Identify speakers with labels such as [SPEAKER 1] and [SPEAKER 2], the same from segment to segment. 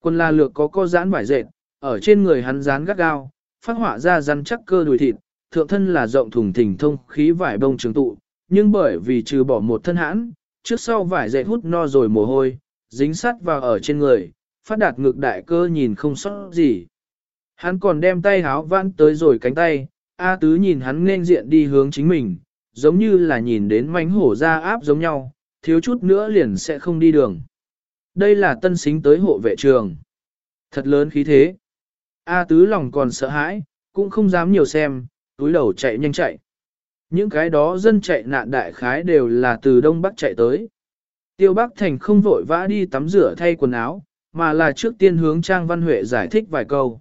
[SPEAKER 1] Quần là lược có co giãn vải dệt, ở trên người hắn dán gắt gao, phát họa ra rắn chắc cơ đùi thịt, thượng thân là rộng thùng thình thông khí vải bông trường tụ, nhưng bởi vì trừ bỏ một thân hãn, trước sau vải dệt hút no rồi mồ hôi, dính sắt vào ở trên người, phát đạt ngực đại cơ nhìn không sót gì. Hắn còn đem tay háo vãn tới rồi cánh tay, A tứ nhìn hắn nên diện đi hướng chính mình, giống như là nhìn đến mánh hổ ra áp giống nhau, thiếu chút nữa liền sẽ không đi đường. Đây là tân xính tới hộ vệ trường. Thật lớn khí thế. A tứ lòng còn sợ hãi, cũng không dám nhiều xem, túi đầu chạy nhanh chạy. Những cái đó dân chạy nạn đại khái đều là từ Đông Bắc chạy tới. Tiêu Bắc Thành không vội vã đi tắm rửa thay quần áo, mà là trước tiên hướng Trang Văn Huệ giải thích vài câu.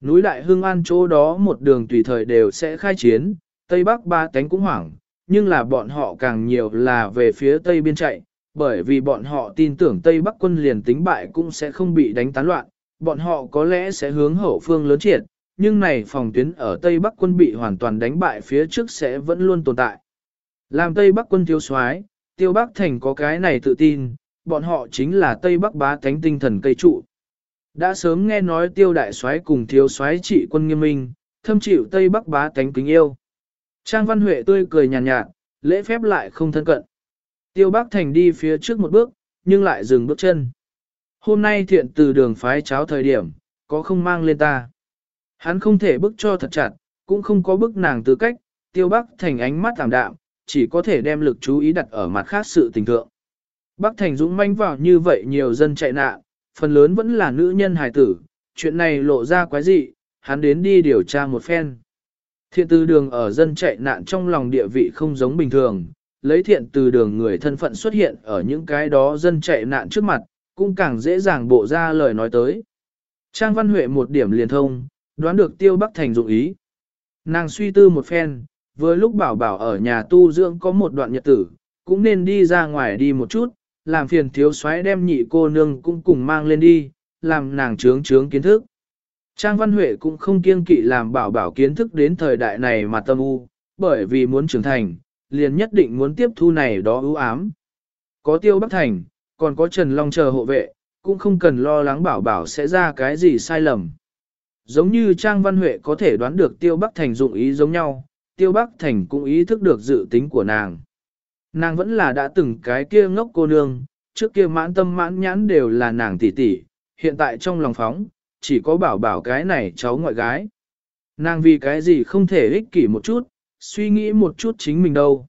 [SPEAKER 1] Núi Đại hương An chỗ đó một đường tùy thời đều sẽ khai chiến, Tây Bắc ba tánh cũng hoảng, nhưng là bọn họ càng nhiều là về phía Tây biên chạy, bởi vì bọn họ tin tưởng Tây Bắc quân liền tính bại cũng sẽ không bị đánh tán loạn, bọn họ có lẽ sẽ hướng hậu phương lớn triệt, nhưng này phòng tuyến ở Tây Bắc quân bị hoàn toàn đánh bại phía trước sẽ vẫn luôn tồn tại. Làm Tây Bắc quân thiếu soái, Tiêu Bắc Thành có cái này tự tin, bọn họ chính là Tây Bắc bá thánh tinh thần cây trụ. Đã sớm nghe nói Tiêu Đại soái cùng thiếu soái trị quân nghiêm minh, thâm chịu Tây Bắc bá thánh kính yêu. Trang Văn Huệ tươi cười nhàn nhạt, nhạt, lễ phép lại không thân cận. Tiêu Bắc Thành đi phía trước một bước, nhưng lại dừng bước chân. Hôm nay thiện từ đường phái cháo thời điểm, có không mang lên ta. Hắn không thể bức cho thật chặt, cũng không có bức nàng tư cách, tiêu bắc thành ánh mắt tạm đạm, chỉ có thể đem lực chú ý đặt ở mặt khác sự tình thượng. Bắc thành dũng manh vào như vậy nhiều dân chạy nạn, phần lớn vẫn là nữ nhân hài tử, chuyện này lộ ra quái dị, hắn đến đi điều tra một phen. Thiện từ đường ở dân chạy nạn trong lòng địa vị không giống bình thường, lấy thiện từ đường người thân phận xuất hiện ở những cái đó dân chạy nạn trước mặt, cũng càng dễ dàng bộ ra lời nói tới. Trang Văn Huệ một điểm liền thông, đoán được Tiêu Bắc Thành dụng ý. Nàng suy tư một phen, vừa lúc bảo bảo ở nhà tu dưỡng có một đoạn nhật tử, cũng nên đi ra ngoài đi một chút, làm phiền thiếu soái đem nhị cô nương cũng cùng mang lên đi, làm nàng trướng trướng kiến thức. Trang Văn Huệ cũng không kiêng kỵ làm bảo bảo kiến thức đến thời đại này mà tâm u, bởi vì muốn trưởng thành, liền nhất định muốn tiếp thu này đó ưu ám. Có tiêu Bắc Thành, còn có Trần Long chờ hộ vệ, cũng không cần lo lắng bảo bảo sẽ ra cái gì sai lầm. Giống như Trang Văn Huệ có thể đoán được Tiêu Bắc Thành dụng ý giống nhau, Tiêu Bắc Thành cũng ý thức được dự tính của nàng. Nàng vẫn là đã từng cái kia ngốc cô nương, trước kia mãn tâm mãn nhãn đều là nàng tỷ tỷ, hiện tại trong lòng phóng, chỉ có bảo bảo cái này cháu ngoại gái. Nàng vì cái gì không thể ích kỷ một chút, suy nghĩ một chút chính mình đâu.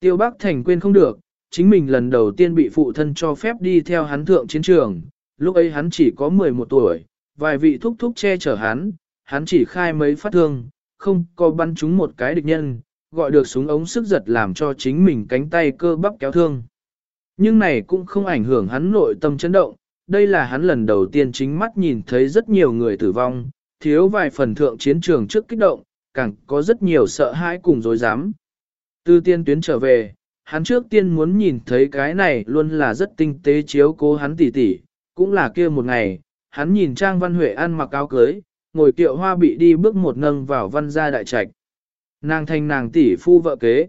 [SPEAKER 1] Tiêu Bắc Thành quên không được, chính mình lần đầu tiên bị phụ thân cho phép đi theo hắn thượng chiến trường, lúc ấy hắn chỉ có 11 tuổi, vài vị thúc thúc che chở hắn, hắn chỉ khai mấy phát thương, không có bắn trúng một cái địch nhân, gọi được súng ống sức giật làm cho chính mình cánh tay cơ bắp kéo thương. Nhưng này cũng không ảnh hưởng hắn nội tâm chấn động, đây là hắn lần đầu tiên chính mắt nhìn thấy rất nhiều người tử vong, thiếu vài phần thượng chiến trường trước kích động, càng có rất nhiều sợ hãi cùng dối dám. Từ tiên tuyến trở về, hắn trước tiên muốn nhìn thấy cái này luôn là rất tinh tế chiếu cố hắn tỉ tỉ, cũng là kia một ngày, hắn nhìn Trang Văn Huệ ăn mặc áo cưới, ngồi kiệu hoa bị đi bước một nâng vào văn gia đại trạch. Nàng thành nàng tỷ phu vợ kế.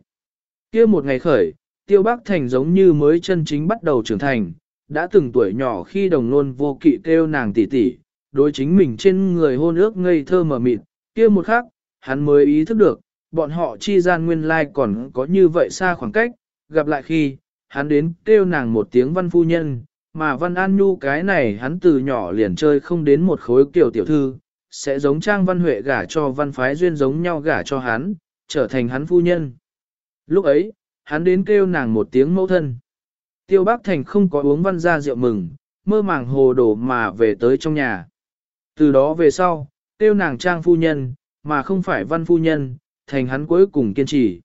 [SPEAKER 1] kia một ngày khởi, tiêu bắc thành giống như mới chân chính bắt đầu trưởng thành, đã từng tuổi nhỏ khi đồng nôn vô kỵ kêu nàng tỷ tỷ, đối chính mình trên người hôn ước ngây thơ mờ mịt, kia một khắc, hắn mới ý thức được, bọn họ chi gian nguyên lai còn có như vậy xa khoảng cách, gặp lại khi, hắn đến kêu nàng một tiếng văn phu nhân, mà Văn An Nhu cái này hắn từ nhỏ liền chơi không đến một khối kiểu tiểu thư, sẽ giống Trang Văn Huệ gả cho Văn Phái Duyên giống nhau gả cho hắn, trở thành hắn phu nhân. Lúc ấy, hắn đến kêu nàng một tiếng mẫu thân. Tiêu Bác Thành không có uống văn ra rượu mừng, mơ màng hồ đồ mà về tới trong nhà. Từ đó về sau, tiêu nàng Trang phu nhân, mà không phải Văn phu nhân, thành hắn cuối cùng kiên trì.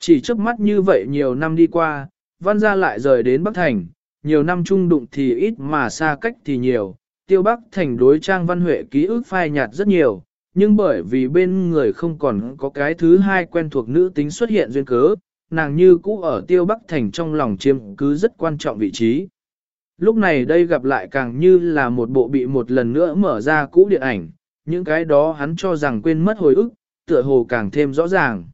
[SPEAKER 1] Chỉ trước mắt như vậy nhiều năm đi qua, Văn gia lại rời đến Bắc Thành, nhiều năm chung đụng thì ít mà xa cách thì nhiều, tiêu bắc thành đối trang văn huệ ký ức phai nhạt rất nhiều, nhưng bởi vì bên người không còn có cái thứ hai quen thuộc nữ tính xuất hiện duyên cớ, nàng như cũ ở tiêu bắc thành trong lòng chiếm cứ rất quan trọng vị trí. Lúc này đây gặp lại càng như là một bộ bị một lần nữa mở ra cũ điện ảnh, những cái đó hắn cho rằng quên mất hồi ức, tựa hồ càng thêm rõ ràng.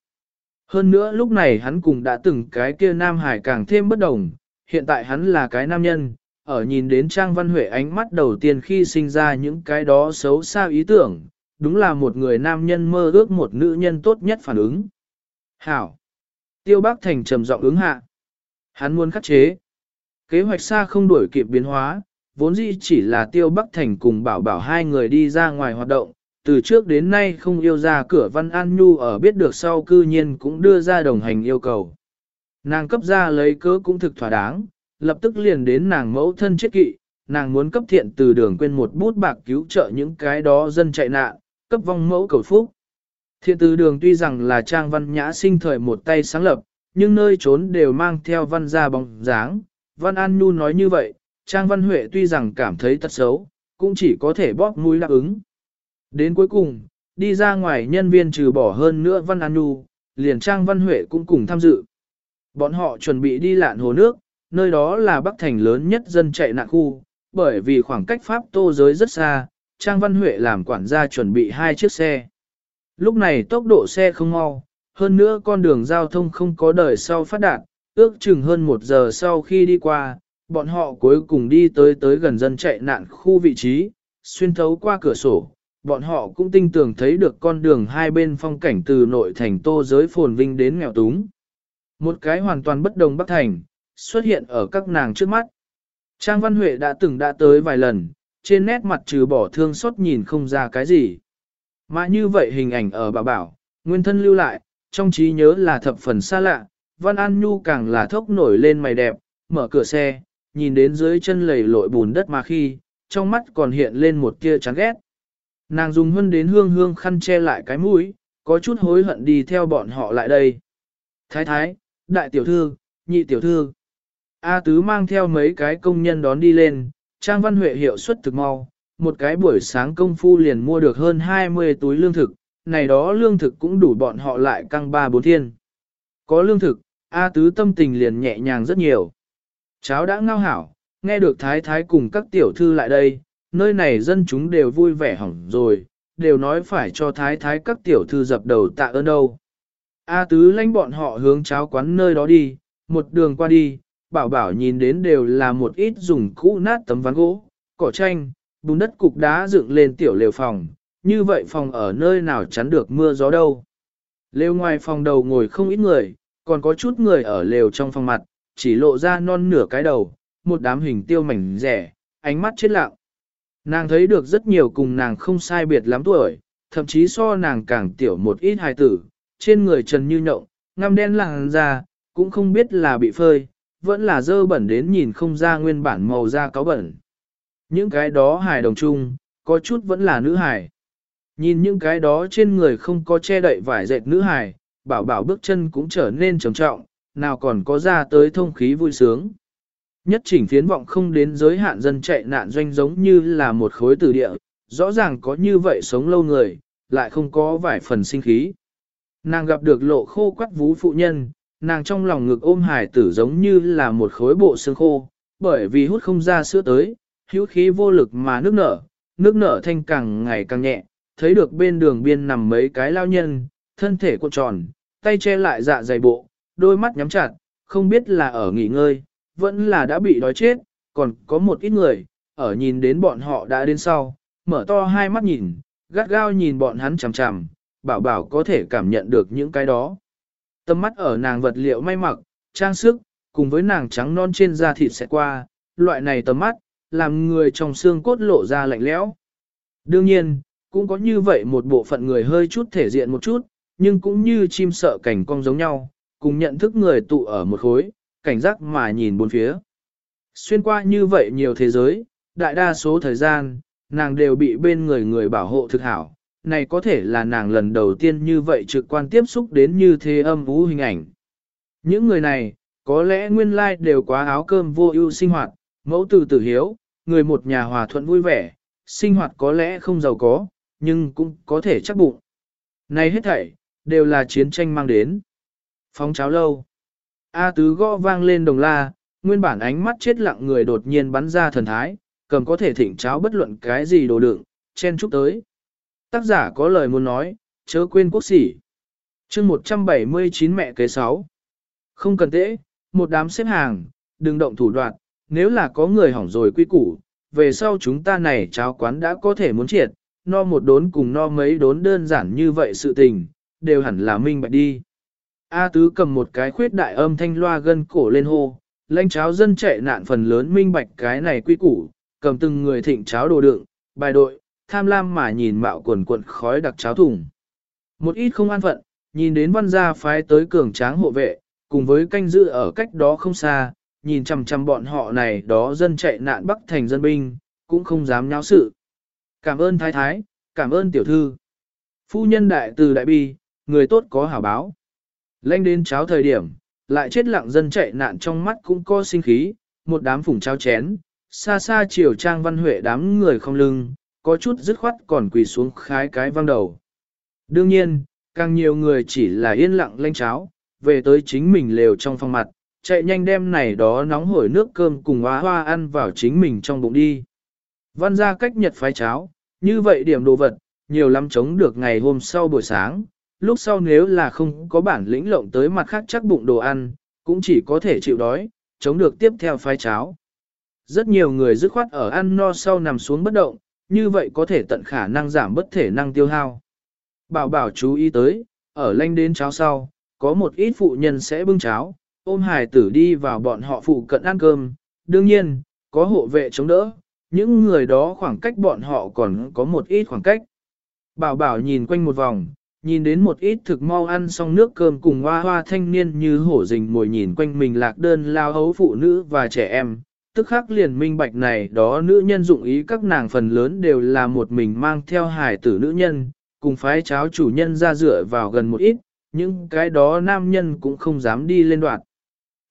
[SPEAKER 1] Hơn nữa lúc này hắn cùng đã từng cái kia Nam Hải càng thêm bất đồng, hiện tại hắn là cái nam nhân, ở nhìn đến Trang Văn Huệ ánh mắt đầu tiên khi sinh ra những cái đó xấu xa ý tưởng, đúng là một người nam nhân mơ ước một nữ nhân tốt nhất phản ứng. Hảo! Tiêu Bắc Thành trầm giọng ứng hạ. Hắn muốn khắc chế. Kế hoạch xa không đuổi kịp biến hóa, vốn dĩ chỉ là Tiêu Bắc Thành cùng bảo bảo hai người đi ra ngoài hoạt động, từ trước đến nay không yêu ra cửa Văn An Nhu ở biết được sau cư nhiên cũng đưa ra đồng hành yêu cầu. Nàng cấp ra lấy cớ cũng thực thỏa đáng, lập tức liền đến nàng mẫu thân chết kỵ, nàng muốn cấp thiện từ đường quên một bút bạc cứu trợ những cái đó dân chạy nạn, cấp vong mẫu cầu phúc. Thiện từ đường tuy rằng là trang văn nhã sinh thời một tay sáng lập, nhưng nơi trốn đều mang theo văn gia bóng dáng. Văn An Nhu nói như vậy, Trang Văn Huệ tuy rằng cảm thấy tật xấu, cũng chỉ có thể bóp mũi đáp ứng. Đến cuối cùng, đi ra ngoài nhân viên trừ bỏ hơn nữa Văn An Nhu, liền Trang Văn Huệ cũng cùng tham dự. Bọn họ chuẩn bị đi lạn hồ nước, nơi đó là Bắc Thành lớn nhất dân chạy nạn khu, bởi vì khoảng cách Pháp tô giới rất xa, Trang Văn Huệ làm quản gia chuẩn bị hai chiếc xe. Lúc này tốc độ xe không mau, hơn nữa con đường giao thông không có đời sau phát đạt, ước chừng hơn một giờ sau khi đi qua, bọn họ cuối cùng đi tới tới gần dân chạy nạn khu vị trí, xuyên thấu qua cửa sổ, bọn họ cũng tinh tường thấy được con đường hai bên phong cảnh từ nội thành tô giới phồn vinh đến nghèo túng. Một cái hoàn toàn bất đồng Bắc Thành, xuất hiện ở các nàng trước mắt. Trang Văn Huệ đã từng đã tới vài lần, trên nét mặt trừ bỏ thương xót nhìn không ra cái gì. Mà như vậy hình ảnh ở bà bảo, nguyên thân lưu lại, trong trí nhớ là thập phần xa lạ, Văn An Nhu càng là thốc nổi lên mày đẹp, mở cửa xe, nhìn đến dưới chân lầy lội bùn đất mà khi, trong mắt còn hiện lên một tia chán ghét. Nàng dùng hân đến hương hương khăn che lại cái mũi, có chút hối hận đi theo bọn họ lại đây. Thái thái, đại tiểu thư, nhị tiểu thư. A Tứ mang theo mấy cái công nhân đón đi lên, Trang Văn Huệ hiệu suất thực mau, một cái buổi sáng công phu liền mua được hơn 20 túi lương thực, này đó lương thực cũng đủ bọn họ lại căng ba bốn thiên. Có lương thực, A Tứ tâm tình liền nhẹ nhàng rất nhiều. Cháo đã ngao hảo, nghe được Thái Thái cùng các tiểu thư lại đây, nơi này dân chúng đều vui vẻ hỏng rồi, đều nói phải cho Thái Thái các tiểu thư dập đầu tạ ơn đâu. A Tứ lãnh bọn họ hướng cháo quán nơi đó đi, một đường qua đi, bảo bảo nhìn đến đều là một ít dùng cũ nát tấm ván gỗ, cỏ tranh, bùn đất cục đá dựng lên tiểu lều phòng, như vậy phòng ở nơi nào chắn được mưa gió đâu. Lều ngoài phòng đầu ngồi không ít người, còn có chút người ở lều trong phòng mặt, chỉ lộ ra non nửa cái đầu, một đám hình tiêu mảnh rẻ, ánh mắt chết lặng. Nàng thấy được rất nhiều cùng nàng không sai biệt lắm tuổi, thậm chí so nàng càng tiểu một ít hài tử, trên người trần như nhộng, ngăm đen làng ra, cũng không biết là bị phơi, vẫn là dơ bẩn đến nhìn không ra nguyên bản màu da cáo bẩn. Những cái đó hài đồng chung, có chút vẫn là nữ hài. Nhìn những cái đó trên người không có che đậy vải dệt nữ hài, bảo bảo bước chân cũng trở nên trầm trọng, nào còn có ra tới thông khí vui sướng. Nhất chỉnh phiến vọng không đến giới hạn dân chạy nạn doanh giống như là một khối từ địa, rõ ràng có như vậy sống lâu người, lại không có vài phần sinh khí. Nàng gặp được lộ khô quắc vú phụ nhân, nàng trong lòng ngực ôm hải tử giống như là một khối bộ xương khô, bởi vì hút không ra sữa tới, hữu khí vô lực mà nước nở, nước nở thanh càng ngày càng nhẹ, thấy được bên đường biên nằm mấy cái lao nhân, thân thể cuộn tròn, tay che lại dạ dày bộ, đôi mắt nhắm chặt, không biết là ở nghỉ ngơi, vẫn là đã bị đói chết, còn có một ít người, ở nhìn đến bọn họ đã đến sau, mở to hai mắt nhìn, gắt gao nhìn bọn hắn chằm chằm, bảo bảo có thể cảm nhận được những cái đó. Tâm mắt ở nàng vật liệu may mặc, trang sức, cùng với nàng trắng non trên da thịt sẽ qua, loại này tầm mắt, làm người trong xương cốt lộ ra lạnh lẽo. Đương nhiên, cũng có như vậy một bộ phận người hơi chút thể diện một chút, nhưng cũng như chim sợ cảnh cong giống nhau, cùng nhận thức người tụ ở một khối, cảnh giác mà nhìn bốn phía. Xuyên qua như vậy nhiều thế giới, đại đa số thời gian, nàng đều bị bên người người bảo hộ thực hảo. Này có thể là nàng lần đầu tiên như vậy trực quan tiếp xúc đến như thế âm vũ hình ảnh. Những người này, có lẽ nguyên lai đều quá áo cơm vô ưu sinh hoạt, mẫu từ tử hiếu, người một nhà hòa thuận vui vẻ, sinh hoạt có lẽ không giàu có, nhưng cũng có thể chắc bụng. Này hết thảy, đều là chiến tranh mang đến. Phóng cháo lâu. A tứ gõ vang lên đồng la, nguyên bản ánh mắt chết lặng người đột nhiên bắn ra thần thái, cầm có thể thỉnh cháo bất luận cái gì đồ đựng, chen chúc tới. Tác giả có lời muốn nói, chớ quên quốc sỉ. chương 179 mẹ kế 6. Không cần tễ, một đám xếp hàng, đừng động thủ đoạn, nếu là có người hỏng rồi quy củ, về sau chúng ta này cháo quán đã có thể muốn triệt, no một đốn cùng no mấy đốn đơn giản như vậy sự tình, đều hẳn là minh bạch đi. A tứ cầm một cái khuyết đại âm thanh loa gân cổ lên hô, lãnh cháo dân chạy nạn phần lớn minh bạch cái này quy củ, cầm từng người thịnh cháo đồ đựng, bài đội, tham lam mà nhìn mạo quần quần khói đặc cháo thùng. Một ít không an phận, nhìn đến văn gia phái tới cường tráng hộ vệ, cùng với canh giữ ở cách đó không xa, nhìn chằm chằm bọn họ này đó dân chạy nạn bắc thành dân binh, cũng không dám nháo sự. Cảm ơn thái thái, cảm ơn tiểu thư. Phu nhân đại từ đại bi, người tốt có hảo báo. Lênh đến cháo thời điểm, lại chết lặng dân chạy nạn trong mắt cũng có sinh khí, một đám phủng cháo chén, xa xa chiều trang văn huệ đám người không lưng, có chút dứt khoát còn quỳ xuống khái cái văng đầu. Đương nhiên, càng nhiều người chỉ là yên lặng lênh cháo, về tới chính mình lều trong phòng mặt, chạy nhanh đem này đó nóng hổi nước cơm cùng hoa hoa ăn vào chính mình trong bụng đi. Văn ra cách nhật phái cháo, như vậy điểm đồ vật, nhiều lắm chống được ngày hôm sau buổi sáng, lúc sau nếu là không có bản lĩnh lộng tới mặt khác chắc bụng đồ ăn, cũng chỉ có thể chịu đói, chống được tiếp theo phái cháo. Rất nhiều người dứt khoát ở ăn no sau nằm xuống bất động, như vậy có thể tận khả năng giảm bất thể năng tiêu hao. Bảo bảo chú ý tới, ở lanh đến cháo sau, có một ít phụ nhân sẽ bưng cháo, ôm hài tử đi vào bọn họ phụ cận ăn cơm, đương nhiên, có hộ vệ chống đỡ, những người đó khoảng cách bọn họ còn có một ít khoảng cách. Bảo bảo nhìn quanh một vòng, nhìn đến một ít thực mau ăn xong nước cơm cùng hoa hoa thanh niên như hổ rình mồi nhìn quanh mình lạc đơn lao hấu phụ nữ và trẻ em, tức khắc liền minh bạch này đó nữ nhân dụng ý các nàng phần lớn đều là một mình mang theo hài tử nữ nhân, cùng phái cháo chủ nhân ra dựa vào gần một ít, những cái đó nam nhân cũng không dám đi lên đoạn.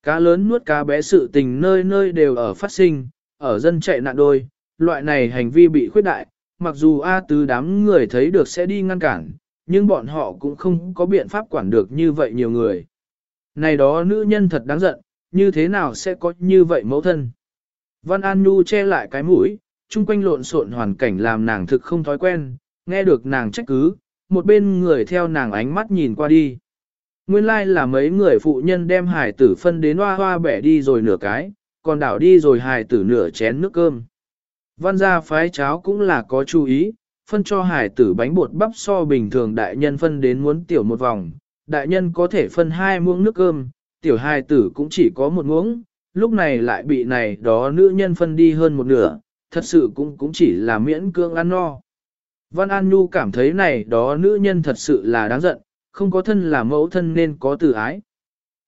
[SPEAKER 1] Cá lớn nuốt cá bé sự tình nơi nơi đều ở phát sinh, ở dân chạy nạn đôi, loại này hành vi bị khuyết đại, mặc dù A tứ đám người thấy được sẽ đi ngăn cản, nhưng bọn họ cũng không có biện pháp quản được như vậy nhiều người. Này đó nữ nhân thật đáng giận, như thế nào sẽ có như vậy mẫu thân? Văn An Nhu che lại cái mũi, chung quanh lộn xộn hoàn cảnh làm nàng thực không thói quen, nghe được nàng trách cứ, một bên người theo nàng ánh mắt nhìn qua đi. Nguyên lai like là mấy người phụ nhân đem hải tử phân đến hoa hoa bẻ đi rồi nửa cái, còn đảo đi rồi hải tử nửa chén nước cơm. Văn gia phái cháo cũng là có chú ý, phân cho hải tử bánh bột bắp so bình thường đại nhân phân đến muốn tiểu một vòng, đại nhân có thể phân hai muỗng nước cơm, tiểu hải tử cũng chỉ có một muỗng, lúc này lại bị này đó nữ nhân phân đi hơn một nửa, thật sự cũng cũng chỉ là miễn cương ăn no. Văn An Nhu cảm thấy này đó nữ nhân thật sự là đáng giận, không có thân là mẫu thân nên có tử ái.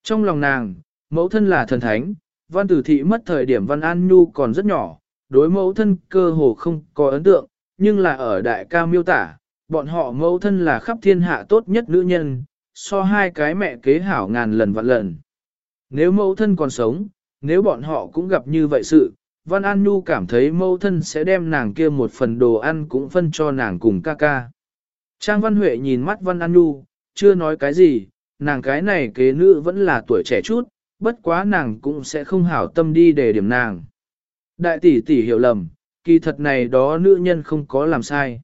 [SPEAKER 1] Trong lòng nàng, mẫu thân là thần thánh, văn tử thị mất thời điểm Văn An Nhu còn rất nhỏ, đối mẫu thân cơ hồ không có ấn tượng, nhưng là ở đại ca miêu tả, bọn họ mẫu thân là khắp thiên hạ tốt nhất nữ nhân, so hai cái mẹ kế hảo ngàn lần vạn lần. Nếu mẫu thân còn sống, nếu bọn họ cũng gặp như vậy sự, Văn An Nhu cảm thấy mẫu thân sẽ đem nàng kia một phần đồ ăn cũng phân cho nàng cùng ca ca. Trang Văn Huệ nhìn mắt Văn An Nhu, chưa nói cái gì, nàng cái này kế nữ vẫn là tuổi trẻ chút, bất quá nàng cũng sẽ không hảo tâm đi để điểm nàng. Đại tỷ tỷ hiểu lầm, kỳ thật này đó nữ nhân không có làm sai.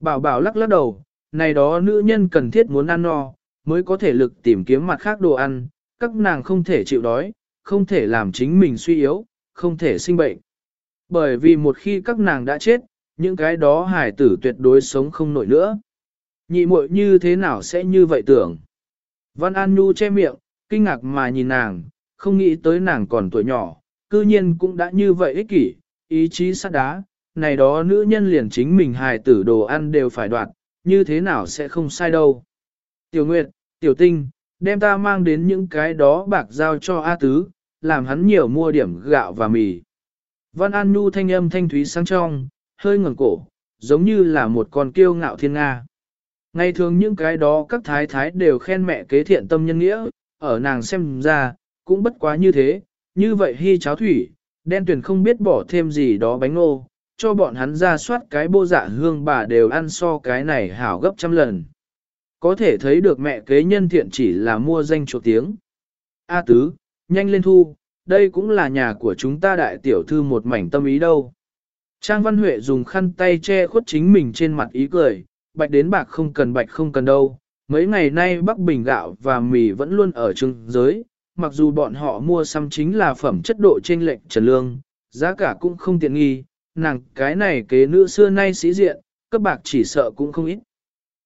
[SPEAKER 1] Bảo bảo lắc lắc đầu, này đó nữ nhân cần thiết muốn ăn no, mới có thể lực tìm kiếm mặt khác đồ ăn, các nàng không thể chịu đói, không thể làm chính mình suy yếu, không thể sinh bệnh. Bởi vì một khi các nàng đã chết, những cái đó hải tử tuyệt đối sống không nổi nữa. Nhị muội như thế nào sẽ như vậy tưởng? Văn An Nhu che miệng, kinh ngạc mà nhìn nàng, không nghĩ tới nàng còn tuổi nhỏ, cư nhiên cũng đã như vậy ích kỷ, ý chí sắt đá, này đó nữ nhân liền chính mình hài tử đồ ăn đều phải đoạt, như thế nào sẽ không sai đâu. Tiểu Nguyệt, Tiểu Tinh, đem ta mang đến những cái đó bạc giao cho A Tứ, làm hắn nhiều mua điểm gạo và mì. Văn An Nhu thanh âm thanh thúy sáng trong, hơi ngẩng cổ, giống như là một con kiêu ngạo thiên Nga. Ngày thường những cái đó các thái thái đều khen mẹ kế thiện tâm nhân nghĩa, ở nàng xem ra, cũng bất quá như thế, như vậy hy cháo thủy, đen tuyển không biết bỏ thêm gì đó bánh ngô, cho bọn hắn ra soát cái bô dạ hương bà đều ăn so cái này hảo gấp trăm lần. Có thể thấy được mẹ kế nhân thiện chỉ là mua danh chỗ tiếng. A tứ, nhanh lên thu, đây cũng là nhà của chúng ta đại tiểu thư một mảnh tâm ý đâu. Trang Văn Huệ dùng khăn tay che khuất chính mình trên mặt ý cười, bạch đến bạc không cần bạch không cần đâu. Mấy ngày nay Bắc Bình gạo và mì vẫn luôn ở trưng giới, mặc dù bọn họ mua xăm chính là phẩm chất độ trên lệnh trần lương, giá cả cũng không tiện nghi, nàng cái này kế nữ xưa nay sĩ diện, các bạc chỉ sợ cũng không ít.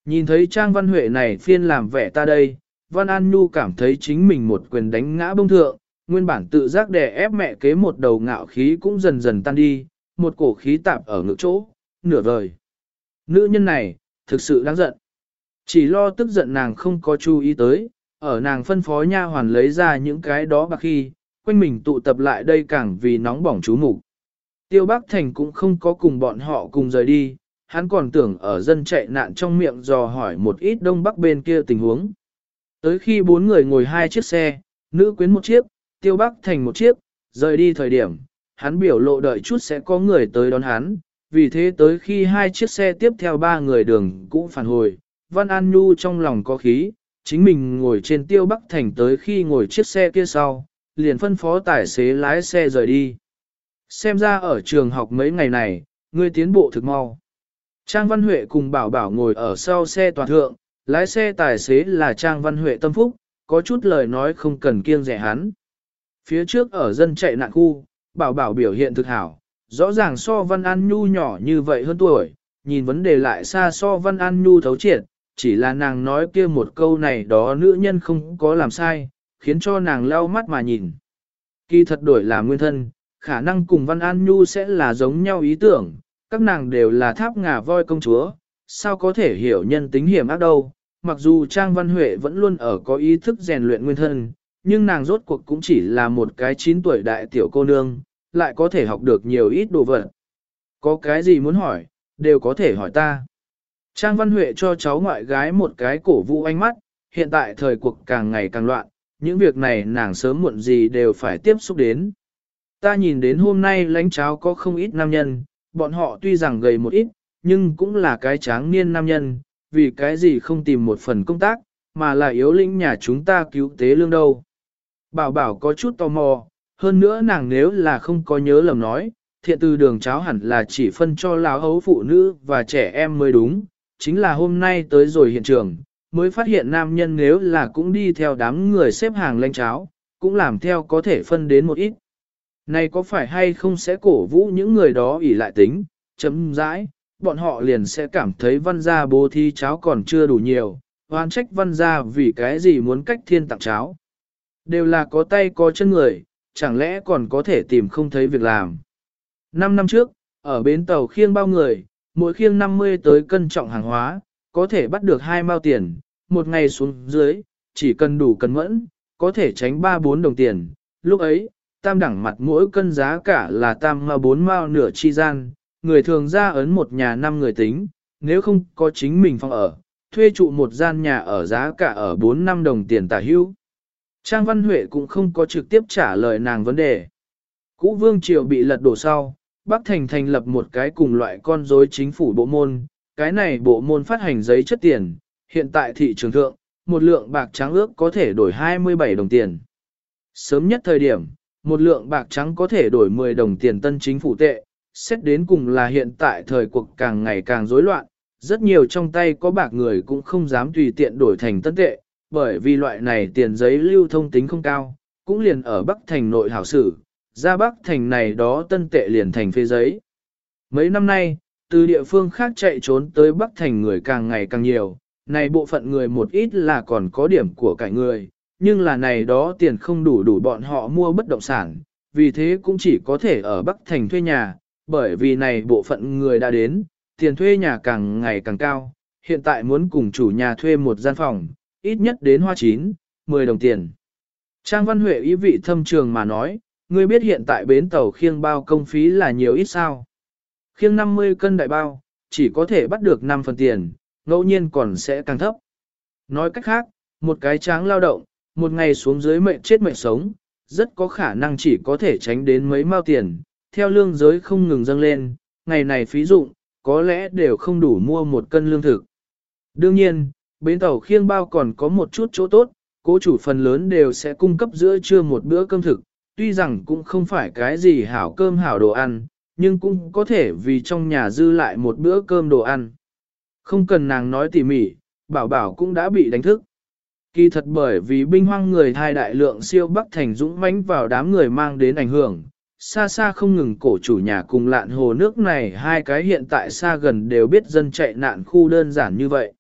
[SPEAKER 1] Nhìn thấy Trang Văn Huệ này phiên làm vẻ ta đây, Văn An Nhu cảm thấy chính mình một quyền đánh ngã bông thượng, nguyên bản tự giác đè ép mẹ kế một đầu ngạo khí cũng dần dần tan đi, một cổ khí tạp ở ngực chỗ, nửa vời. Nữ nhân này, thực sự đáng giận. Chỉ lo tức giận nàng không có chú ý tới, ở nàng phân phó nha hoàn lấy ra những cái đó bạc khi, quanh mình tụ tập lại đây càng vì nóng bỏng chú mục Tiêu Bắc Thành cũng không có cùng bọn họ cùng rời đi, hắn còn tưởng ở dân chạy nạn trong miệng dò hỏi một ít đông bắc bên kia tình huống. Tới khi bốn người ngồi hai chiếc xe, nữ quyến một chiếc, Tiêu Bắc Thành một chiếc, rời đi thời điểm, hắn biểu lộ đợi chút sẽ có người tới đón hắn, vì thế tới khi hai chiếc xe tiếp theo ba người đường cũng phản hồi, Văn An Nhu trong lòng có khí, chính mình ngồi trên Tiêu Bắc Thành tới khi ngồi chiếc xe kia sau, liền phân phó tài xế lái xe rời đi. Xem ra ở trường học mấy ngày này, ngươi tiến bộ thực mau. Trang Văn Huệ cùng Bảo Bảo ngồi ở sau xe toàn thượng, lái xe tài xế là Trang Văn Huệ tâm phúc, có chút lời nói không cần kiêng rẻ hắn. Phía trước ở dân chạy nạn khu, Bảo Bảo biểu hiện thực hảo, rõ ràng so Văn An Nhu nhỏ như vậy hơn tuổi, nhìn vấn đề lại xa so Văn An Nhu thấu triệt, chỉ là nàng nói kia một câu này đó nữ nhân không có làm sai, khiến cho nàng lau mắt mà nhìn. Kỳ thật đổi là nguyên thân, khả năng cùng Văn An Nhu sẽ là giống nhau ý tưởng, các nàng đều là tháp ngà voi công chúa, sao có thể hiểu nhân tính hiểm ác đâu. Mặc dù Trang Văn Huệ vẫn luôn ở có ý thức rèn luyện nguyên thân, nhưng nàng rốt cuộc cũng chỉ là một cái 9 tuổi đại tiểu cô nương, lại có thể học được nhiều ít đồ vật. Có cái gì muốn hỏi, đều có thể hỏi ta. Trang Văn Huệ cho cháu ngoại gái một cái cổ vũ ánh mắt, hiện tại thời cuộc càng ngày càng loạn, những việc này nàng sớm muộn gì đều phải tiếp xúc đến. Ta nhìn đến hôm nay lãnh cháo có không ít nam nhân, bọn họ tuy rằng gầy một ít, nhưng cũng là cái tráng niên nam nhân, vì cái gì không tìm một phần công tác, mà là yếu lĩnh nhà chúng ta cứu tế lương đâu. Bảo bảo có chút tò mò, hơn nữa nàng nếu là không có nhớ lầm nói, thiện từ đường cháo hẳn là chỉ phân cho lão hấu phụ nữ và trẻ em mới đúng, chính là hôm nay tới rồi hiện trường, mới phát hiện nam nhân nếu là cũng đi theo đám người xếp hàng lên cháo, cũng làm theo có thể phân đến một ít. Này có phải hay không sẽ cổ vũ những người đó ỉ lại tính, chấm dãi, bọn họ liền sẽ cảm thấy văn gia bố thi cháo còn chưa đủ nhiều, oan trách văn gia vì cái gì muốn cách thiên tặng cháo. Đều là có tay có chân người, chẳng lẽ còn có thể tìm không thấy việc làm. Năm năm trước, ở bến tàu khiêng bao người, mỗi khiêng 50 tới cân trọng hàng hóa, có thể bắt được hai mao tiền, một ngày xuống dưới, chỉ cần đủ cân mẫn, có thể tránh 3-4 đồng tiền. Lúc ấy, tam đẳng mặt mỗi cân giá cả là tam mao 4 mao nửa chi gian, người thường ra ấn một nhà năm người tính, nếu không có chính mình phòng ở, thuê trụ một gian nhà ở giá cả ở 4 năm đồng tiền tả hữu. Trang Văn Huệ cũng không có trực tiếp trả lời nàng vấn đề. Cũ Vương Triều bị lật đổ sau, Bắc Thành thành lập một cái cùng loại con rối chính phủ bộ môn, cái này bộ môn phát hành giấy chất tiền, hiện tại thị trường thượng, một lượng bạc trắng ước có thể đổi 27 đồng tiền. Sớm nhất thời điểm, một lượng bạc trắng có thể đổi 10 đồng tiền tân chính phủ tệ, xét đến cùng là hiện tại thời cuộc càng ngày càng rối loạn, rất nhiều trong tay có bạc người cũng không dám tùy tiện đổi thành tân tệ, bởi vì loại này tiền giấy lưu thông tính không cao, cũng liền ở Bắc Thành nội hảo sử, ra Bắc Thành này đó tân tệ liền thành phê giấy. Mấy năm nay, từ địa phương khác chạy trốn tới Bắc Thành người càng ngày càng nhiều, này bộ phận người một ít là còn có điểm của cải người, nhưng là này đó tiền không đủ đủ bọn họ mua bất động sản, vì thế cũng chỉ có thể ở Bắc Thành thuê nhà, bởi vì này bộ phận người đã đến, tiền thuê nhà càng ngày càng cao, hiện tại muốn cùng chủ nhà thuê một gian phòng, ít nhất đến hoa chín, 10 đồng tiền. Trang Văn Huệ ý vị thâm trường mà nói, ngươi biết hiện tại bến tàu khiêng bao công phí là nhiều ít sao. Khiêng 50 cân đại bao, chỉ có thể bắt được 5 phần tiền, ngẫu nhiên còn sẽ càng thấp. Nói cách khác, một cái tráng lao động, một ngày xuống dưới mệnh chết mệnh sống, rất có khả năng chỉ có thể tránh đến mấy mao tiền, theo lương giới không ngừng dâng lên, ngày này phí dụng, có lẽ đều không đủ mua một cân lương thực. Đương nhiên, bến tàu khiêng bao còn có một chút chỗ tốt, cố chủ phần lớn đều sẽ cung cấp giữa trưa một bữa cơm thực, tuy rằng cũng không phải cái gì hảo cơm hảo đồ ăn, nhưng cũng có thể vì trong nhà dư lại một bữa cơm đồ ăn. Không cần nàng nói tỉ mỉ, bảo bảo cũng đã bị đánh thức. Kỳ thật bởi vì binh hoang người thai đại lượng siêu bắc thành dũng mãnh vào đám người mang đến ảnh hưởng, xa xa không ngừng cổ chủ nhà cùng lạn hồ nước này hai cái hiện tại xa gần đều biết dân chạy nạn khu đơn giản như vậy.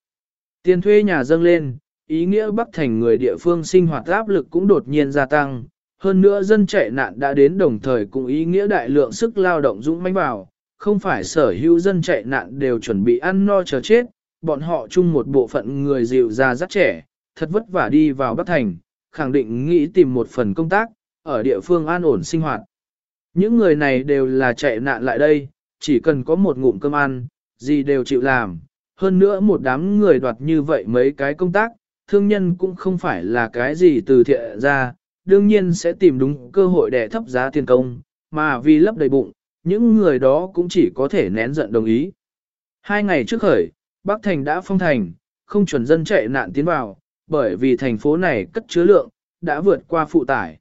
[SPEAKER 1] Tiền thuê nhà dâng lên, ý nghĩa bắc thành người địa phương sinh hoạt áp lực cũng đột nhiên gia tăng, hơn nữa dân chạy nạn đã đến đồng thời cũng ý nghĩa đại lượng sức lao động dũng mãnh vào, không phải sở hữu dân chạy nạn đều chuẩn bị ăn no chờ chết, bọn họ chung một bộ phận người dịu già rất trẻ, thật vất vả đi vào Bắc Thành, khẳng định nghĩ tìm một phần công tác, ở địa phương an ổn sinh hoạt. Những người này đều là chạy nạn lại đây, chỉ cần có một ngụm cơm ăn, gì đều chịu làm. Hơn nữa một đám người đoạt như vậy mấy cái công tác, thương nhân cũng không phải là cái gì từ thiện ra, đương nhiên sẽ tìm đúng cơ hội để thấp giá tiền công, mà vì lấp đầy bụng, những người đó cũng chỉ có thể nén giận đồng ý. Hai ngày trước khởi, Bắc Thành đã phong thành, không chuẩn dân chạy nạn tiến vào, bởi vì thành phố này cất chứa lượng, đã vượt qua phụ tải.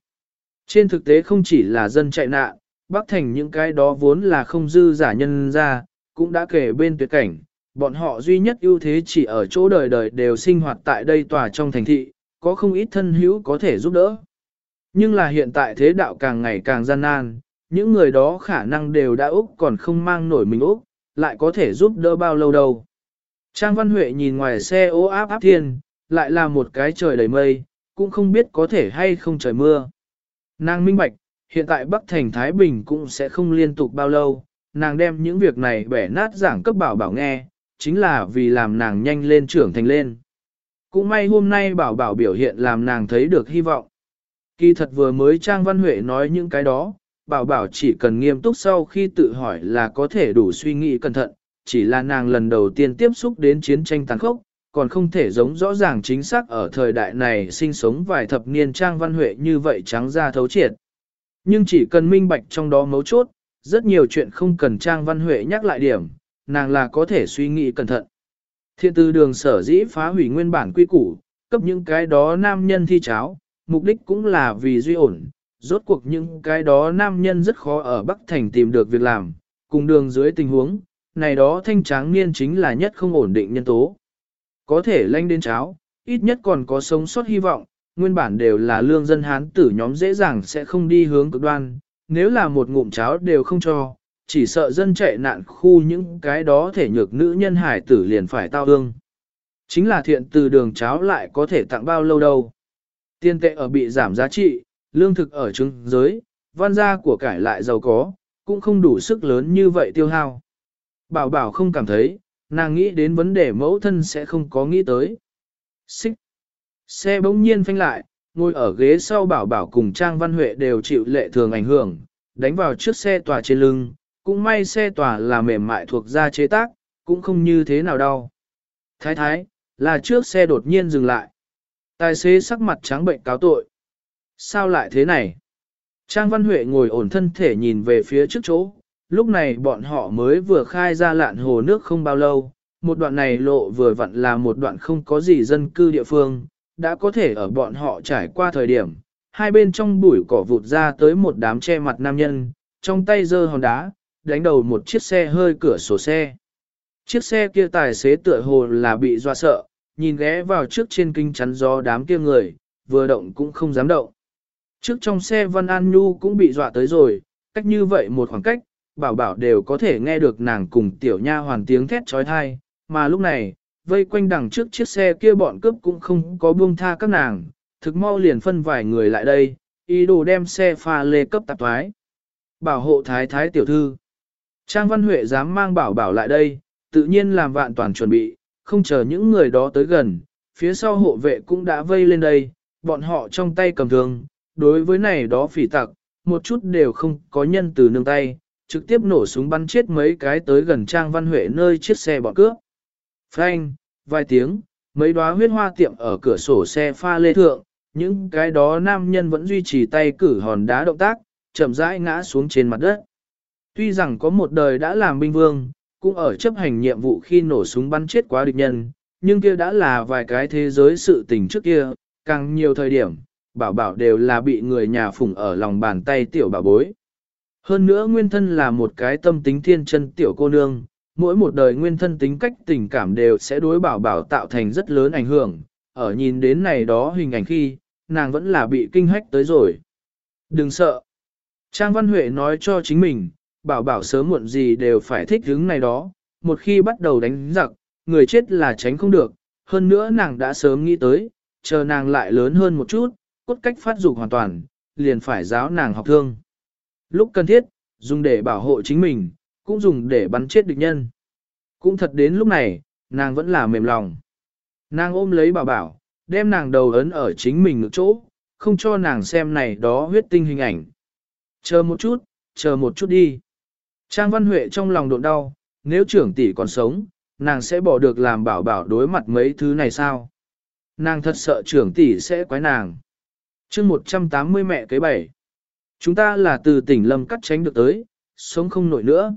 [SPEAKER 1] Trên thực tế không chỉ là dân chạy nạn, Bắc Thành những cái đó vốn là không dư giả nhân ra, cũng đã kể bên tuyệt cảnh, bọn họ duy nhất ưu thế chỉ ở chỗ đời đời đều sinh hoạt tại đây tòa trong thành thị, có không ít thân hữu có thể giúp đỡ. Nhưng là hiện tại thế đạo càng ngày càng gian nan, những người đó khả năng đều đã Úc còn không mang nổi mình Úc, lại có thể giúp đỡ bao lâu đâu. Trang Văn Huệ nhìn ngoài xe ô áp áp thiên, lại là một cái trời đầy mây, cũng không biết có thể hay không trời mưa. Nàng minh bạch, hiện tại Bắc Thành Thái Bình cũng sẽ không liên tục bao lâu, nàng đem những việc này bẻ nát giảng cấp bảo bảo nghe, chính là vì làm nàng nhanh lên trưởng thành lên. Cũng may hôm nay bảo bảo biểu hiện làm nàng thấy được hy vọng. Kỳ thật vừa mới Trang Văn Huệ nói những cái đó, bảo bảo chỉ cần nghiêm túc sau khi tự hỏi là có thể đủ suy nghĩ cẩn thận, chỉ là nàng lần đầu tiên tiếp xúc đến chiến tranh tàn khốc, còn không thể giống rõ ràng chính xác ở thời đại này sinh sống vài thập niên Trang Văn Huệ như vậy trắng ra thấu triệt. Nhưng chỉ cần minh bạch trong đó mấu chốt, rất nhiều chuyện không cần Trang Văn Huệ nhắc lại điểm, nàng là có thể suy nghĩ cẩn thận. Thiện tư đường sở dĩ phá hủy nguyên bản quy củ, cấp những cái đó nam nhân thi cháo, mục đích cũng là vì duy ổn, rốt cuộc những cái đó nam nhân rất khó ở Bắc Thành tìm được việc làm, cùng đường dưới tình huống, này đó thanh tráng niên chính là nhất không ổn định nhân tố. Có thể lanh đến cháo, ít nhất còn có sống sót hy vọng, nguyên bản đều là lương dân hán tử nhóm dễ dàng sẽ không đi hướng cực đoan, nếu là một ngụm cháo đều không cho, chỉ sợ dân chạy nạn khu những cái đó thể nhược nữ nhân hải tử liền phải tao ương. Chính là thiện từ đường cháo lại có thể tặng bao lâu đâu. Tiền tệ ở bị giảm giá trị, lương thực ở trứng giới, văn gia của cải lại giàu có, cũng không đủ sức lớn như vậy tiêu hao. Bảo bảo không cảm thấy, nàng nghĩ đến vấn đề mẫu thân sẽ không có nghĩ tới. Xích. Xe bỗng nhiên phanh lại, ngồi ở ghế sau bảo bảo cùng Trang Văn Huệ đều chịu lệ thường ảnh hưởng, đánh vào trước xe tòa trên lưng, cũng may xe tòa là mềm mại thuộc da chế tác, cũng không như thế nào đau. Thái thái, là trước xe đột nhiên dừng lại. Tài xế sắc mặt trắng bệnh cáo tội. Sao lại thế này? Trang Văn Huệ ngồi ổn thân thể nhìn về phía trước chỗ, lúc này bọn họ mới vừa khai ra lạn hồ nước không bao lâu, một đoạn này lộ vừa vặn là một đoạn không có gì dân cư địa phương, đã có thể ở bọn họ trải qua thời điểm, hai bên trong bụi cỏ vụt ra tới một đám che mặt nam nhân, trong tay giơ hòn đá, đánh đầu một chiếc xe hơi cửa sổ xe. Chiếc xe kia tài xế tựa hồ là bị doa sợ, nhìn ghé vào trước trên kinh chắn gió đám kia người, vừa động cũng không dám động. Trước trong xe Văn An Nhu cũng bị dọa tới rồi, cách như vậy một khoảng cách, bảo bảo đều có thể nghe được nàng cùng tiểu nha hoàn tiếng thét trói thai, mà lúc này, vây quanh đằng trước chiếc xe kia bọn cướp cũng không có buông tha các nàng, thực mau liền phân vài người lại đây, ý đồ đem xe pha lê cấp tạp thoái. Bảo hộ thái thái tiểu thư. Trang Văn Huệ dám mang bảo bảo lại đây, tự nhiên làm vạn toàn chuẩn bị, không chờ những người đó tới gần, phía sau hộ vệ cũng đã vây lên đây, bọn họ trong tay cầm thương, đối với này đó phỉ tặc, một chút đều không có nhân từ nương tay, trực tiếp nổ súng bắn chết mấy cái tới gần Trang Văn Huệ nơi chiếc xe bọn cướp. Phanh, vài tiếng, mấy đóa huyết hoa tiệm ở cửa sổ xe pha lê thượng, những cái đó nam nhân vẫn duy trì tay cử hòn đá động tác, chậm rãi ngã xuống trên mặt đất. Tuy rằng có một đời đã làm binh vương, cũng ở chấp hành nhiệm vụ khi nổ súng bắn chết quá địch nhân, nhưng kia đã là vài cái thế giới sự tình trước kia, càng nhiều thời điểm, bảo bảo đều là bị người nhà phụng ở lòng bàn tay tiểu bảo bối. Hơn nữa nguyên thân là một cái tâm tính thiên chân tiểu cô nương, mỗi một đời nguyên thân tính cách tình cảm đều sẽ đối bảo bảo tạo thành rất lớn ảnh hưởng, ở nhìn đến này đó hình ảnh khi, nàng vẫn là bị kinh hách tới rồi. Đừng sợ. Trang Văn Huệ nói cho chính mình, bảo bảo sớm muộn gì đều phải thích hứng này đó, một khi bắt đầu đánh giặc, người chết là tránh không được, hơn nữa nàng đã sớm nghĩ tới, chờ nàng lại lớn hơn một chút, cốt cách phát dục hoàn toàn, liền phải giáo nàng học thương. Lúc cần thiết, dùng để bảo hộ chính mình, cũng dùng để bắn chết địch nhân. Cũng thật đến lúc này, nàng vẫn là mềm lòng. Nàng ôm lấy bảo bảo, đem nàng đầu ấn ở chính mình ngực chỗ, không cho nàng xem này đó huyết tinh hình ảnh. Chờ một chút, chờ một chút đi. Trang Văn Huệ trong lòng độn đau, nếu trưởng tỷ còn sống, nàng sẽ bỏ được làm bảo bảo đối mặt mấy thứ này sao? Nàng thật sợ trưởng tỷ sẽ quái nàng. chương 180 mẹ kế bảy. Chúng ta là từ tỉnh Lâm cắt tránh được tới, sống không nổi nữa.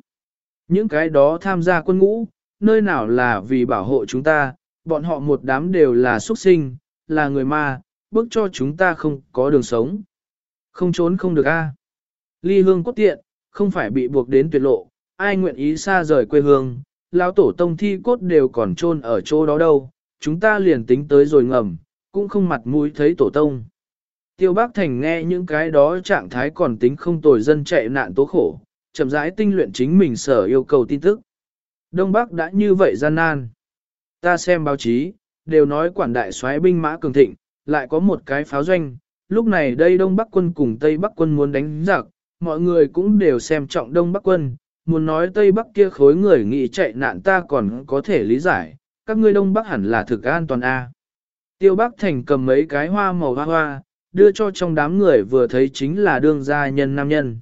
[SPEAKER 1] Những cái đó tham gia quân ngũ, nơi nào là vì bảo hộ chúng ta, bọn họ một đám đều là xuất sinh, là người ma, bước cho chúng ta không có đường sống. Không trốn không được a. Ly hương cốt tiện, không phải bị buộc đến tuyệt lộ, ai nguyện ý xa rời quê hương, lão tổ tông thi cốt đều còn chôn ở chỗ đó đâu, chúng ta liền tính tới rồi ngầm, cũng không mặt mũi thấy tổ tông. Tiêu Bác Thành nghe những cái đó trạng thái còn tính không tồi dân chạy nạn tố khổ, chậm rãi tinh luyện chính mình sở yêu cầu tin tức. Đông Bắc đã như vậy gian nan. Ta xem báo chí, đều nói quản đại soái binh mã cường thịnh, lại có một cái pháo doanh, lúc này đây Đông Bắc quân cùng Tây Bắc quân muốn đánh giặc, mọi người cũng đều xem trọng Đông Bắc quân, muốn nói Tây Bắc kia khối người nghĩ chạy nạn ta còn có thể lý giải, các ngươi Đông Bắc hẳn là thực an toàn A. Tiêu Bắc Thành cầm mấy cái hoa màu hoa hoa, đưa cho trong đám người vừa thấy chính là đương gia nhân nam nhân.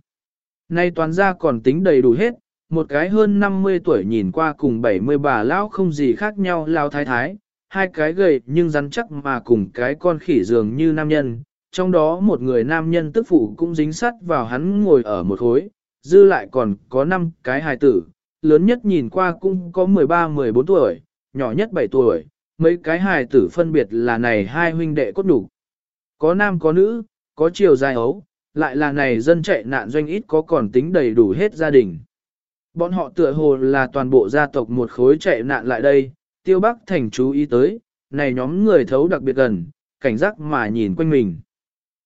[SPEAKER 1] Nay toàn gia còn tính đầy đủ hết, một cái hơn 50 tuổi nhìn qua cùng 70 bà lão không gì khác nhau lao thái thái, hai cái gầy nhưng rắn chắc mà cùng cái con khỉ dường như nam nhân, trong đó một người nam nhân tức phụ cũng dính sắt vào hắn ngồi ở một khối, dư lại còn có 5 cái hài tử, lớn nhất nhìn qua cũng có 13-14 tuổi, nhỏ nhất 7 tuổi, mấy cái hài tử phân biệt là này hai huynh đệ cốt đủ. Có nam có nữ, có chiều dài ấu, lại là này dân chạy nạn doanh ít có còn tính đầy đủ hết gia đình. Bọn họ tựa hồ là toàn bộ gia tộc một khối chạy nạn lại đây, tiêu bắc thành chú ý tới, này nhóm người thấu đặc biệt gần, cảnh giác mà nhìn quanh mình.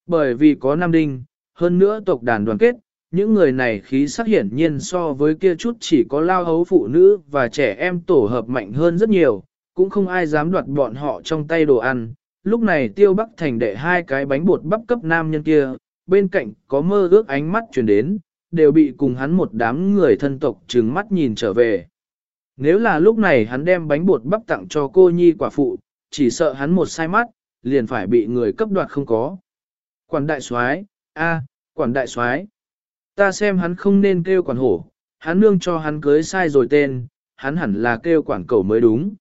[SPEAKER 1] Bởi vì có Nam Đinh, hơn nữa tộc đàn đoàn kết, những người này khí sắc hiển nhiên so với kia chút chỉ có lao hấu phụ nữ và trẻ em tổ hợp mạnh hơn rất nhiều, cũng không ai dám đoạt bọn họ trong tay đồ ăn. Lúc này tiêu bắc thành đệ hai cái bánh bột bắp cấp nam nhân kia, bên cạnh có mơ ước ánh mắt chuyển đến, đều bị cùng hắn một đám người thân tộc trừng mắt nhìn trở về. Nếu là lúc này hắn đem bánh bột bắp tặng cho cô nhi quả phụ, chỉ sợ hắn một sai mắt, liền phải bị người cấp đoạt không có. Quản đại soái, a, quản đại soái. Ta xem hắn không nên kêu quản hổ, hắn nương cho hắn cưới sai rồi tên, hắn hẳn là kêu quản cầu mới đúng.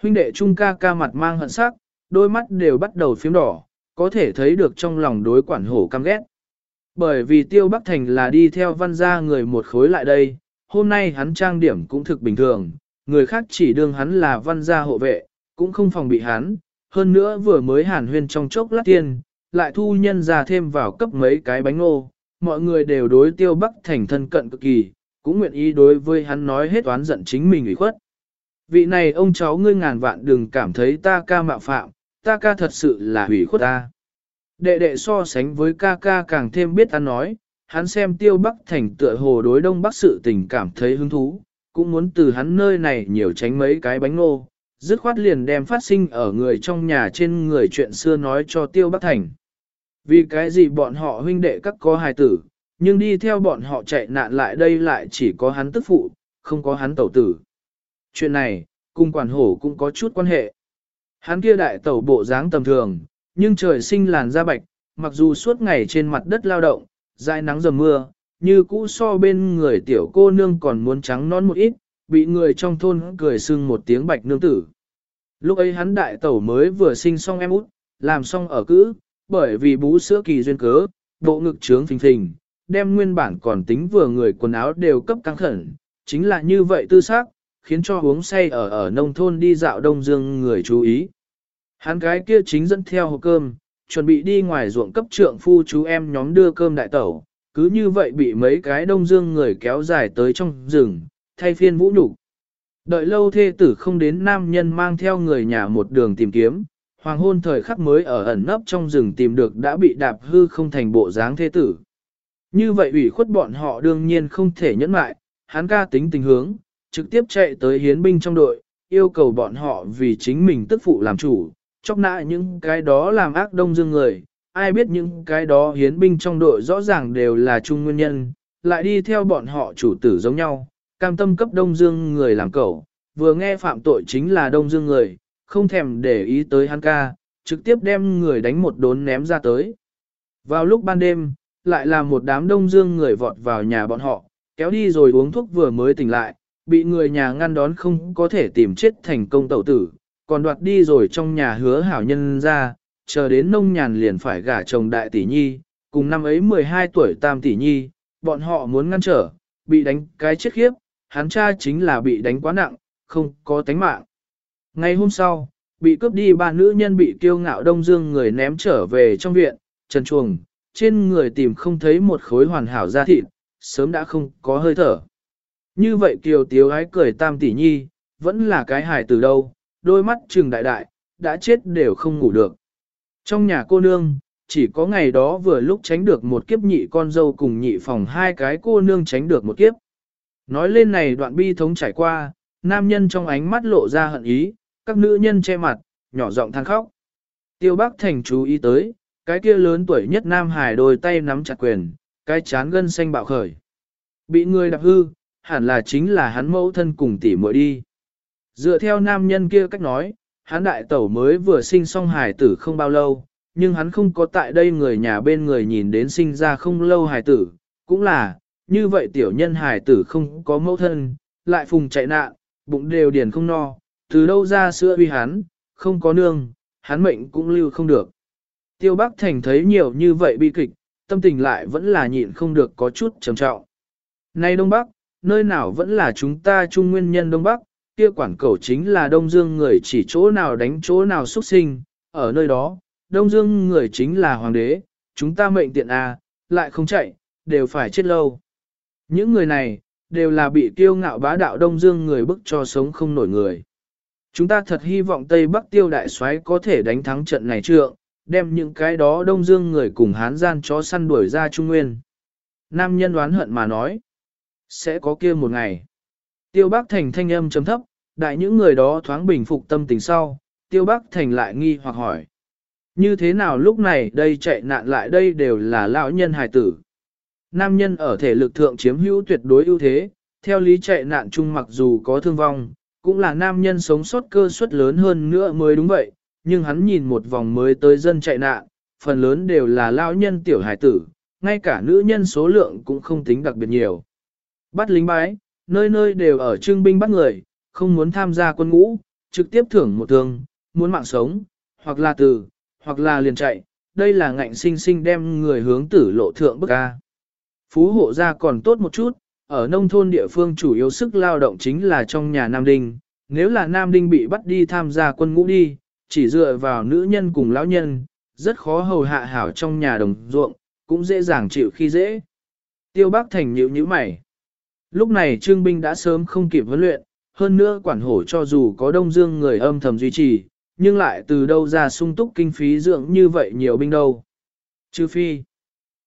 [SPEAKER 1] Huynh đệ trung ca ca mặt mang hận sắc, đôi mắt đều bắt đầu phím đỏ, có thể thấy được trong lòng đối quản hổ căm ghét. Bởi vì Tiêu Bắc Thành là đi theo văn gia người một khối lại đây, hôm nay hắn trang điểm cũng thực bình thường, người khác chỉ đương hắn là văn gia hộ vệ, cũng không phòng bị hắn, hơn nữa vừa mới hàn huyên trong chốc lát tiên, lại thu nhân ra thêm vào cấp mấy cái bánh ngô, mọi người đều đối Tiêu Bắc Thành thân cận cực kỳ, cũng nguyện ý đối với hắn nói hết oán giận chính mình ủy khuất. Vị này ông cháu ngươi ngàn vạn đừng cảm thấy ta ca mạo phạm, ta ca thật sự là hủy khuất ta. Đệ đệ so sánh với ca ca càng thêm biết ăn nói, hắn xem tiêu bắc thành tựa hồ đối đông bắc sự tình cảm thấy hứng thú, cũng muốn từ hắn nơi này nhiều tránh mấy cái bánh ngô, dứt khoát liền đem phát sinh ở người trong nhà trên người chuyện xưa nói cho tiêu bắc thành. Vì cái gì bọn họ huynh đệ các có hài tử, nhưng đi theo bọn họ chạy nạn lại đây lại chỉ có hắn tức phụ, không có hắn tẩu tử. Chuyện này, cung quản hổ cũng có chút quan hệ. Hắn kia đại tẩu bộ dáng tầm thường, nhưng trời sinh làn da bạch, mặc dù suốt ngày trên mặt đất lao động, dài nắng dầm mưa, như cũ so bên người tiểu cô nương còn muốn trắng non một ít, bị người trong thôn cười sưng một tiếng bạch nương tử. Lúc ấy hắn đại tẩu mới vừa sinh xong em út, làm xong ở cữ, bởi vì bú sữa kỳ duyên cớ, bộ ngực trướng phình phình, đem nguyên bản còn tính vừa người quần áo đều cấp căng khẩn, chính là như vậy tư xác, khiến cho uống say ở ở nông thôn đi dạo Đông Dương người chú ý. Hắn gái kia chính dẫn theo hộp cơm, chuẩn bị đi ngoài ruộng cấp trượng phu chú em nhóm đưa cơm đại tẩu, cứ như vậy bị mấy cái đông dương người kéo dài tới trong rừng, thay phiên vũ nhục. Đợi lâu thê tử không đến nam nhân mang theo người nhà một đường tìm kiếm, hoàng hôn thời khắc mới ở ẩn nấp trong rừng tìm được đã bị đạp hư không thành bộ dáng thế tử. Như vậy ủy khuất bọn họ đương nhiên không thể nhẫn mại, hắn ca tính tình hướng, trực tiếp chạy tới hiến binh trong đội, yêu cầu bọn họ vì chính mình tức phụ làm chủ, chóc nã những cái đó làm ác đông dương người, ai biết những cái đó hiến binh trong đội rõ ràng đều là chung nguyên nhân, lại đi theo bọn họ chủ tử giống nhau, cam tâm cấp đông dương người làm cẩu, vừa nghe phạm tội chính là đông dương người, không thèm để ý tới hắn ca, trực tiếp đem người đánh một đốn ném ra tới. Vào lúc ban đêm, lại là một đám đông dương người vọt vào nhà bọn họ, kéo đi rồi uống thuốc vừa mới tỉnh lại, bị người nhà ngăn đón không có thể tìm chết thành công tẩu tử, còn đoạt đi rồi trong nhà hứa hảo nhân ra, chờ đến nông nhàn liền phải gả chồng đại tỷ nhi, cùng năm ấy 12 tuổi tam tỷ nhi, bọn họ muốn ngăn trở, bị đánh cái chết khiếp, hắn cha chính là bị đánh quá nặng, không có tánh mạng. Ngày hôm sau, bị cướp đi ba nữ nhân bị kiêu ngạo đông dương người ném trở về trong viện, trần chuồng, trên người tìm không thấy một khối hoàn hảo da thịt, sớm đã không có hơi thở. Như vậy kiều tiếu ái cười tam tỷ nhi, vẫn là cái hài từ đâu, đôi mắt trừng đại đại, đã chết đều không ngủ được. Trong nhà cô nương, chỉ có ngày đó vừa lúc tránh được một kiếp nhị con dâu cùng nhị phòng hai cái cô nương tránh được một kiếp. Nói lên này đoạn bi thống trải qua, nam nhân trong ánh mắt lộ ra hận ý, các nữ nhân che mặt, nhỏ giọng than khóc. Tiêu Bắc Thành chú ý tới, cái kia lớn tuổi nhất Nam Hải đôi tay nắm chặt quyền, cái chán gân xanh bạo khởi. Bị người đạp hư, hẳn là chính là hắn mẫu thân cùng tỷ muội đi. Dựa theo nam nhân kia cách nói, hắn đại tẩu mới vừa sinh xong hài tử không bao lâu, nhưng hắn không có tại đây người nhà bên người nhìn đến sinh ra không lâu hài tử, cũng là, như vậy tiểu nhân hài tử không có mẫu thân, lại phùng chạy nạn, bụng đều điền không no, từ đâu ra sữa uy hắn, không có nương, hắn mệnh cũng lưu không được. Tiêu Bắc Thành thấy nhiều như vậy bi kịch, tâm tình lại vẫn là nhịn không được có chút trầm trọng. Nay Đông Bắc, nơi nào vẫn là chúng ta chung nguyên nhân Đông Bắc, kia quản cầu chính là Đông Dương người chỉ chỗ nào đánh chỗ nào xuất sinh, ở nơi đó, Đông Dương người chính là hoàng đế, chúng ta mệnh tiện à, lại không chạy, đều phải chết lâu. Những người này, đều là bị tiêu ngạo bá đạo Đông Dương người bức cho sống không nổi người. Chúng ta thật hy vọng Tây Bắc tiêu đại soái có thể đánh thắng trận này trượng, đem những cái đó Đông Dương người cùng hán gian chó săn đuổi ra Trung Nguyên. Nam nhân đoán hận mà nói, sẽ có kia một ngày. Tiêu Bắc Thành thanh âm chấm thấp, đại những người đó thoáng bình phục tâm tình sau, Tiêu Bắc Thành lại nghi hoặc hỏi. Như thế nào lúc này đây chạy nạn lại đây đều là lão nhân hài tử. Nam nhân ở thể lực thượng chiếm hữu tuyệt đối ưu thế, theo lý chạy nạn chung mặc dù có thương vong, cũng là nam nhân sống sót cơ suất lớn hơn nữa mới đúng vậy, nhưng hắn nhìn một vòng mới tới dân chạy nạn, phần lớn đều là lão nhân tiểu hải tử, ngay cả nữ nhân số lượng cũng không tính đặc biệt nhiều. Bắt lính bái, nơi nơi đều ở trưng binh bắt người, không muốn tham gia quân ngũ, trực tiếp thưởng một thương, muốn mạng sống, hoặc là từ, hoặc là liền chạy, đây là ngạnh sinh sinh đem người hướng tử lộ thượng bức ca. Phú hộ gia còn tốt một chút, ở nông thôn địa phương chủ yếu sức lao động chính là trong nhà Nam Đinh, nếu là Nam Đinh bị bắt đi tham gia quân ngũ đi, chỉ dựa vào nữ nhân cùng lão nhân, rất khó hầu hạ hảo trong nhà đồng ruộng, cũng dễ dàng chịu khi dễ. Tiêu Bắc Thành nhíu nhíu mày. Lúc này trương binh đã sớm không kịp huấn luyện, hơn nữa quản hổ cho dù có đông dương người âm thầm duy trì, nhưng lại từ đâu ra sung túc kinh phí dưỡng như vậy nhiều binh đâu. Trừ phi,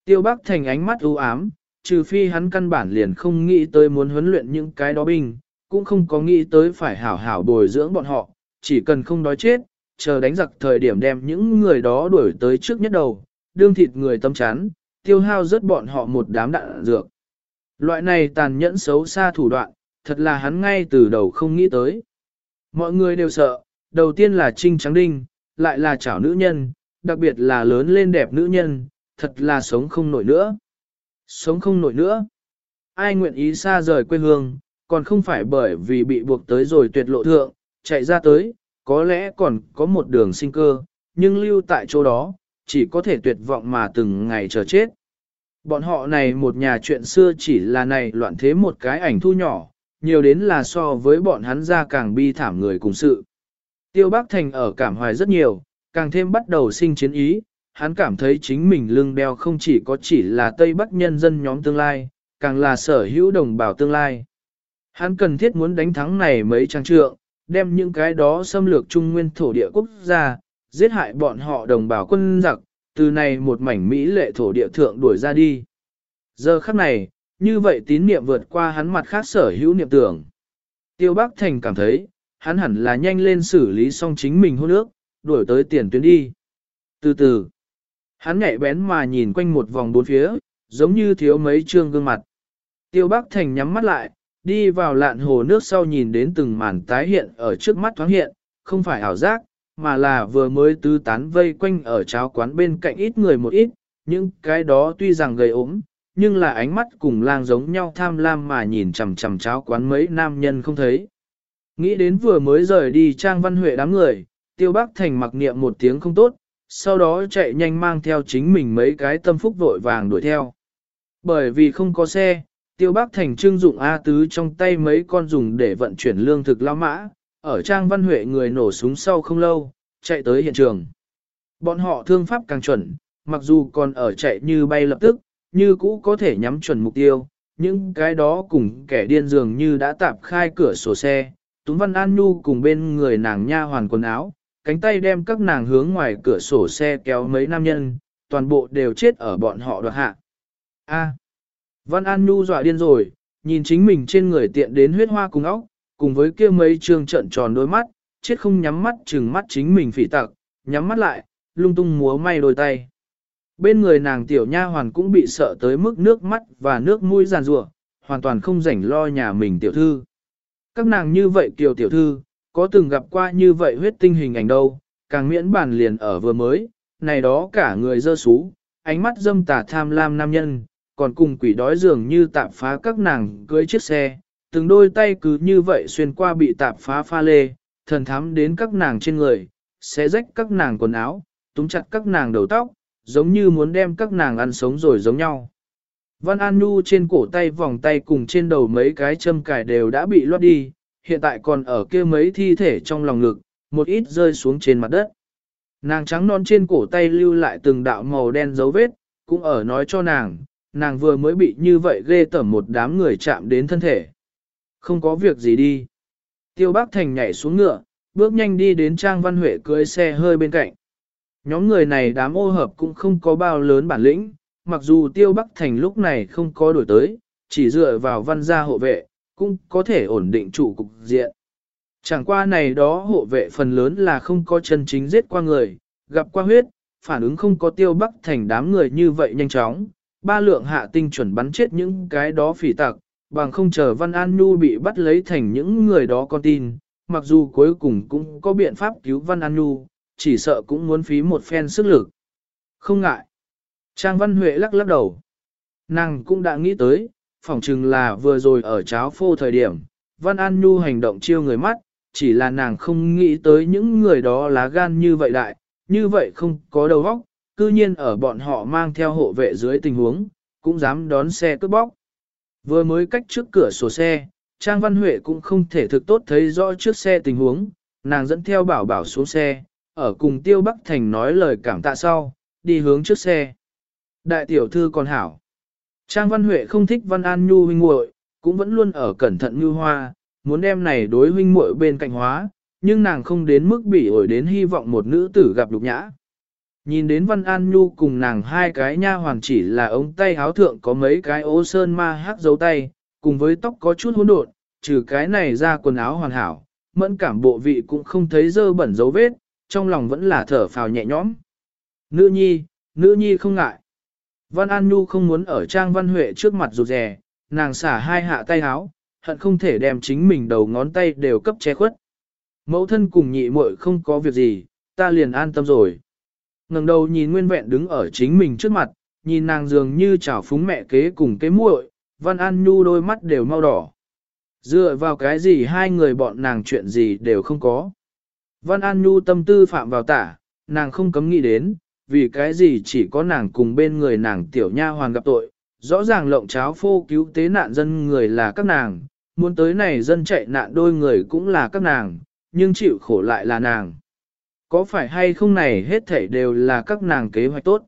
[SPEAKER 1] tiêu bắc thành ánh mắt u ám, trừ phi hắn căn bản liền không nghĩ tới muốn huấn luyện những cái đó binh, cũng không có nghĩ tới phải hảo hảo bồi dưỡng bọn họ, chỉ cần không đói chết, chờ đánh giặc thời điểm đem những người đó đuổi tới trước nhất đầu, đương thịt người tâm chán, tiêu hao rất bọn họ một đám đạn dược. Loại này tàn nhẫn xấu xa thủ đoạn, thật là hắn ngay từ đầu không nghĩ tới. Mọi người đều sợ, đầu tiên là Trinh Trắng Đinh, lại là chảo nữ nhân, đặc biệt là lớn lên đẹp nữ nhân, thật là sống không nổi nữa. Sống không nổi nữa. Ai nguyện ý xa rời quê hương, còn không phải bởi vì bị buộc tới rồi tuyệt lộ thượng, chạy ra tới, có lẽ còn có một đường sinh cơ, nhưng lưu tại chỗ đó, chỉ có thể tuyệt vọng mà từng ngày chờ chết. Bọn họ này một nhà chuyện xưa chỉ là này loạn thế một cái ảnh thu nhỏ, nhiều đến là so với bọn hắn ra càng bi thảm người cùng sự. Tiêu Bắc Thành ở cảm hoài rất nhiều, càng thêm bắt đầu sinh chiến ý, hắn cảm thấy chính mình lưng đeo không chỉ có chỉ là Tây Bắc nhân dân nhóm tương lai, càng là sở hữu đồng bào tương lai. Hắn cần thiết muốn đánh thắng này mấy trang trượng, đem những cái đó xâm lược trung nguyên thổ địa quốc gia, giết hại bọn họ đồng bào quân giặc, từ này một mảnh Mỹ lệ thổ địa thượng đuổi ra đi. Giờ khắc này, như vậy tín niệm vượt qua hắn mặt khác sở hữu niệm tưởng. Tiêu Bắc Thành cảm thấy, hắn hẳn là nhanh lên xử lý xong chính mình hôn ước, đuổi tới tiền tuyến đi. Từ từ, hắn nhạy bén mà nhìn quanh một vòng bốn phía, giống như thiếu mấy trương gương mặt. Tiêu Bắc Thành nhắm mắt lại, đi vào lạn hồ nước sau nhìn đến từng màn tái hiện ở trước mắt thoáng hiện, không phải ảo giác, mà là vừa mới tứ tán vây quanh ở cháo quán bên cạnh ít người một ít, những cái đó tuy rằng gầy ốm, nhưng là ánh mắt cùng lang giống nhau tham lam mà nhìn chằm chằm cháo quán mấy nam nhân không thấy. Nghĩ đến vừa mới rời đi trang văn huệ đám người, tiêu bắc thành mặc niệm một tiếng không tốt, sau đó chạy nhanh mang theo chính mình mấy cái tâm phúc vội vàng đuổi theo. Bởi vì không có xe, tiêu bác thành trưng dụng A tứ trong tay mấy con dùng để vận chuyển lương thực lao mã, ở trang văn huệ người nổ súng sau không lâu, chạy tới hiện trường. Bọn họ thương pháp càng chuẩn, mặc dù còn ở chạy như bay lập tức, như cũ có thể nhắm chuẩn mục tiêu, những cái đó cùng kẻ điên dường như đã tạp khai cửa sổ xe, Túng Văn An Nhu cùng bên người nàng nha hoàn quần áo, cánh tay đem các nàng hướng ngoài cửa sổ xe kéo mấy nam nhân, toàn bộ đều chết ở bọn họ đoạt hạ. A. Văn An Nhu dọa điên rồi, nhìn chính mình trên người tiện đến huyết hoa cùng óc, cùng với kia mấy trường trận tròn đôi mắt, chết không nhắm mắt chừng mắt chính mình phỉ tặc, nhắm mắt lại, lung tung múa may đôi tay. Bên người nàng tiểu nha hoàn cũng bị sợ tới mức nước mắt và nước mũi giàn rủa, hoàn toàn không rảnh lo nhà mình tiểu thư. Các nàng như vậy kiều tiểu thư, có từng gặp qua như vậy huyết tinh hình ảnh đâu, càng miễn bản liền ở vừa mới, này đó cả người dơ sú, ánh mắt dâm tà tham lam nam nhân, còn cùng quỷ đói dường như tạp phá các nàng cưới chiếc xe, từng đôi tay cứ như vậy xuyên qua bị tạp phá pha lê, thần thám đến các nàng trên người, xé rách các nàng quần áo, túm chặt các nàng đầu tóc, giống như muốn đem các nàng ăn sống rồi giống nhau. Văn An Nhu trên cổ tay vòng tay cùng trên đầu mấy cái châm cài đều đã bị loát đi, hiện tại còn ở kia mấy thi thể trong lòng ngực, một ít rơi xuống trên mặt đất. Nàng trắng non trên cổ tay lưu lại từng đạo màu đen dấu vết, cũng ở nói cho nàng, nàng vừa mới bị như vậy ghê tởm một đám người chạm đến thân thể. Không có việc gì đi. Tiêu Bác Thành nhảy xuống ngựa, bước nhanh đi đến Trang Văn Huệ cưới xe hơi bên cạnh. Nhóm người này đám ô hợp cũng không có bao lớn bản lĩnh, mặc dù Tiêu Bắc Thành lúc này không có đổi tới, chỉ dựa vào văn gia hộ vệ, cũng có thể ổn định trụ cục diện. Chẳng qua này đó hộ vệ phần lớn là không có chân chính giết qua người, gặp qua huyết, phản ứng không có Tiêu Bắc Thành đám người như vậy nhanh chóng, ba lượng hạ tinh chuẩn bắn chết những cái đó phỉ tặc, bằng không chờ Văn An Nhu bị bắt lấy thành những người đó con tin, mặc dù cuối cùng cũng có biện pháp cứu Văn An Nhu, chỉ sợ cũng muốn phí một phen sức lực. Không ngại. Trang Văn Huệ lắc lắc đầu. Nàng cũng đã nghĩ tới, phỏng chừng là vừa rồi ở cháo phô thời điểm, Văn An Nhu hành động chiêu người mắt, chỉ là nàng không nghĩ tới những người đó lá gan như vậy đại, như vậy không có đầu óc, cư nhiên ở bọn họ mang theo hộ vệ dưới tình huống, cũng dám đón xe cướp bóc. Vừa mới cách trước cửa sổ xe, Trang Văn Huệ cũng không thể thực tốt thấy rõ trước xe tình huống, nàng dẫn theo bảo bảo xuống xe, ở cùng Tiêu Bắc Thành nói lời cảm tạ sau, đi hướng trước xe. Đại tiểu thư còn hảo. Trang Văn Huệ không thích Văn An Nhu huynh muội, cũng vẫn luôn ở cẩn thận như hoa, muốn đem này đối huynh muội bên cạnh hóa, nhưng nàng không đến mức bị ổi đến hy vọng một nữ tử gặp lục nhã. Nhìn đến Văn An Nhu cùng nàng hai cái nha hoàng chỉ là ống tay háo thượng có mấy cái ô sơn ma hát dấu tay, cùng với tóc có chút hỗn độn, trừ cái này ra quần áo hoàn hảo, mẫn cảm bộ vị cũng không thấy dơ bẩn dấu vết, trong lòng vẫn là thở phào nhẹ nhõm. Nữ nhi, nữ nhi không ngại. Văn An Nhu không muốn ở Trang Văn Huệ trước mặt rụt rè, nàng xả hai hạ tay háo, hận không thể đem chính mình đầu ngón tay đều cấp che khuất. Mẫu thân cùng nhị muội không có việc gì, ta liền an tâm rồi. ngẩng đầu nhìn nguyên vẹn đứng ở chính mình trước mặt, nhìn nàng dường như chảo phúng mẹ kế cùng cái muội, Văn An Nhu đôi mắt đều mau đỏ. Dựa vào cái gì hai người bọn nàng chuyện gì đều không có. Văn An Nhu tâm tư phạm vào tả, nàng không cấm nghĩ đến, vì cái gì chỉ có nàng cùng bên người nàng tiểu nha hoàn gặp tội, rõ ràng lộng cháo phô cứu tế nạn dân người là các nàng, muốn tới này dân chạy nạn đôi người cũng là các nàng, nhưng chịu khổ lại là nàng. Có phải hay không này hết thảy đều là các nàng kế hoạch tốt?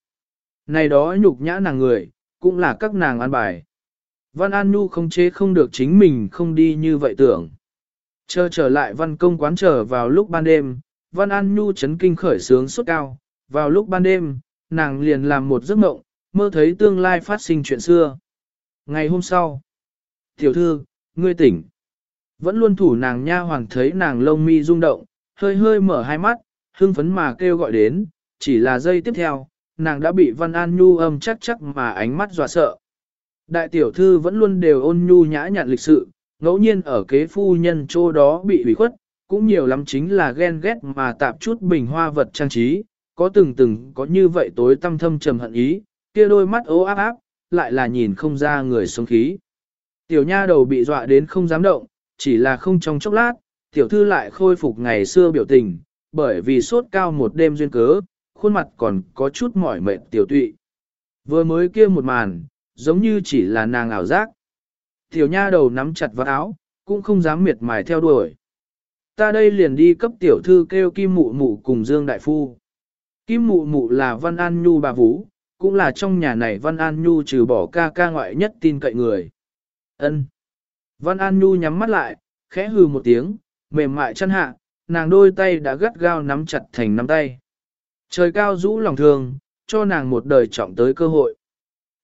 [SPEAKER 1] Này đó nhục nhã nàng người, cũng là các nàng an bài. Văn An Nhu không chế không được chính mình không đi như vậy tưởng. Chờ trở lại văn công quán trở vào lúc ban đêm, Văn An Nhu chấn kinh khởi sướng suốt cao, vào lúc ban đêm, nàng liền làm một giấc mộng, mơ thấy tương lai phát sinh chuyện xưa. Ngày hôm sau, tiểu thư, ngươi tỉnh. Vẫn luôn thủ nàng nha hoàng thấy nàng lông mi rung động, hơi hơi mở hai mắt, hưng phấn mà kêu gọi đến, chỉ là giây tiếp theo, nàng đã bị Văn An Nhu âm chắc chắc mà ánh mắt dọa sợ. Đại tiểu thư vẫn luôn đều ôn nhu nhã nhặn lịch sự, ngẫu nhiên ở kế phu nhân chỗ đó bị ủy khuất, cũng nhiều lắm chính là ghen ghét mà tạp chút bình hoa vật trang trí, có từng từng có như vậy tối tâm thâm trầm hận ý, kia đôi mắt ố áp áp, lại là nhìn không ra người sống khí. Tiểu nha đầu bị dọa đến không dám động, chỉ là không trong chốc lát, tiểu thư lại khôi phục ngày xưa biểu tình, bởi vì sốt cao một đêm duyên cớ, khuôn mặt còn có chút mỏi mệt tiểu tụy. Vừa mới kia một màn, giống như chỉ là nàng ảo giác. Tiểu nha đầu nắm chặt vào áo, cũng không dám miệt mài theo đuổi. Ta đây liền đi cấp tiểu thư kêu Kim Mụ Mụ cùng Dương Đại Phu. Kim Mụ Mụ là Văn An Nhu bà Vũ, cũng là trong nhà này Văn An Nhu trừ bỏ ca ca ngoại nhất tin cậy người. Ân. Văn An Nhu nhắm mắt lại, khẽ hừ một tiếng, mềm mại chân hạ, nàng đôi tay đã gắt gao nắm chặt thành nắm tay. Trời cao rũ lòng thường, cho nàng một đời trọng tới cơ hội.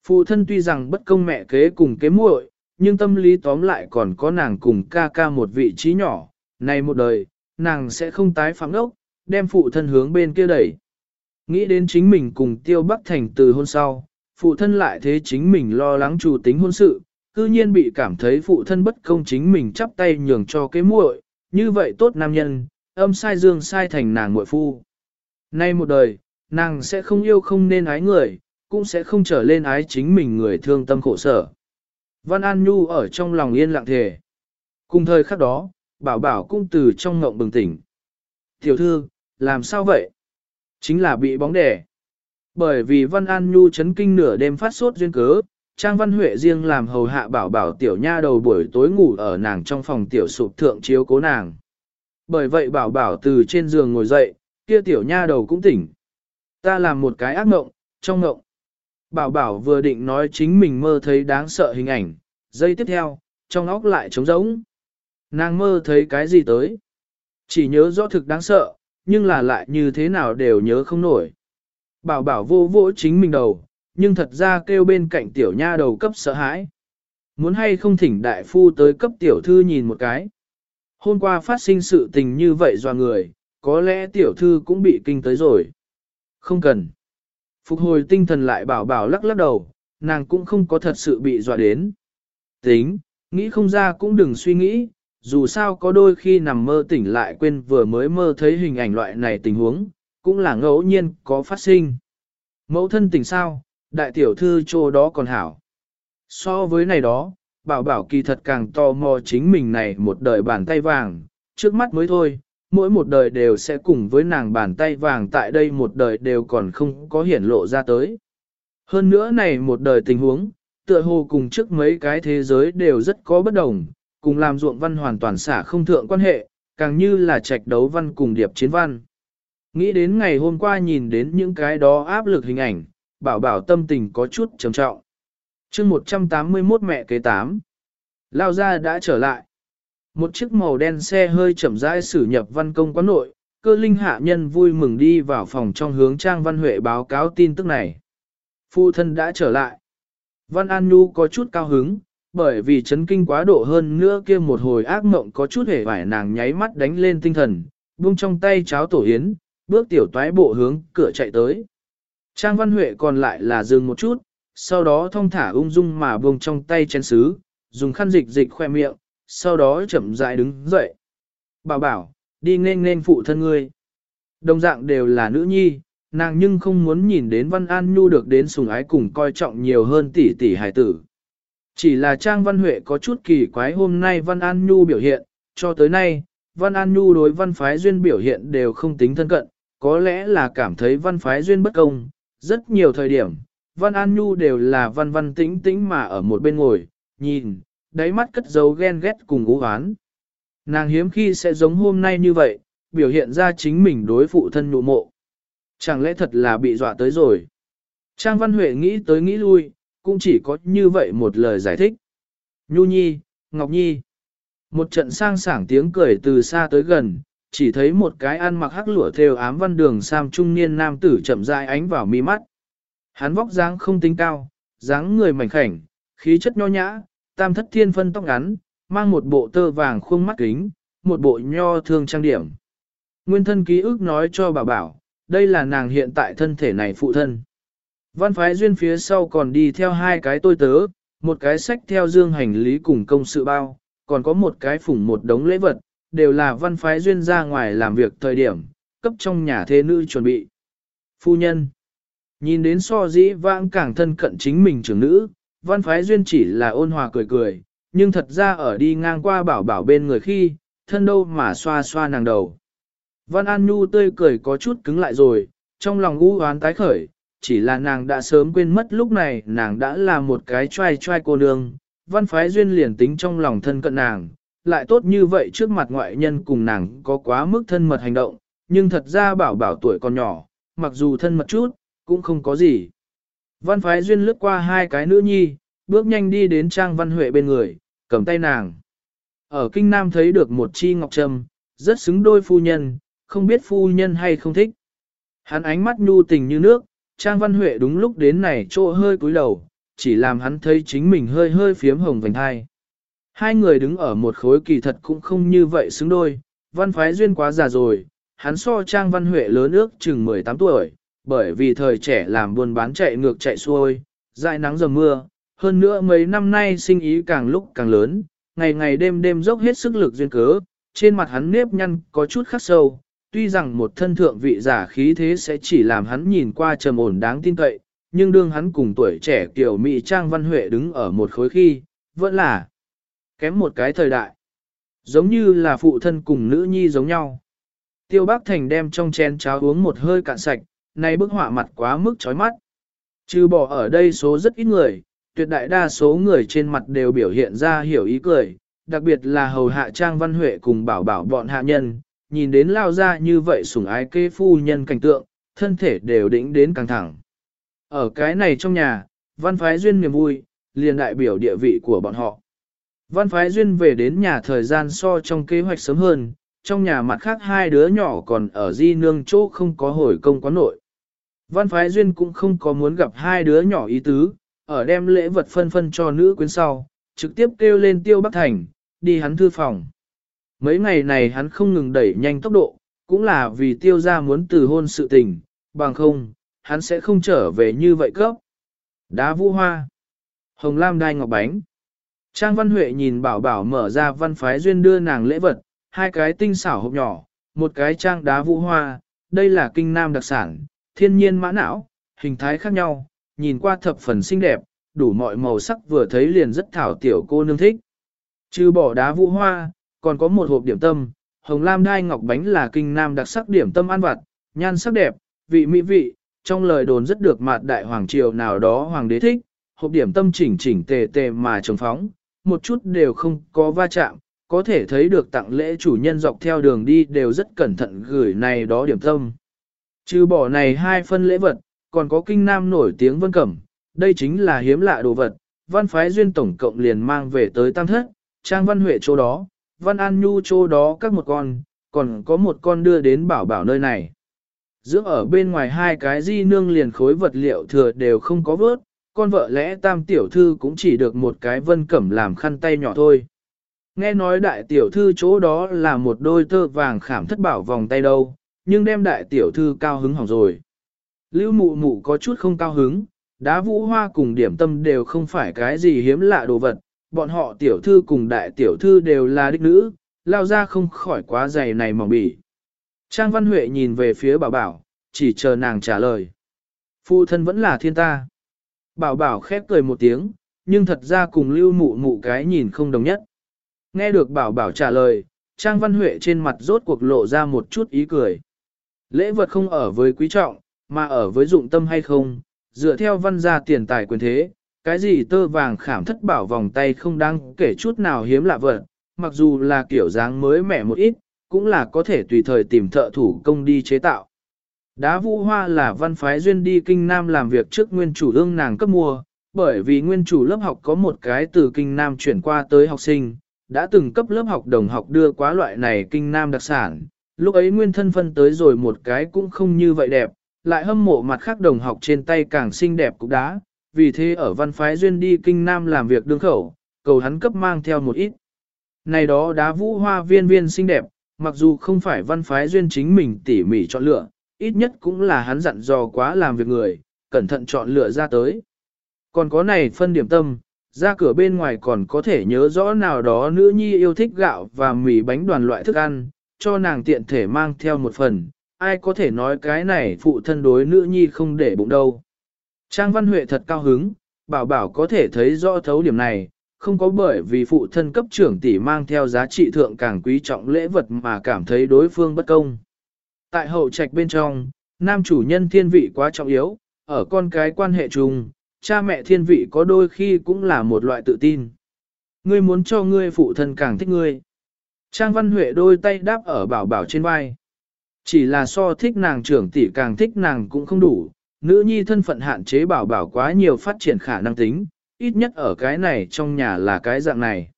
[SPEAKER 1] Phụ thân tuy rằng bất công mẹ kế cùng kế muội, nhưng tâm lý tóm lại còn có nàng cùng ca ca một vị trí nhỏ. Này một đời, nàng sẽ không tái phạm ốc, đem phụ thân hướng bên kia đẩy. Nghĩ đến chính mình cùng tiêu bắc thành từ hôn sau, phụ thân lại thế chính mình lo lắng chủ tính hôn sự, cư nhiên bị cảm thấy phụ thân bất công chính mình chắp tay nhường cho cái muội, như vậy tốt nam nhân, âm sai dương sai thành nàng muội phu. Nay một đời, nàng sẽ không yêu không nên ái người, cũng sẽ không trở lên ái chính mình người thương tâm khổ sở. Văn An Nhu ở trong lòng yên lặng thề. Cùng thời khắc đó, bảo bảo cũng từ trong ngộng bừng tỉnh. Tiểu thư, làm sao vậy? Chính là bị bóng đè. Bởi vì Văn An Nhu chấn kinh nửa đêm phát sốt duyên cớ, Trang Văn Huệ riêng làm hầu hạ bảo bảo tiểu nha đầu buổi tối ngủ ở nàng trong phòng tiểu sụp thượng chiếu cố nàng. Bởi vậy bảo bảo từ trên giường ngồi dậy, kia tiểu nha đầu cũng tỉnh. Ta làm một cái ác mộng, trong mộng. Bảo bảo vừa định nói chính mình mơ thấy đáng sợ hình ảnh, giây tiếp theo, trong óc lại trống rỗng. Nàng mơ thấy cái gì tới? Chỉ nhớ rõ thực đáng sợ, nhưng là lại như thế nào đều nhớ không nổi. Bảo bảo vô vỗ chính mình đầu, nhưng thật ra kêu bên cạnh tiểu nha đầu cấp sợ hãi. Muốn hay không thỉnh đại phu tới cấp tiểu thư nhìn một cái. Hôm qua phát sinh sự tình như vậy do người, có lẽ tiểu thư cũng bị kinh tới rồi. Không cần. Phục hồi tinh thần lại bảo bảo lắc lắc đầu, nàng cũng không có thật sự bị dọa đến. Tính, nghĩ không ra cũng đừng suy nghĩ, dù sao có đôi khi nằm mơ tỉnh lại quên vừa mới mơ thấy hình ảnh loại này tình huống, cũng là ngẫu nhiên có phát sinh. Mẫu thân tỉnh sao, đại tiểu thư chỗ đó còn hảo. So với này đó, bảo bảo kỳ thật càng tò mò chính mình này một đời bàn tay vàng, trước mắt mới thôi, mỗi một đời đều sẽ cùng với nàng bàn tay vàng tại đây một đời đều còn không có hiển lộ ra tới. Hơn nữa này một đời tình huống, tựa hồ cùng trước mấy cái thế giới đều rất có bất đồng, cùng làm ruộng văn hoàn toàn xả không thượng quan hệ, càng như là trạch đấu văn cùng điệp chiến văn. Nghĩ đến ngày hôm qua nhìn đến những cái đó áp lực hình ảnh, bảo bảo tâm tình có chút trầm trọng. chương 181 mẹ kế 8. Lao ra đã trở lại. Một chiếc màu đen xe hơi chậm rãi xử nhập văn công quán nội, cơ linh hạ nhân vui mừng đi vào phòng trong hướng Trang Văn Huệ báo cáo tin tức này. Phu thân đã trở lại. Văn An Nhu có chút cao hứng, bởi vì chấn kinh quá độ hơn nữa kia một hồi ác mộng có chút hề vải nàng nháy mắt đánh lên tinh thần, buông trong tay cháo tổ hiến, bước tiểu toái bộ hướng cửa chạy tới. Trang Văn Huệ còn lại là dừng một chút, sau đó thong thả ung dung mà buông trong tay chén sứ, dùng khăn dịch dịch khoe miệng, sau đó chậm rãi đứng dậy. Bảo bảo, đi nên nên phụ thân ngươi. Đồng dạng đều là nữ nhi, nàng nhưng không muốn nhìn đến Văn An Nhu được đến sùng ái cùng coi trọng nhiều hơn tỷ tỷ hài tử. Chỉ là Trang Văn Huệ có chút kỳ quái hôm nay Văn An Nhu biểu hiện, cho tới nay, Văn An Nhu đối văn phái duyên biểu hiện đều không tính thân cận, có lẽ là cảm thấy văn phái duyên bất công, rất nhiều thời điểm, Văn An Nhu đều là văn văn tĩnh tĩnh mà ở một bên ngồi, nhìn, đáy mắt cất dấu ghen ghét cùng ú hoán. Nàng hiếm khi sẽ giống hôm nay như vậy, biểu hiện ra chính mình đối phụ thân nụ mộ. Chẳng lẽ thật là bị dọa tới rồi? Trang Văn Huệ nghĩ tới nghĩ lui, cũng chỉ có như vậy một lời giải thích. Nhu Nhi, Ngọc Nhi. Một trận sang sảng tiếng cười từ xa tới gần, chỉ thấy một cái ăn mặc hắc lụa theo ám văn đường sam trung niên nam tử chậm rãi ánh vào mi mắt. Hắn vóc dáng không tính cao, dáng người mảnh khảnh, khí chất nho nhã, tam thất thiên phân tóc ngắn, mang một bộ tơ vàng khuôn mắt kính, một bộ nho thương trang điểm. Nguyên thân ký ức nói cho bà bảo, đây là nàng hiện tại thân thể này phụ thân. Văn phái duyên phía sau còn đi theo hai cái tôi tớ, một cái sách theo dương hành lý cùng công sự bao, còn có một cái phủng một đống lễ vật, đều là văn phái duyên ra ngoài làm việc thời điểm, cấp trong nhà thế nữ chuẩn bị. Phu nhân, nhìn đến so dĩ vãng càng thân cận chính mình trưởng nữ, văn phái duyên chỉ là ôn hòa cười cười, nhưng thật ra ở đi ngang qua bảo bảo bên người khi, thân đâu mà xoa xoa nàng đầu. Văn An Nhu tươi cười có chút cứng lại rồi, trong lòng u hoán tái khởi, chỉ là nàng đã sớm quên mất lúc này nàng đã là một cái trai trai cô nương, văn phái duyên liền tính trong lòng thân cận nàng, lại tốt như vậy trước mặt ngoại nhân cùng nàng có quá mức thân mật hành động, nhưng thật ra bảo bảo tuổi còn nhỏ, mặc dù thân mật chút, cũng không có gì. Văn phái duyên lướt qua hai cái nữ nhi, bước nhanh đi đến trang văn huệ bên người, cầm tay nàng. Ở kinh nam thấy được một chi ngọc trâm, rất xứng đôi phu nhân, không biết phu nhân hay không thích. Hắn ánh mắt nhu tình như nước, Trang Văn Huệ đúng lúc đến này trô hơi cúi đầu, chỉ làm hắn thấy chính mình hơi hơi phiếm hồng vành hai. Hai người đứng ở một khối kỳ thật cũng không như vậy xứng đôi, văn phái duyên quá già rồi, hắn so Trang Văn Huệ lớn ước chừng 18 tuổi, bởi vì thời trẻ làm buôn bán chạy ngược chạy xuôi, dại nắng dầm mưa, hơn nữa mấy năm nay sinh ý càng lúc càng lớn, ngày ngày đêm đêm dốc hết sức lực duyên cớ, trên mặt hắn nếp nhăn có chút khắc sâu, tuy rằng một thân thượng vị giả khí thế sẽ chỉ làm hắn nhìn qua trầm ổn đáng tin cậy, nhưng đương hắn cùng tuổi trẻ kiểu Mỹ Trang Văn Huệ đứng ở một khối khi, vẫn là kém một cái thời đại. Giống như là phụ thân cùng nữ nhi giống nhau. Tiêu Bác Thành đem trong chén cháo uống một hơi cạn sạch, nay bức họa mặt quá mức chói mắt. Trừ bỏ ở đây số rất ít người, tuyệt đại đa số người trên mặt đều biểu hiện ra hiểu ý cười, đặc biệt là hầu hạ Trang Văn Huệ cùng bảo bảo bọn hạ nhân, nhìn đến lao ra như vậy sủng ái kê phu nhân cảnh tượng, thân thể đều đĩnh đến căng thẳng. Ở cái này trong nhà, văn phái duyên niềm vui, liền đại biểu địa vị của bọn họ. Văn phái duyên về đến nhà thời gian so trong kế hoạch sớm hơn, trong nhà mặt khác hai đứa nhỏ còn ở di nương chỗ không có hồi công quán nội. Văn phái duyên cũng không có muốn gặp hai đứa nhỏ ý tứ, ở đem lễ vật phân phân cho nữ quyến sau, trực tiếp kêu lên tiêu bắc thành, đi hắn thư phòng. Mấy ngày này hắn không ngừng đẩy nhanh tốc độ, cũng là vì tiêu ra muốn từ hôn sự tình, bằng không, hắn sẽ không trở về như vậy cấp. Đá vũ hoa, hồng lam đai ngọc bánh. Trang Văn Huệ nhìn bảo bảo mở ra văn phái duyên đưa nàng lễ vật, hai cái tinh xảo hộp nhỏ, một cái trang đá vũ hoa, đây là kinh nam đặc sản, thiên nhiên mã não, hình thái khác nhau, nhìn qua thập phần xinh đẹp, đủ mọi màu sắc vừa thấy liền rất thảo tiểu cô nương thích. Trừ bỏ đá vũ hoa, còn có một hộp điểm tâm, hồng lam đai ngọc bánh là kinh nam đặc sắc điểm tâm ăn vặt, nhan sắc đẹp, vị mỹ vị, trong lời đồn rất được mặt đại hoàng triều nào đó hoàng đế thích, hộp điểm tâm chỉnh chỉnh tề tề mà trồng phóng, một chút đều không có va chạm, có thể thấy được tặng lễ chủ nhân dọc theo đường đi đều rất cẩn thận gửi này đó điểm tâm. Trừ bỏ này hai phân lễ vật, còn có kinh nam nổi tiếng vân cẩm, đây chính là hiếm lạ đồ vật, văn phái duyên tổng cộng liền mang về tới tam thất, trang văn huệ chỗ đó, Văn An Nhu chỗ đó các một con, còn có một con đưa đến bảo bảo nơi này. Dưỡng ở bên ngoài hai cái di nương liền khối vật liệu thừa đều không có vớt, con vợ lẽ tam tiểu thư cũng chỉ được một cái vân cẩm làm khăn tay nhỏ thôi. Nghe nói đại tiểu thư chỗ đó là một đôi tơ vàng khảm thất bảo vòng tay đâu, nhưng đem đại tiểu thư cao hứng hỏng rồi. Lưu mụ mụ có chút không cao hứng, đá vũ hoa cùng điểm tâm đều không phải cái gì hiếm lạ đồ vật, bọn họ tiểu thư cùng đại tiểu thư đều là đích nữ, lao ra không khỏi quá dày này mỏng bỉ. Trang Văn Huệ nhìn về phía bảo bảo, chỉ chờ nàng trả lời. Phu thân vẫn là thiên ta. Bảo bảo khép cười một tiếng, nhưng thật ra cùng lưu mụ mụ cái nhìn không đồng nhất. Nghe được bảo bảo trả lời, Trang Văn Huệ trên mặt rốt cuộc lộ ra một chút ý cười. Lễ vật không ở với quý trọng, mà ở với dụng tâm hay không, dựa theo văn gia tiền tài quyền thế, cái gì tơ vàng khảm thất bảo vòng tay không đáng kể chút nào hiếm lạ vật, mặc dù là kiểu dáng mới mẻ một ít, cũng là có thể tùy thời tìm thợ thủ công đi chế tạo. Đá vũ hoa là văn phái duyên đi kinh nam làm việc trước nguyên chủ ương nàng cấp mua, bởi vì nguyên chủ lớp học có một cái từ kinh nam chuyển qua tới học sinh, đã từng cấp lớp học đồng học đưa quá loại này kinh nam đặc sản, lúc ấy nguyên thân phân tới rồi một cái cũng không như vậy đẹp, lại hâm mộ mặt khác đồng học trên tay càng xinh đẹp cục đá, vì thế ở văn phái duyên đi kinh nam làm việc đương khẩu, cầu hắn cấp mang theo một ít. Này đó đá vũ hoa viên viên xinh đẹp, mặc dù không phải văn phái duyên chính mình tỉ mỉ chọn lựa, ít nhất cũng là hắn dặn dò quá làm việc người, cẩn thận chọn lựa ra tới. Còn có này phân điểm tâm, ra cửa bên ngoài còn có thể nhớ rõ nào đó nữ nhi yêu thích gạo và mì bánh đoàn loại thức ăn, cho nàng tiện thể mang theo một phần, ai có thể nói cái này phụ thân đối nữ nhi không để bụng đâu. Trang Văn Huệ thật cao hứng, bảo bảo có thể thấy rõ thấu điểm này, không có bởi vì phụ thân cấp trưởng tỷ mang theo giá trị thượng càng quý trọng lễ vật mà cảm thấy đối phương bất công. Tại hậu trạch bên trong, nam chủ nhân thiên vị quá trọng yếu, ở con cái quan hệ chung, cha mẹ thiên vị có đôi khi cũng là một loại tự tin. Ngươi muốn cho ngươi phụ thân càng thích ngươi. Trang Văn Huệ đôi tay đáp ở bảo bảo trên vai. Chỉ là so thích nàng trưởng tỷ càng thích nàng cũng không đủ, nữ nhi thân phận hạn chế bảo bảo quá nhiều phát triển khả năng tính, ít nhất ở cái này trong nhà là cái dạng này.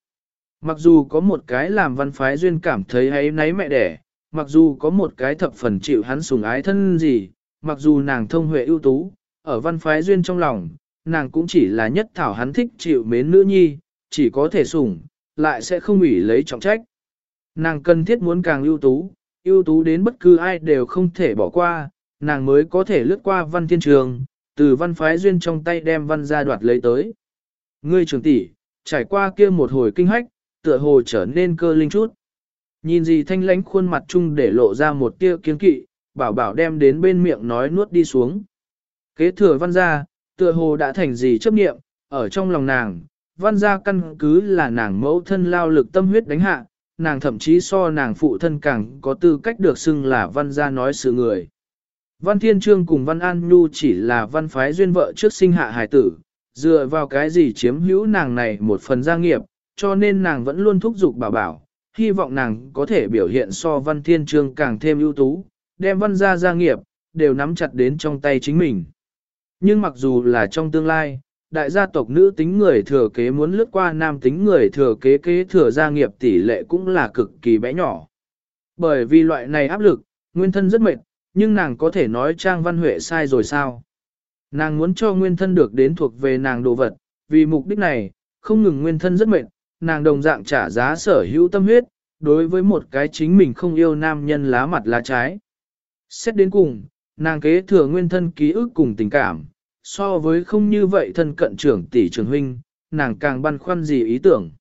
[SPEAKER 1] Mặc dù có một cái làm văn phái duyên cảm thấy ấy nấy mẹ đẻ, mặc dù có một cái thập phần chịu hắn sủng ái thân gì, mặc dù nàng thông huệ ưu tú, ở văn phái duyên trong lòng, nàng cũng chỉ là nhất thảo hắn thích chịu mến nữ nhi, chỉ có thể sủng, lại sẽ không ủy lấy trọng trách. Nàng cần thiết muốn càng ưu tú, ưu tú đến bất cứ ai đều không thể bỏ qua, nàng mới có thể lướt qua văn thiên trường, từ văn phái duyên trong tay đem văn gia đoạt lấy tới. Ngươi trưởng tỷ, trải qua kia một hồi kinh hách, tựa hồ trở nên cơ linh chút. Nhìn gì thanh lánh khuôn mặt chung để lộ ra một tia kiên kỵ, bảo bảo đem đến bên miệng nói nuốt đi xuống. Kế thừa văn gia, tựa hồ đã thành gì chấp niệm, ở trong lòng nàng, văn gia căn cứ là nàng mẫu thân lao lực tâm huyết đánh hạ, nàng thậm chí so nàng phụ thân càng có tư cách được xưng là văn gia nói sự người. Văn Thiên Trương cùng Văn An Nhu chỉ là văn phái duyên vợ trước sinh hạ hài tử, dựa vào cái gì chiếm hữu nàng này một phần gia nghiệp, cho nên nàng vẫn luôn thúc giục bảo bảo, hy vọng nàng có thể biểu hiện so Văn Thiên Trương càng thêm ưu tú, đem văn gia gia nghiệp, đều nắm chặt đến trong tay chính mình. Nhưng mặc dù là trong tương lai, đại gia tộc nữ tính người thừa kế muốn lướt qua nam tính người thừa kế kế thừa gia nghiệp tỷ lệ cũng là cực kỳ bé nhỏ. Bởi vì loại này áp lực, nguyên thân rất mệt, nhưng nàng có thể nói Trang Văn Huệ sai rồi sao? Nàng muốn cho nguyên thân được đến thuộc về nàng đồ vật, vì mục đích này, không ngừng nguyên thân rất mệt, nàng đồng dạng trả giá sở hữu tâm huyết, đối với một cái chính mình không yêu nam nhân lá mặt lá trái. Xét đến cùng, nàng kế thừa nguyên thân ký ức cùng tình cảm, so với không như vậy thân cận trưởng tỷ trường huynh, nàng càng băn khoăn gì ý tưởng.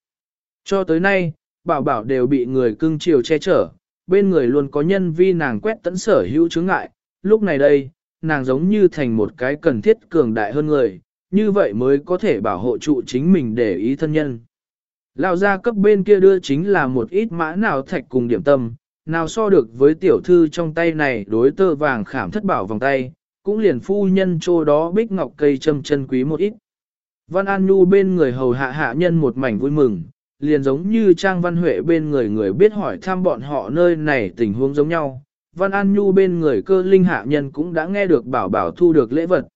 [SPEAKER 1] Cho tới nay, bảo bảo đều bị người cưng chiều che chở, bên người luôn có nhân vi nàng quét tận sở hữu chướng ngại, lúc này đây, nàng giống như thành một cái cần thiết cường đại hơn người, như vậy mới có thể bảo hộ trụ chính mình để ý thân nhân. Lão gia cấp bên kia đưa chính là một ít mã nào thạch cùng điểm tâm, nào so được với tiểu thư trong tay này đối tơ vàng khảm thất bảo vòng tay, cũng liền phu nhân chỗ đó bích ngọc cây châm chân quý một ít. Văn An Nhu bên người hầu hạ hạ nhân một mảnh vui mừng, liền giống như Trang Văn Huệ bên người người biết hỏi thăm bọn họ nơi này tình huống giống nhau. Văn An Nhu bên người cơ linh hạ nhân cũng đã nghe được bảo bảo thu được lễ vật.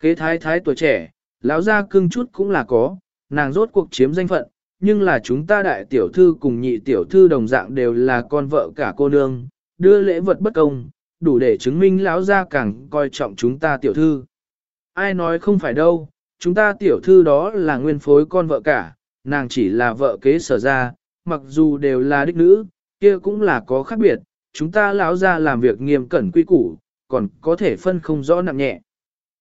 [SPEAKER 1] Kế thái thái tuổi trẻ, lão gia cưng chút cũng là có, nàng rốt cuộc chiếm danh phận, nhưng là chúng ta đại tiểu thư cùng nhị tiểu thư đồng dạng đều là con vợ cả cô nương, đưa lễ vật bất công, đủ để chứng minh lão gia càng coi trọng chúng ta tiểu thư. Ai nói không phải đâu, chúng ta tiểu thư đó là nguyên phối con vợ cả, nàng chỉ là vợ kế sở ra, mặc dù đều là đích nữ, kia cũng là có khác biệt, chúng ta lão gia làm việc nghiêm cẩn quy củ, còn có thể phân không rõ nặng nhẹ.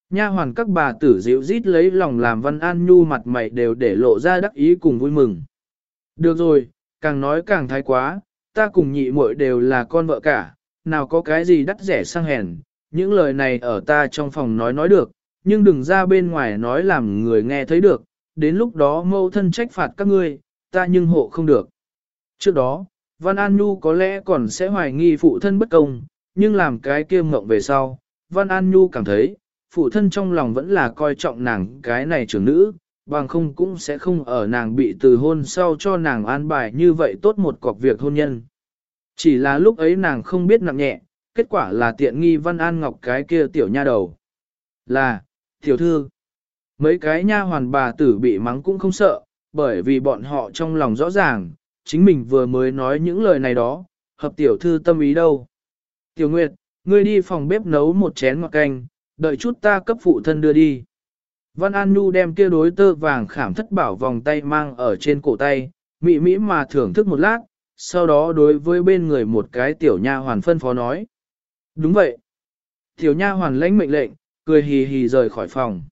[SPEAKER 1] Nha hoàn các bà tử dịu rít lấy lòng làm văn an nhu mặt mày đều để lộ ra đắc ý cùng vui mừng. Được rồi, càng nói càng thái quá, ta cùng nhị muội đều là con vợ cả, nào có cái gì đắt rẻ sang hèn, những lời này ở ta trong phòng nói nói được, nhưng đừng ra bên ngoài nói làm người nghe thấy được, đến lúc đó mâu thân trách phạt các ngươi, ta nhưng hộ không được. Trước đó, Văn An Nhu có lẽ còn sẽ hoài nghi phụ thân bất công, nhưng làm cái kia mộng về sau, Văn An Nhu cảm thấy, phụ thân trong lòng vẫn là coi trọng nàng cái này trưởng nữ, bằng không cũng sẽ không ở nàng bị từ hôn sau cho nàng an bài như vậy tốt một cọc việc hôn nhân. Chỉ là lúc ấy nàng không biết nặng nhẹ, kết quả là tiện nghi Văn An Ngọc cái kia tiểu nha đầu. Là, tiểu thư, mấy cái nha hoàn bà tử bị mắng cũng không sợ, bởi vì bọn họ trong lòng rõ ràng, chính mình vừa mới nói những lời này đó, hợp tiểu thư tâm ý đâu. Tiểu Nguyệt, ngươi đi phòng bếp nấu một chén ngọt canh, đợi chút ta cấp phụ thân đưa đi. Văn An Nhu đem kia đối tơ vàng khảm thất bảo vòng tay mang ở trên cổ tay, mị mỹ mà thưởng thức một lát, sau đó đối với bên người một cái tiểu nha hoàn phân phó nói. Đúng vậy. Tiểu nha hoàn lãnh mệnh lệnh, cười hì hì rời khỏi phòng.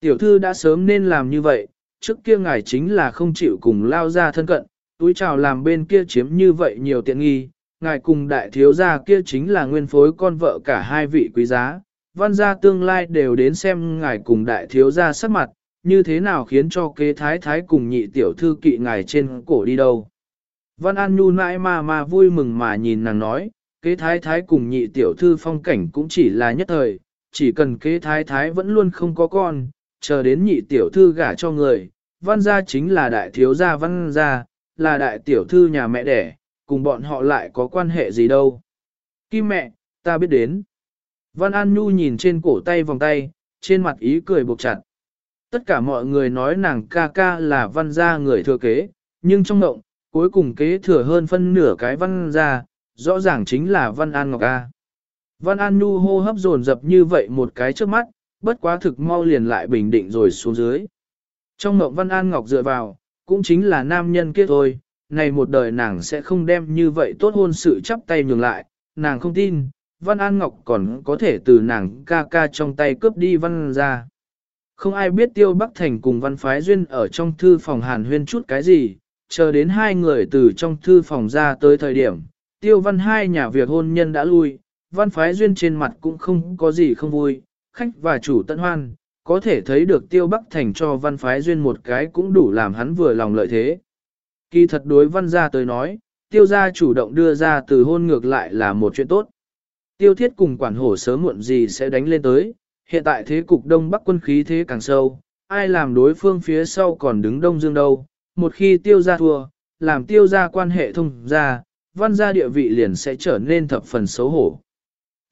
[SPEAKER 1] Tiểu thư đã sớm nên làm như vậy, trước kia ngài chính là không chịu cùng lao ra thân cận, túi chào làm bên kia chiếm như vậy nhiều tiện nghi, ngài cùng đại thiếu gia kia chính là nguyên phối con vợ cả hai vị quý giá, văn gia tương lai đều đến xem ngài cùng đại thiếu gia sắc mặt, như thế nào khiến cho kế thái thái cùng nhị tiểu thư kỵ ngài trên cổ đi đâu. Văn An Nhu nãi mà mà vui mừng mà nhìn nàng nói, kế thái thái cùng nhị tiểu thư phong cảnh cũng chỉ là nhất thời, chỉ cần kế thái thái vẫn luôn không có con, chờ đến nhị tiểu thư gả cho người, văn gia chính là đại thiếu gia văn gia, là đại tiểu thư nhà mẹ đẻ, cùng bọn họ lại có quan hệ gì đâu. Kim mẹ, ta biết đến. Văn An Nhu nhìn trên cổ tay vòng tay, trên mặt ý cười buộc chặt. Tất cả mọi người nói nàng ca ca là văn gia người thừa kế, nhưng trong ngộng, cuối cùng kế thừa hơn phân nửa cái văn gia, rõ ràng chính là văn An Ngọc A. Văn An Nhu hô hấp dồn dập như vậy một cái trước mắt, bất quá thực mau liền lại bình định rồi xuống dưới. Trong ngọc văn An Ngọc dựa vào, cũng chính là nam nhân kia thôi, này một đời nàng sẽ không đem như vậy tốt hôn sự chắp tay nhường lại, nàng không tin, Văn An Ngọc còn có thể từ nàng ca ca trong tay cướp đi văn ra. Không ai biết Tiêu Bắc Thành cùng Văn Phái Duyên ở trong thư phòng hàn huyên chút cái gì, chờ đến hai người từ trong thư phòng ra tới thời điểm, Tiêu Văn hai nhà việc hôn nhân đã lui, Văn Phái Duyên trên mặt cũng không có gì không vui, khách và chủ tận hoan, có thể thấy được Tiêu Bắc Thành cho Văn Phái Duyên một cái cũng đủ làm hắn vừa lòng lợi thế. Kỳ thật đối Văn gia tới nói, Tiêu gia chủ động đưa ra từ hôn ngược lại là một chuyện tốt. Tiêu thiết cùng quản hổ sớm muộn gì sẽ đánh lên tới, hiện tại thế cục đông bắc quân khí thế càng sâu, ai làm đối phương phía sau còn đứng đông dương đâu, một khi tiêu gia thua, làm tiêu gia quan hệ thông ra, văn gia địa vị liền sẽ trở nên thập phần xấu hổ.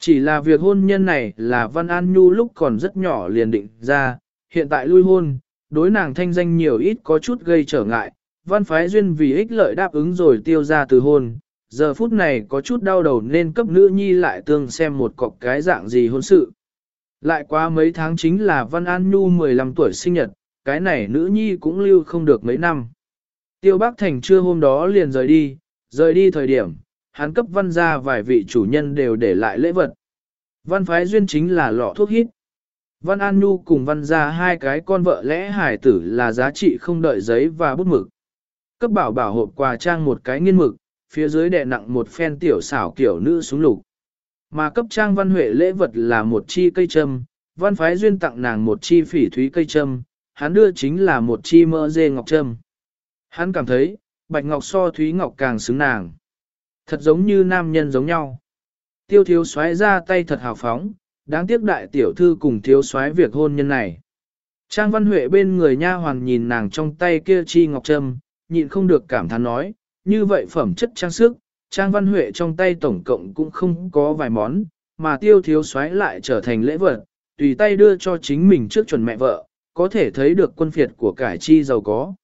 [SPEAKER 1] Chỉ là việc hôn nhân này là Văn An Nhu lúc còn rất nhỏ liền định ra, hiện tại lui hôn, đối nàng thanh danh nhiều ít có chút gây trở ngại, Văn Phái Duyên vì ích lợi đáp ứng rồi tiêu ra từ hôn, giờ phút này có chút đau đầu nên cấp nữ nhi lại tương xem một cọc cái dạng gì hôn sự. Lại qua mấy tháng chính là Văn An Nhu 15 tuổi sinh nhật, cái này nữ nhi cũng lưu không được mấy năm. Tiêu Bắc Thành trưa hôm đó liền rời đi, rời đi thời điểm, hắn cấp văn ra vài vị chủ nhân đều để lại lễ vật. Văn phái duyên chính là lọ thuốc hít. Văn An Nhu cùng văn ra hai cái con vợ lẽ hải tử là giá trị không đợi giấy và bút mực. Cấp bảo bảo hộp quà trang một cái nghiên mực, phía dưới đè nặng một phen tiểu xảo kiểu nữ súng lục. Mà cấp trang văn huệ lễ vật là một chi cây châm, văn phái duyên tặng nàng một chi phỉ thúy cây châm, hắn đưa chính là một chi mơ dê ngọc châm. Hắn cảm thấy, bạch ngọc so thúy ngọc càng xứng nàng. Thật giống như nam nhân giống nhau. Tiêu thiếu soái ra tay thật hào phóng, đáng tiếc đại tiểu thư cùng thiếu soái việc hôn nhân này. Trang Văn Huệ bên người nha hoàng nhìn nàng trong tay kia chi ngọc trâm, nhịn không được cảm thán nói, như vậy phẩm chất trang sức, Trang Văn Huệ trong tay tổng cộng cũng không có vài món, mà tiêu thiếu soái lại trở thành lễ vật, tùy tay đưa cho chính mình trước chuẩn mẹ vợ, có thể thấy được quân phiệt của cải chi giàu có.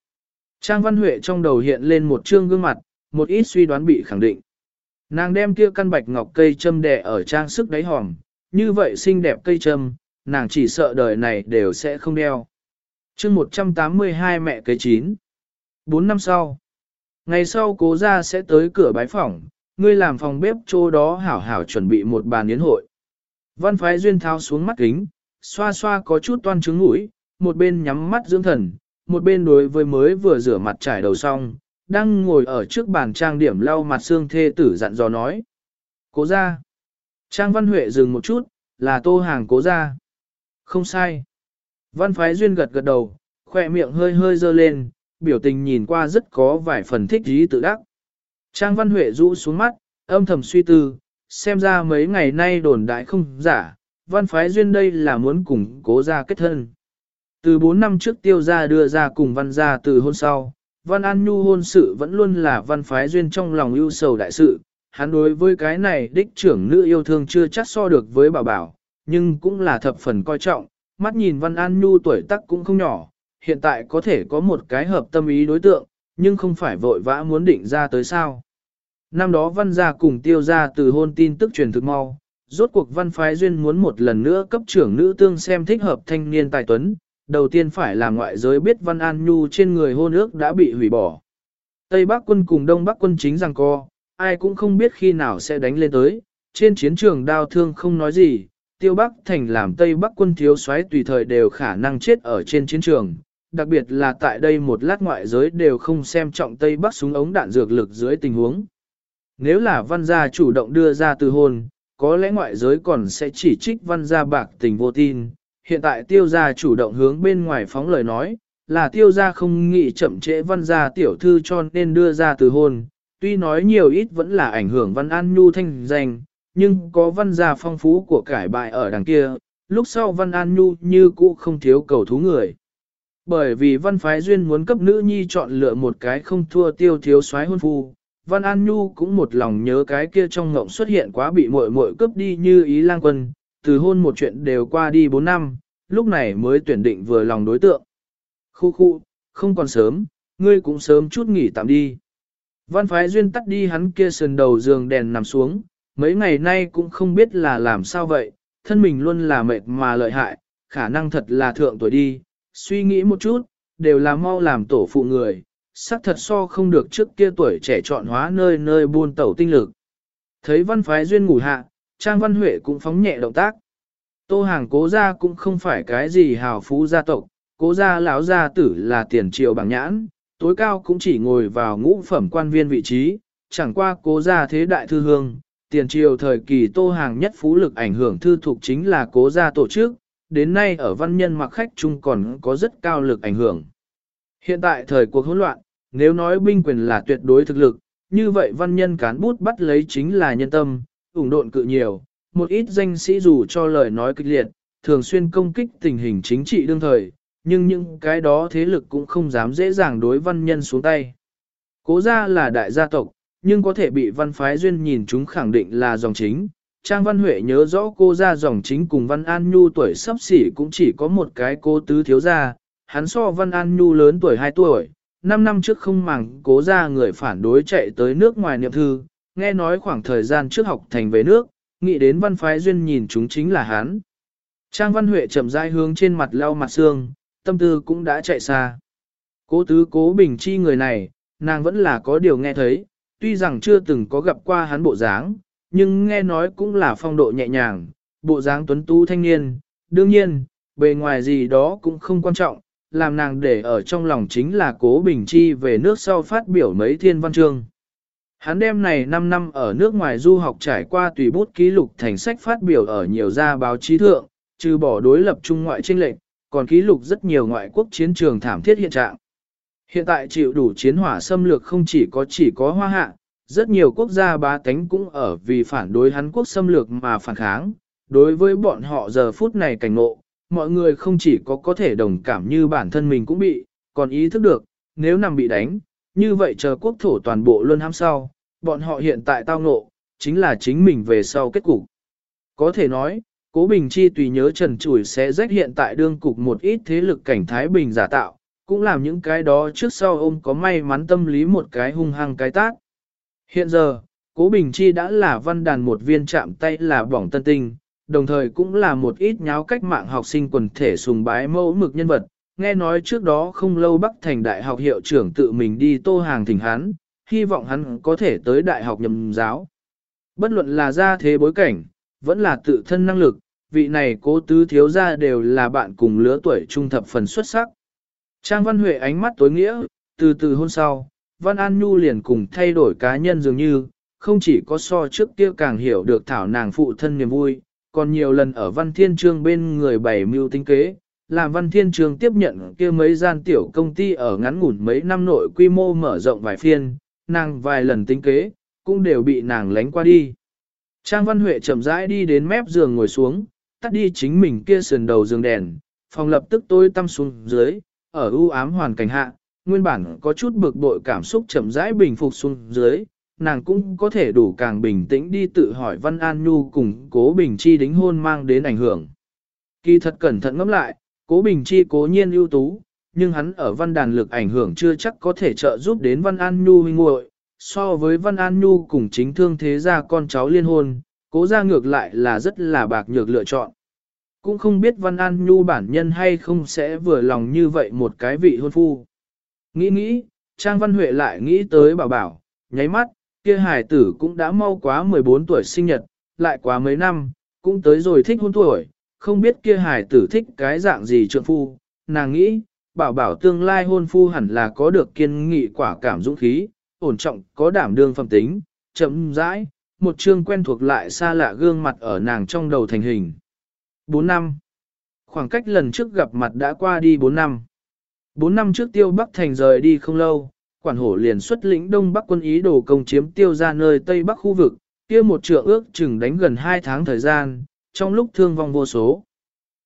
[SPEAKER 1] Trang Văn Huệ trong đầu hiện lên một trương gương mặt, một ít suy đoán bị khẳng định. Nàng đem kia căn bạch ngọc cây châm đè ở trang sức đáy hòm, như vậy xinh đẹp cây châm, nàng chỉ sợ đời này đều sẽ không đeo. chương 182 mẹ cây chín. Bốn năm sau, ngày sau cố ra sẽ tới cửa bái phỏng, ngươi làm phòng bếp chỗ đó hảo hảo chuẩn bị một bàn yến hội. Văn phái duyên tháo xuống mắt kính, xoa xoa có chút toan trứng mũi, một bên nhắm mắt dưỡng thần, một bên đối với mới vừa rửa mặt trải đầu xong, đang ngồi ở trước bàn trang điểm lau mặt xương thê tử dặn dò nói. Cố ra. Trang Văn Huệ dừng một chút, là tô hàng cố ra. Không sai. Văn Phái Duyên gật gật đầu, khỏe miệng hơi hơi dơ lên, biểu tình nhìn qua rất có vài phần thích ý tự đắc. Trang Văn Huệ rũ xuống mắt, âm thầm suy tư, xem ra mấy ngày nay đồn đại không giả, Văn Phái Duyên đây là muốn cùng cố ra kết thân. Từ 4 năm trước tiêu gia đưa ra cùng văn gia từ hôn sau, Văn An Nhu hôn sự vẫn luôn là văn phái duyên trong lòng ưu sầu đại sự, hắn đối với cái này đích trưởng nữ yêu thương chưa chắc so được với bảo bảo, nhưng cũng là thập phần coi trọng, mắt nhìn Văn An Nhu tuổi tác cũng không nhỏ, hiện tại có thể có một cái hợp tâm ý đối tượng, nhưng không phải vội vã muốn định ra tới sao. năm đó văn gia cùng tiêu gia từ hôn tin tức truyền thực mau, rốt cuộc văn phái duyên muốn một lần nữa cấp trưởng nữ tương xem thích hợp thanh niên tài tuấn, đầu tiên phải là ngoại giới biết văn an nhu trên người hôn ước đã bị hủy bỏ. Tây Bắc quân cùng Đông Bắc quân chính rằng co, ai cũng không biết khi nào sẽ đánh lên tới, trên chiến trường đao thương không nói gì, tiêu Bắc thành làm Tây Bắc quân thiếu soái tùy thời đều khả năng chết ở trên chiến trường, đặc biệt là tại đây một lát ngoại giới đều không xem trọng Tây Bắc súng ống đạn dược lực dưới tình huống. Nếu là văn gia chủ động đưa ra từ hôn, có lẽ ngoại giới còn sẽ chỉ trích văn gia bạc tình vô tin. Hiện tại tiêu gia chủ động hướng bên ngoài phóng lời nói, là tiêu gia không nghĩ chậm trễ văn gia tiểu thư cho nên đưa ra từ hôn. Tuy nói nhiều ít vẫn là ảnh hưởng văn an nhu thanh danh, nhưng có văn gia phong phú của cải bại ở đằng kia, lúc sau văn an nhu như cũ không thiếu cầu thú người. Bởi vì văn phái duyên muốn cấp nữ nhi chọn lựa một cái không thua tiêu thiếu soái hôn phu, Văn An Nhu cũng một lòng nhớ cái kia trong ngộng xuất hiện quá bị muội muội cướp đi như ý lang quân, từ hôn một chuyện đều qua đi 4 năm, lúc này mới tuyển định vừa lòng đối tượng. Khu khu, không còn sớm, ngươi cũng sớm chút nghỉ tạm đi. Văn phái duyên tắt đi hắn kia sườn đầu giường đèn nằm xuống, mấy ngày nay cũng không biết là làm sao vậy, thân mình luôn là mệt mà lợi hại, khả năng thật là thượng tuổi đi, suy nghĩ một chút, đều là mau làm tổ phụ người, xác thật so không được trước kia tuổi trẻ chọn hóa nơi nơi buôn tẩu tinh lực. Thấy văn phái duyên ngủ hạ, Trang Văn Huệ cũng phóng nhẹ động tác. Tô hàng cố gia cũng không phải cái gì hào phú gia tộc, cố gia lão gia tử là tiền triều bằng nhãn, tối cao cũng chỉ ngồi vào ngũ phẩm quan viên vị trí, chẳng qua cố gia thế đại thư hương, tiền triều thời kỳ tô hàng nhất phú lực ảnh hưởng thư thuộc chính là cố gia tổ chức, đến nay ở văn nhân mặc khách chung còn có rất cao lực ảnh hưởng. Hiện tại thời cuộc hỗn loạn, nếu nói binh quyền là tuyệt đối thực lực, như vậy văn nhân cán bút bắt lấy chính là nhân tâm, ủng độn cự nhiều, một ít danh sĩ dù cho lời nói kịch liệt, thường xuyên công kích tình hình chính trị đương thời, nhưng những cái đó thế lực cũng không dám dễ dàng đối văn nhân xuống tay. Cố gia là đại gia tộc, nhưng có thể bị văn phái duyên nhìn chúng khẳng định là dòng chính. Trang Văn Huệ nhớ rõ cô gia dòng chính cùng Văn An Nhu tuổi sắp xỉ cũng chỉ có một cái cô tứ thiếu gia, hắn so Văn An Nhu lớn tuổi 2 tuổi, 5 năm trước không màng cố gia người phản đối chạy tới nước ngoài niệm thư, nghe nói khoảng thời gian trước học thành về nước, nghĩ đến văn phái duyên nhìn chúng chính là hắn. Trang Văn Huệ chậm rãi hướng trên mặt lau mặt xương, tâm tư cũng đã chạy xa. Cố tứ cố bình chi người này, nàng vẫn là có điều nghe thấy, tuy rằng chưa từng có gặp qua hắn bộ dáng, nhưng nghe nói cũng là phong độ nhẹ nhàng, bộ dáng tuấn tú thanh niên, đương nhiên, bề ngoài gì đó cũng không quan trọng, làm nàng để ở trong lòng chính là cố bình chi về nước sau phát biểu mấy thiên văn chương. Hắn đem này 5 năm ở nước ngoài du học trải qua tùy bút ký lục thành sách phát biểu ở nhiều gia báo chí thượng, trừ bỏ đối lập trung ngoại tranh lệnh, còn ký lục rất nhiều ngoại quốc chiến trường thảm thiết hiện trạng. Hiện tại chịu đủ chiến hỏa xâm lược không chỉ có chỉ có hoa hạ, rất nhiều quốc gia bá tánh cũng ở vì phản đối hắn quốc xâm lược mà phản kháng. Đối với bọn họ giờ phút này cảnh ngộ, mọi người không chỉ có có thể đồng cảm như bản thân mình cũng bị, còn ý thức được, nếu nằm bị đánh, như vậy chờ quốc thổ toàn bộ luôn hãm sau, bọn họ hiện tại tao ngộ, chính là chính mình về sau kết cục. Có thể nói, Cố Bình Chi tùy nhớ trần chủi sẽ rách hiện tại đương cục một ít thế lực cảnh Thái Bình giả tạo, cũng làm những cái đó trước sau ôm có may mắn tâm lý một cái hung hăng cái tác. Hiện giờ, Cố Bình Chi đã là văn đàn một viên chạm tay là bỏng tân tinh, đồng thời cũng là một ít nháo cách mạng học sinh quần thể sùng bái mẫu mực nhân vật. Nghe nói trước đó không lâu Bắc Thành Đại học hiệu trưởng tự mình đi tô hàng thỉnh hắn, hy vọng hắn có thể tới đại học nhầm giáo. Bất luận là ra thế bối cảnh, vẫn là tự thân năng lực, vị này cố tứ thiếu gia đều là bạn cùng lứa tuổi trung thập phần xuất sắc. Trang Văn Huệ ánh mắt tối nghĩa, từ từ hôn sau, Văn An Nhu liền cùng thay đổi cá nhân dường như, không chỉ có so trước kia càng hiểu được thảo nàng phụ thân niềm vui, còn nhiều lần ở Văn Thiên Trương bên người bày mưu tính kế, làm Văn Thiên Trương tiếp nhận kia mấy gian tiểu công ty ở ngắn ngủn mấy năm nội quy mô mở rộng vài phiên, nàng vài lần tính kế, cũng đều bị nàng lánh qua đi. Trang Văn Huệ chậm rãi đi đến mép giường ngồi xuống, tắt đi chính mình kia sườn đầu giường đèn, phòng lập tức tối tăm xuống dưới, ở u ám hoàn cảnh hạ, nguyên bản có chút bực bội cảm xúc chậm rãi bình phục xuống dưới, nàng cũng có thể đủ càng bình tĩnh đi tự hỏi Văn An Nhu cùng Cố Bình Chi đính hôn mang đến ảnh hưởng. Kỳ thật cẩn thận ngẫm lại, Cố Bình Chi cố nhiên ưu tú, nhưng hắn ở văn đàn lực ảnh hưởng chưa chắc có thể trợ giúp đến Văn An Nhu huynh muội. So với Văn An Nhu cùng chính thương thế gia con cháu liên hôn, cố ra ngược lại là rất là bạc nhược lựa chọn. Cũng không biết Văn An Nhu bản nhân hay không sẽ vừa lòng như vậy một cái vị hôn phu. Nghĩ nghĩ, Trang Văn Huệ lại nghĩ tới bảo bảo, nháy mắt, kia hải tử cũng đã mau quá 14 tuổi sinh nhật, lại quá mấy năm, cũng tới rồi thích hôn tuổi, không biết kia hải tử thích cái dạng gì trượng phu, nàng nghĩ, bảo bảo tương lai hôn phu hẳn là có được kiên nghị quả cảm dũng khí, ổn trọng có đảm đương phẩm tính, chậm rãi, một chương quen thuộc lại xa lạ gương mặt ở nàng trong đầu thành hình. 4 năm. Khoảng cách lần trước gặp mặt đã qua đi 4 năm. 4 năm trước tiêu Bắc Thành rời đi không lâu, quản hổ liền xuất lĩnh Đông Bắc quân ý đồ công chiếm tiêu ra nơi Tây Bắc khu vực, kia một trượng ước chừng đánh gần 2 tháng thời gian, trong lúc thương vong vô số.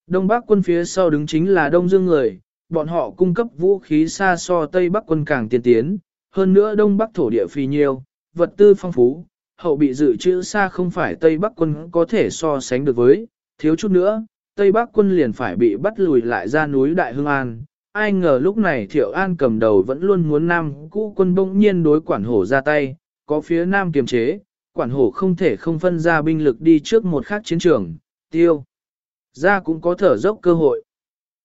[SPEAKER 1] Đông Bắc quân phía sau đứng chính là Đông Dương người, bọn họ cung cấp vũ khí xa so Tây Bắc quân càng tiên tiến, hơn nữa Đông Bắc thổ địa phi nhiêu, vật tư phong phú, hậu bị dự trữ xa không phải Tây Bắc quân có thể so sánh được với, thiếu chút nữa, Tây Bắc quân liền phải bị bắt lùi lại ra núi Đại Hương An. Ai ngờ lúc này Thiệu An cầm đầu vẫn luôn muốn Nam cũ quân bỗng nhiên đối quản hổ ra tay, có phía Nam kiềm chế, quản hổ không thể không phân ra binh lực đi trước một khác chiến trường, tiêu. Ra cũng có thở dốc cơ hội.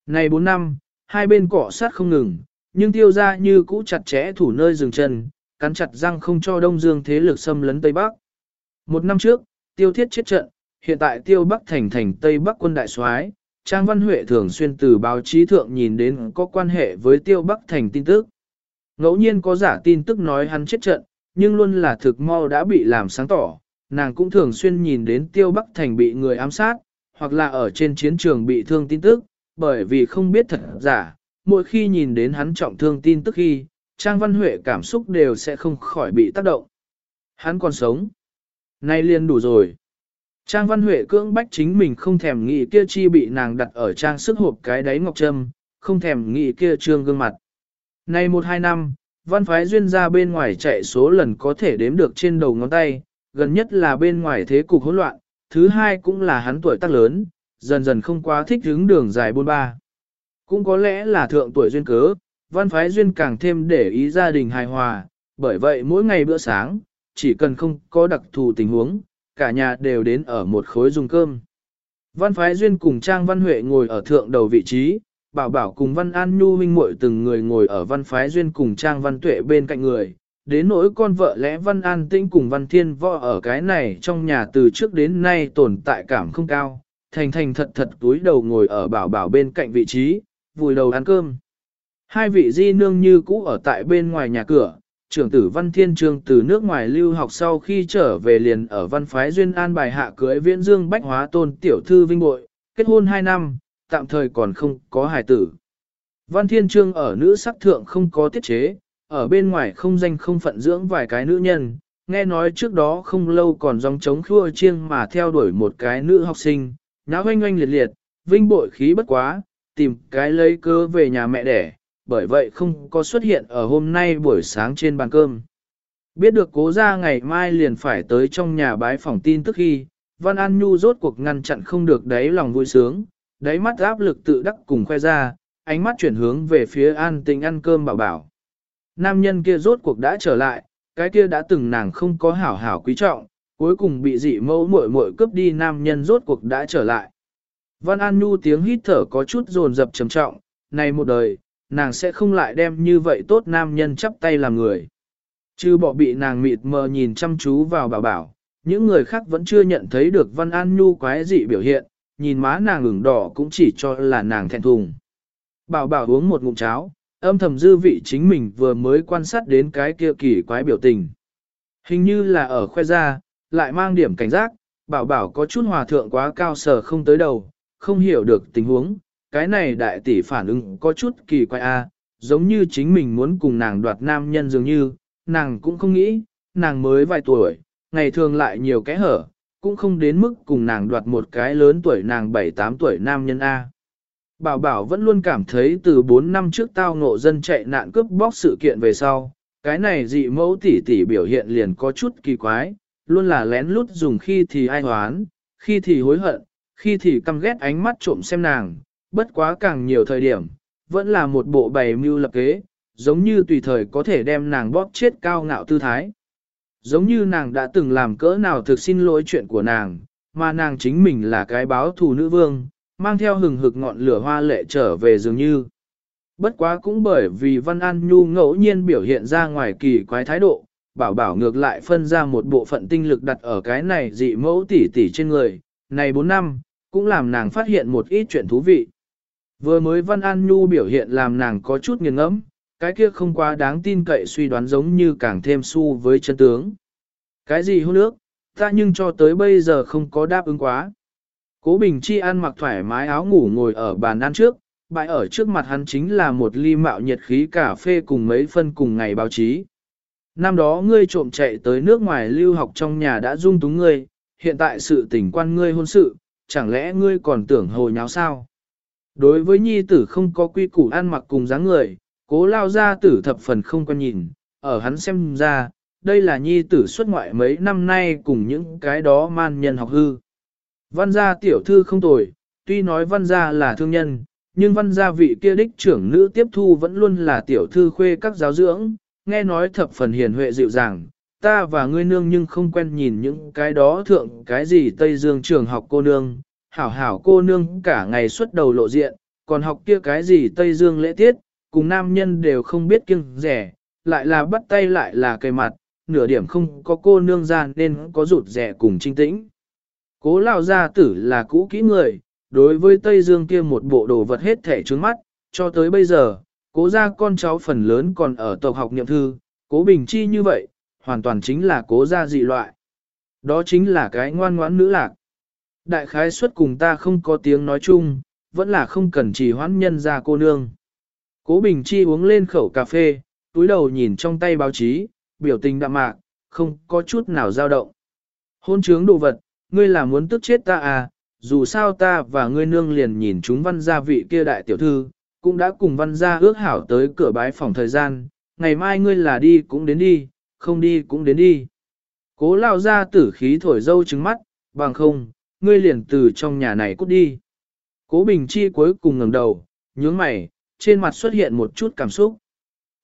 [SPEAKER 1] Này 4 năm, hai bên cọ sát không ngừng, nhưng tiêu ra như cũ chặt chẽ thủ nơi dừng chân, cắn chặt răng không cho Đông Dương thế lực xâm lấn Tây Bắc. Một năm trước, tiêu thiết chết trận, hiện tại tiêu Bắc thành thành Tây Bắc quân đại soái Trang Văn Huệ thường xuyên từ báo chí thượng nhìn đến có quan hệ với tiêu Bắc thành tin tức. Ngẫu nhiên có giả tin tức nói hắn chết trận, nhưng luôn là thực mau đã bị làm sáng tỏ. Nàng cũng thường xuyên nhìn đến tiêu Bắc thành bị người ám sát, hoặc là ở trên chiến trường bị thương tin tức, bởi vì không biết thật giả, mỗi khi nhìn đến hắn trọng thương tin tức khi, Trang Văn Huệ cảm xúc đều sẽ không khỏi bị tác động. Hắn còn sống. Nay liền đủ rồi. Trang Văn Huệ cưỡng bách chính mình không thèm nghĩ kia chi bị nàng đặt ở trang sức hộp cái đáy ngọc trâm, không thèm nghĩ kia trương gương mặt. Nay một hai năm, văn phái duyên ra bên ngoài chạy số lần có thể đếm được trên đầu ngón tay, gần nhất là bên ngoài thế cục hỗn loạn, thứ hai cũng là hắn tuổi tác lớn, dần dần không quá thích hướng đường dài buôn ba. Cũng có lẽ là thượng tuổi duyên cớ, văn phái duyên càng thêm để ý gia đình hài hòa, bởi vậy mỗi ngày bữa sáng, chỉ cần không có đặc thù tình huống, cả nhà đều đến ở một khối dùng cơm. Văn phái duyên cùng Trang Văn Huệ ngồi ở thượng đầu vị trí, bảo bảo cùng Văn An Nhu huynh muội từng người ngồi ở văn phái duyên cùng Trang Văn Tuệ bên cạnh người. Đến nỗi con vợ lẽ Văn An Tĩnh cùng Văn Thiên Võ ở cái này trong nhà từ trước đến nay tồn tại cảm không cao, thành thành thật thật túi đầu ngồi ở bảo bảo bên cạnh vị trí, vùi đầu ăn cơm. Hai vị di nương như cũ ở tại bên ngoài nhà cửa, trưởng tử Văn Thiên Trương từ nước ngoài lưu học sau khi trở về liền ở văn phái duyên an bài hạ cưới viễn dương bách hóa tôn tiểu thư vinh bội, kết hôn 2 năm, tạm thời còn không có hài tử. Văn Thiên Trương ở nữ sắc thượng không có tiết chế, ở bên ngoài không danh không phận dưỡng vài cái nữ nhân, nghe nói trước đó không lâu còn dòng chống khua chiêng mà theo đuổi một cái nữ học sinh, náo oanh oanh liệt liệt, vinh bội khí bất quá, tìm cái lấy cơ về nhà mẹ đẻ, bởi vậy không có xuất hiện ở hôm nay buổi sáng trên bàn cơm. Biết được cố ra ngày mai liền phải tới trong nhà bái phòng tin tức khi, Văn An Nhu rốt cuộc ngăn chặn không được đáy lòng vui sướng, đáy mắt áp lực tự đắc cùng khoe ra, ánh mắt chuyển hướng về phía an tình ăn cơm bảo bảo. Nam nhân kia rốt cuộc đã trở lại, cái kia đã từng nàng không có hảo hảo quý trọng, cuối cùng bị dị mẫu muội muội cướp đi nam nhân rốt cuộc đã trở lại. Văn An Nhu tiếng hít thở có chút dồn dập trầm trọng, này một đời, nàng sẽ không lại đem như vậy tốt nam nhân chắp tay làm người. Chứ bỏ bị nàng mịt mờ nhìn chăm chú vào bảo bảo, những người khác vẫn chưa nhận thấy được Văn An Nhu quái dị biểu hiện, nhìn má nàng ửng đỏ cũng chỉ cho là nàng thẹn thùng. Bảo bảo uống một ngụm cháo, âm thầm dư vị chính mình vừa mới quan sát đến cái kia kỳ quái biểu tình. Hình như là ở khoe ra, lại mang điểm cảnh giác, bảo bảo có chút hòa thượng quá cao sở không tới đầu, không hiểu được tình huống, cái này đại tỷ phản ứng có chút kỳ quái a, giống như chính mình muốn cùng nàng đoạt nam nhân dường như, nàng cũng không nghĩ, nàng mới vài tuổi, ngày thường lại nhiều cái hở, cũng không đến mức cùng nàng đoạt một cái lớn tuổi nàng 7-8 tuổi nam nhân A. Bảo bảo vẫn luôn cảm thấy từ 4 năm trước tao ngộ dân chạy nạn cướp bóc sự kiện về sau, cái này dị mẫu tỷ tỷ biểu hiện liền có chút kỳ quái, luôn là lén lút dùng khi thì ai hoán, khi thì hối hận, khi thì căm ghét ánh mắt trộm xem nàng, bất quá càng nhiều thời điểm, vẫn là một bộ bày mưu lập kế, giống như tùy thời có thể đem nàng bóp chết cao ngạo tư thái, giống như nàng đã từng làm cỡ nào thực xin lỗi chuyện của nàng, mà nàng chính mình là cái báo thù nữ vương, mang theo hừng hực ngọn lửa hoa lệ trở về dường như. Bất quá cũng bởi vì Văn An Nhu ngẫu nhiên biểu hiện ra ngoài kỳ quái thái độ, bảo bảo ngược lại phân ra một bộ phận tinh lực đặt ở cái này dị mẫu tỷ tỷ trên người, này 4 năm, cũng làm nàng phát hiện một ít chuyện thú vị. Vừa mới Văn An Nhu biểu hiện làm nàng có chút nghiền ngẫm, cái kia không quá đáng tin cậy suy đoán giống như càng thêm su với chân tướng. Cái gì hôn ước, ta nhưng cho tới bây giờ không có đáp ứng quá. Cố Bình Chi ăn mặc thoải mái áo ngủ ngồi ở bàn ăn trước, bãi ở trước mặt hắn chính là một ly mạo nhiệt khí cà phê cùng mấy phân cùng ngày báo chí. Năm đó ngươi trộm chạy tới nước ngoài lưu học trong nhà đã dung túng ngươi, hiện tại sự tình quan ngươi hôn sự, chẳng lẽ ngươi còn tưởng hồi nháo sao? Đối với nhi tử không có quy củ ăn mặc cùng dáng người, cố lao ra tử thập phần không quan nhìn, ở hắn xem ra, đây là nhi tử xuất ngoại mấy năm nay cùng những cái đó man nhân học hư. Văn gia tiểu thư không tồi, tuy nói văn gia là thương nhân, nhưng văn gia vị kia đích trưởng nữ tiếp thu vẫn luôn là tiểu thư khuê các giáo dưỡng, nghe nói thập phần hiền huệ dịu dàng, ta và ngươi nương nhưng không quen nhìn những cái đó thượng cái gì Tây Dương trường học cô nương, hảo hảo cô nương cả ngày xuất đầu lộ diện, còn học kia cái gì Tây Dương lễ tiết, cùng nam nhân đều không biết kiêng rẻ, lại là bắt tay lại là cây mặt, nửa điểm không có cô nương ra nên có rụt rẻ cùng trinh tĩnh. Cố lao gia tử là cũ kỹ người, đối với Tây Dương kia một bộ đồ vật hết thể trướng mắt, cho tới bây giờ, cố gia con cháu phần lớn còn ở tộc học niệm thư, cố bình chi như vậy, hoàn toàn chính là cố gia dị loại. Đó chính là cái ngoan ngoãn nữ lạc. Đại khái suất cùng ta không có tiếng nói chung, vẫn là không cần chỉ hoãn nhân ra cô nương. Cố Bình Chi uống lên khẩu cà phê, túi đầu nhìn trong tay báo chí, biểu tình đạm mạc, không có chút nào dao động. Hôn trướng đồ vật, ngươi là muốn tức chết ta à, dù sao ta và ngươi nương liền nhìn chúng văn gia vị kia đại tiểu thư, cũng đã cùng văn gia ước hảo tới cửa bái phòng thời gian, ngày mai ngươi là đi cũng đến đi, không đi cũng đến đi. Cố lao ra tử khí thổi dâu trứng mắt, bằng không, ngươi liền từ trong nhà này cút đi. Cố Bình Chi cuối cùng ngẩng đầu, nhướng mày, trên mặt xuất hiện một chút cảm xúc.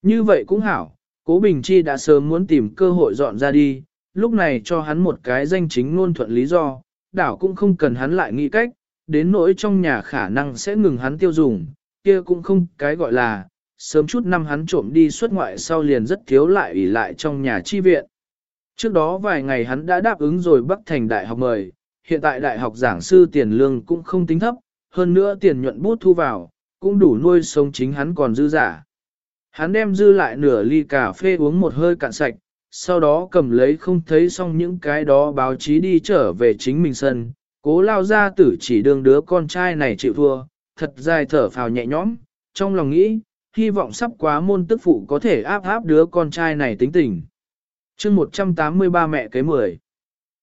[SPEAKER 1] Như vậy cũng hảo, Cố Bình Chi đã sớm muốn tìm cơ hội dọn ra đi, lúc này cho hắn một cái danh chính ngôn thuận lý do, đảo cũng không cần hắn lại nghĩ cách, đến nỗi trong nhà khả năng sẽ ngừng hắn tiêu dùng, kia cũng không cái gọi là, sớm chút năm hắn trộm đi xuất ngoại sau liền rất thiếu lại ủy lại trong nhà chi viện. Trước đó vài ngày hắn đã đáp ứng rồi Bắc Thành Đại học mời, hiện tại Đại học giảng sư tiền lương cũng không tính thấp, hơn nữa tiền nhuận bút thu vào, cũng đủ nuôi sống chính hắn còn dư giả. Hắn đem dư lại nửa ly cà phê uống một hơi cạn sạch, sau đó cầm lấy không thấy xong những cái đó báo chí đi trở về chính mình sân, cố lao ra tử chỉ đương đứa con trai này chịu thua, thật dài thở phào nhẹ nhõm, trong lòng nghĩ, hy vọng sắp quá môn tức phụ có thể áp áp đứa con trai này tính tình. chương 183 mẹ kế 10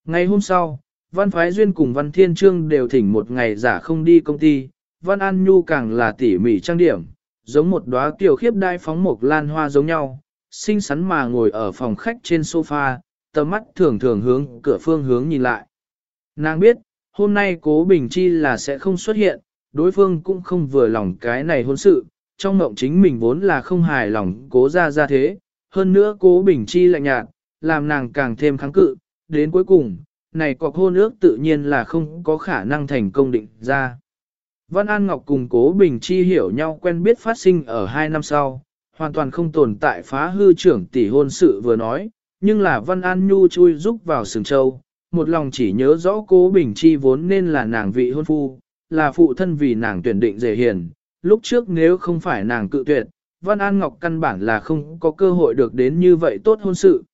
[SPEAKER 1] Ngày hôm sau, Văn Phái Duyên cùng Văn Thiên Trương đều thỉnh một ngày giả không đi công ty, Văn An Nhu càng là tỉ mỉ trang điểm, giống một đóa tiểu khiếp đai phóng một lan hoa giống nhau, xinh xắn mà ngồi ở phòng khách trên sofa, tầm mắt thường thường hướng cửa phương hướng nhìn lại. Nàng biết, hôm nay cố Bình Chi là sẽ không xuất hiện, đối phương cũng không vừa lòng cái này hôn sự, trong mộng chính mình vốn là không hài lòng cố ra ra thế, hơn nữa cố Bình Chi lạnh nhạt, làm nàng càng thêm kháng cự, đến cuối cùng, này cọc hôn ước tự nhiên là không có khả năng thành công định ra. Văn An Ngọc cùng Cố Bình Chi hiểu nhau quen biết phát sinh ở hai năm sau, hoàn toàn không tồn tại phá hư trưởng tỷ hôn sự vừa nói, nhưng là Văn An Nhu chui rúc vào sừng châu, một lòng chỉ nhớ rõ Cố Bình Chi vốn nên là nàng vị hôn phu, là phụ thân vì nàng tuyển định dễ hiền, lúc trước nếu không phải nàng cự tuyệt, Văn An Ngọc căn bản là không có cơ hội được đến như vậy tốt hôn sự.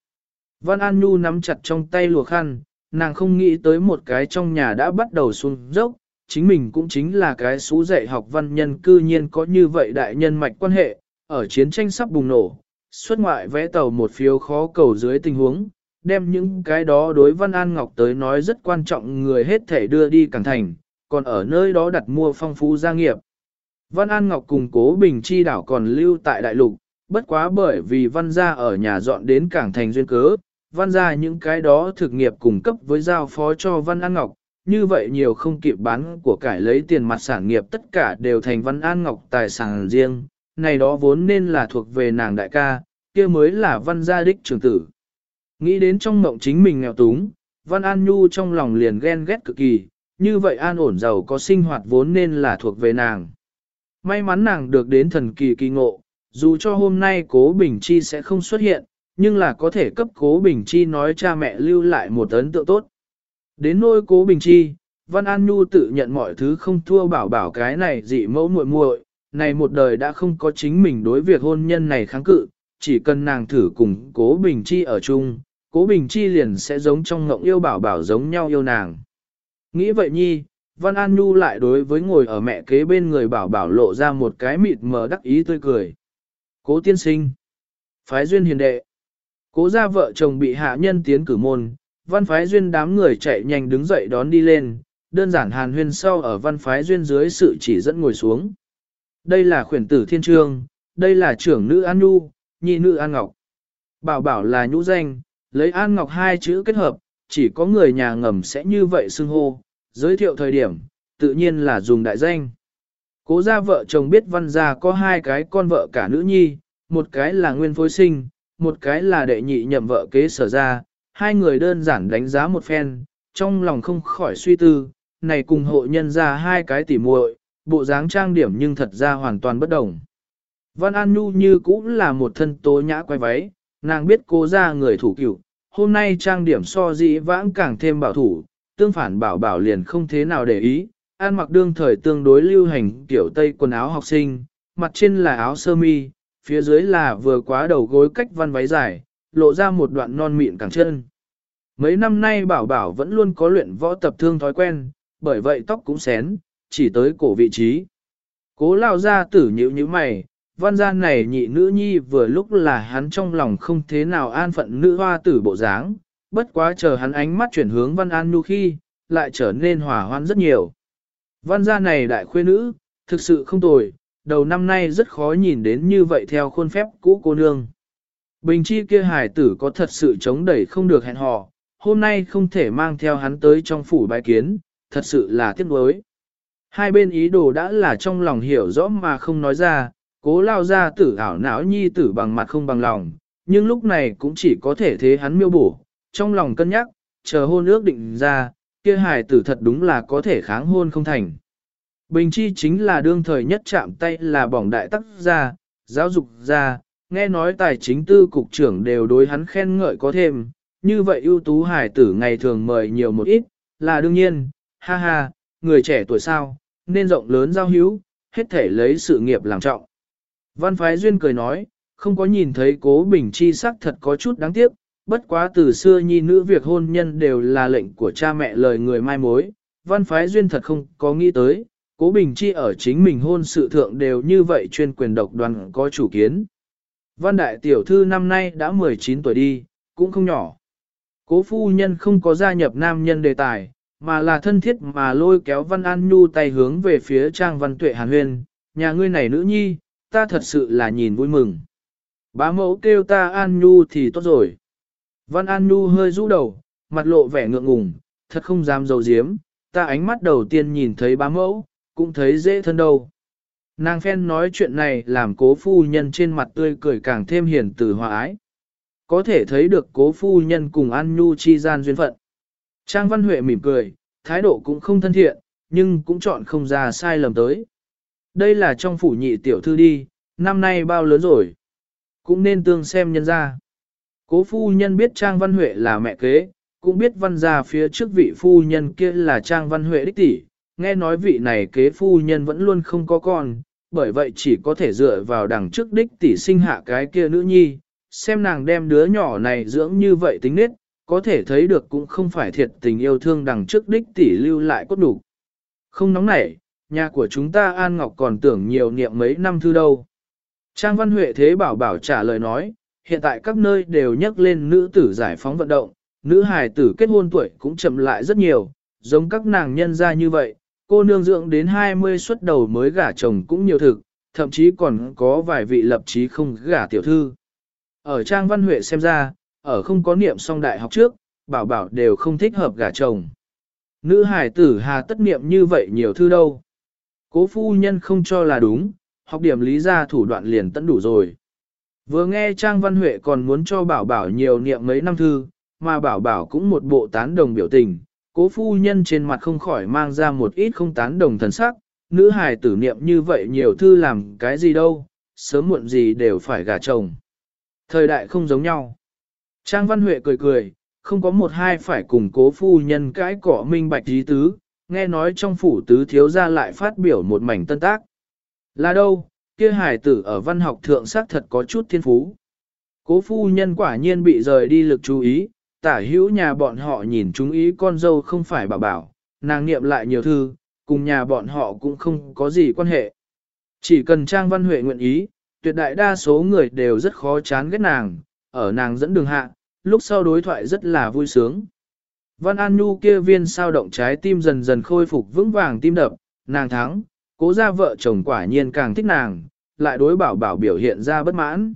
[SPEAKER 1] Văn An Nhu nắm chặt trong tay lùa khăn, nàng không nghĩ tới một cái trong nhà đã bắt đầu xuống dốc, chính mình cũng chính là cái xú dạy học văn nhân cư nhiên có như vậy đại nhân mạch quan hệ, ở chiến tranh sắp bùng nổ, xuất ngoại vẽ tàu một phiếu khó cầu dưới tình huống, đem những cái đó đối Văn An Ngọc tới nói rất quan trọng người hết thể đưa đi càng Thành, còn ở nơi đó đặt mua phong phú gia nghiệp. Văn An Ngọc cùng Cố Bình Chi đảo còn lưu tại đại lục, bất quá bởi vì Văn gia ở nhà dọn đến Cảng Thành duyên cớ, Văn gia những cái đó thực nghiệp cung cấp với giao phó cho Văn An Ngọc, như vậy nhiều không kịp bán của cải lấy tiền mặt sản nghiệp tất cả đều thành Văn An Ngọc tài sản riêng, này đó vốn nên là thuộc về nàng đại ca, kia mới là Văn gia đích trưởng tử. Nghĩ đến trong mộng chính mình nghèo túng, Văn An Nhu trong lòng liền ghen ghét cực kỳ, như vậy an ổn giàu có sinh hoạt vốn nên là thuộc về nàng. May mắn nàng được đến thần kỳ kỳ ngộ, dù cho hôm nay cố Bình Chi sẽ không xuất hiện, nhưng là có thể cấp cố Bình Chi nói cha mẹ lưu lại một ấn tượng tốt. Đến nôi cố Bình Chi, Văn An Nhu tự nhận mọi thứ không thua bảo bảo cái này dị mẫu muội muội, này một đời đã không có chính mình đối việc hôn nhân này kháng cự, chỉ cần nàng thử cùng cố Bình Chi ở chung, cố Bình Chi liền sẽ giống trong ngộng yêu bảo bảo giống nhau yêu nàng. Nghĩ vậy nhi, Văn An Nhu lại đối với ngồi ở mẹ kế bên người bảo bảo lộ ra một cái mịt mờ đắc ý tươi cười. Cố tiên sinh. Phái duyên hiền đệ. Cố gia vợ chồng bị hạ nhân tiến cử môn, văn phái duyên đám người chạy nhanh đứng dậy đón đi lên, đơn giản hàn huyên sau ở văn phái duyên dưới sự chỉ dẫn ngồi xuống. Đây là khuyển tử thiên trương, đây là trưởng nữ An Nhu, nhị nữ An Ngọc. Bảo bảo là nhũ danh, lấy An Ngọc hai chữ kết hợp, chỉ có người nhà ngầm sẽ như vậy xưng hô, giới thiệu thời điểm, tự nhiên là dùng đại danh. Cố gia vợ chồng biết văn gia có hai cái con vợ cả nữ nhi, một cái là nguyên phối sinh, một cái là đệ nhị nhậm vợ kế sở ra, hai người đơn giản đánh giá một phen, trong lòng không khỏi suy tư, này cùng hộ nhân ra hai cái tỉ muội, bộ dáng trang điểm nhưng thật ra hoàn toàn bất đồng. Văn An Nhu như cũng là một thân tố nhã quay váy, nàng biết cố ra người thủ cửu, hôm nay trang điểm so dĩ vãng càng thêm bảo thủ, tương phản bảo bảo liền không thế nào để ý, an mặc đương thời tương đối lưu hành kiểu tây quần áo học sinh, mặt trên là áo sơ mi, phía dưới là vừa quá đầu gối cách văn váy dài, lộ ra một đoạn non mịn cẳng chân. Mấy năm nay bảo bảo vẫn luôn có luyện võ tập thương thói quen, bởi vậy tóc cũng xén, chỉ tới cổ vị trí. Cố lao ra tử nhữ như mày, văn Gia này nhị nữ nhi vừa lúc là hắn trong lòng không thế nào an phận nữ hoa tử bộ dáng, bất quá chờ hắn ánh mắt chuyển hướng văn an nu khi, lại trở nên hòa hoan rất nhiều. Văn gia này đại khuê nữ, thực sự không tồi, đầu năm nay rất khó nhìn đến như vậy theo khuôn phép cũ cô nương. Bình chi kia hải tử có thật sự chống đẩy không được hẹn hò, hôm nay không thể mang theo hắn tới trong phủ bài kiến, thật sự là tiếc nuối. Hai bên ý đồ đã là trong lòng hiểu rõ mà không nói ra, cố lao ra tử ảo não nhi tử bằng mặt không bằng lòng, nhưng lúc này cũng chỉ có thể thế hắn miêu bổ, trong lòng cân nhắc, chờ hôn ước định ra, kia hài tử thật đúng là có thể kháng hôn không thành. Bình chi chính là đương thời nhất chạm tay là bỏng đại tác gia, giáo dục gia, nghe nói tài chính tư cục trưởng đều đối hắn khen ngợi có thêm, như vậy ưu tú hài tử ngày thường mời nhiều một ít, là đương nhiên, ha ha, người trẻ tuổi sao, nên rộng lớn giao hữu, hết thể lấy sự nghiệp làm trọng. Văn phái duyên cười nói, không có nhìn thấy cố bình chi sắc thật có chút đáng tiếc, bất quá từ xưa nhi nữ việc hôn nhân đều là lệnh của cha mẹ lời người mai mối, văn phái duyên thật không có nghĩ tới, cố bình chi ở chính mình hôn sự thượng đều như vậy chuyên quyền độc đoàn có chủ kiến. Văn đại tiểu thư năm nay đã 19 tuổi đi, cũng không nhỏ. Cố phu nhân không có gia nhập nam nhân đề tài, mà là thân thiết mà lôi kéo văn an nhu tay hướng về phía trang văn tuệ hàn huyên, nhà ngươi này nữ nhi, ta thật sự là nhìn vui mừng. Bá mẫu kêu ta an nhu thì tốt rồi. Văn An Nhu hơi rũ đầu, mặt lộ vẻ ngượng ngùng, thật không dám dầu diếm, ta ánh mắt đầu tiên nhìn thấy bá mẫu, cũng thấy dễ thân đâu. Nàng phen nói chuyện này làm cố phu nhân trên mặt tươi cười càng thêm hiền từ hòa ái. Có thể thấy được cố phu nhân cùng An Nhu chi gian duyên phận. Trang Văn Huệ mỉm cười, thái độ cũng không thân thiện, nhưng cũng chọn không ra sai lầm tới. Đây là trong phủ nhị tiểu thư đi, năm nay bao lớn rồi. Cũng nên tương xem nhân ra. Cố phu nhân biết Trang Văn Huệ là mẹ kế, cũng biết văn gia phía trước vị phu nhân kia là Trang Văn Huệ đích tỷ, nghe nói vị này kế phu nhân vẫn luôn không có con, bởi vậy chỉ có thể dựa vào đằng trước đích tỷ sinh hạ cái kia nữ nhi, xem nàng đem đứa nhỏ này dưỡng như vậy tính nết, có thể thấy được cũng không phải thiệt tình yêu thương đằng trước đích tỷ lưu lại cốt đủ. Không nóng nảy, nhà của chúng ta An Ngọc còn tưởng nhiều niệm mấy năm thư đâu. Trang Văn Huệ thế bảo bảo trả lời nói, hiện tại các nơi đều nhắc lên nữ tử giải phóng vận động, nữ hài tử kết hôn tuổi cũng chậm lại rất nhiều, giống các nàng nhân ra như vậy, cô nương dưỡng đến 20 xuất đầu mới gả chồng cũng nhiều thực, thậm chí còn có vài vị lập chí không gả tiểu thư. Ở Trang Văn Huệ xem ra, ở không có niệm xong đại học trước, bảo bảo đều không thích hợp gả chồng. Nữ hài tử hà tất niệm như vậy nhiều thư đâu. Cố phu nhân không cho là đúng, học điểm lý ra thủ đoạn liền tận đủ rồi. Vừa nghe Trang Văn Huệ còn muốn cho bảo bảo nhiều niệm mấy năm thư, mà bảo bảo cũng một bộ tán đồng biểu tình, cố phu nhân trên mặt không khỏi mang ra một ít không tán đồng thần sắc, nữ hài tử niệm như vậy nhiều thư làm cái gì đâu, sớm muộn gì đều phải gả chồng. Thời đại không giống nhau. Trang Văn Huệ cười cười, không có một hai phải cùng cố phu nhân cái cỏ minh bạch ý tứ, nghe nói trong phủ tứ thiếu gia lại phát biểu một mảnh tân tác. Là đâu, kia hải tử ở văn học thượng sắc thật có chút thiên phú. Cố phu nhân quả nhiên bị rời đi lực chú ý, tả hữu nhà bọn họ nhìn chúng ý con dâu không phải bảo bảo, nàng niệm lại nhiều thư, cùng nhà bọn họ cũng không có gì quan hệ. Chỉ cần Trang Văn Huệ nguyện ý, tuyệt đại đa số người đều rất khó chán ghét nàng, ở nàng dẫn đường hạ, lúc sau đối thoại rất là vui sướng. Văn An Nhu kia viên sao động trái tim dần dần khôi phục vững vàng tim đập, nàng thắng, cố ra vợ chồng quả nhiên càng thích nàng, lại đối bảo bảo biểu hiện ra bất mãn.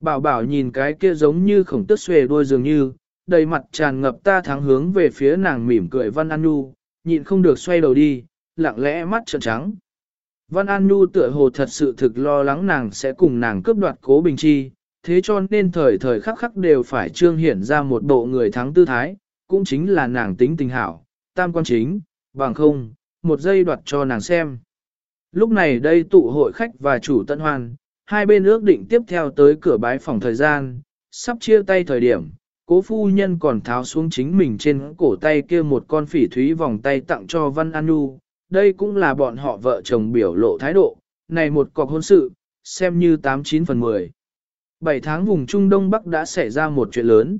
[SPEAKER 1] Bảo bảo nhìn cái kia giống như khổng tức xuề đuôi dường như, đầy mặt tràn ngập ta thắng hướng về phía nàng mỉm cười Văn An Nhu, nhịn không được xoay đầu đi, lặng lẽ mắt trợn trắng. Văn An Nhu tựa hồ thật sự thực lo lắng nàng sẽ cùng nàng cướp đoạt cố bình chi, thế cho nên thời thời khắc khắc đều phải trương hiển ra một bộ người thắng tư thái, cũng chính là nàng tính tình hảo, tam quan chính, bằng không, một giây đoạt cho nàng xem. Lúc này đây tụ hội khách và chủ tận hoan, hai bên ước định tiếp theo tới cửa bái phòng thời gian, sắp chia tay thời điểm, cố phu nhân còn tháo xuống chính mình trên cổ tay kia một con phỉ thúy vòng tay tặng cho Văn An Nhu, Đây cũng là bọn họ vợ chồng biểu lộ thái độ, này một cọc hôn sự, xem như 89 phần 10. 7 tháng vùng Trung Đông Bắc đã xảy ra một chuyện lớn.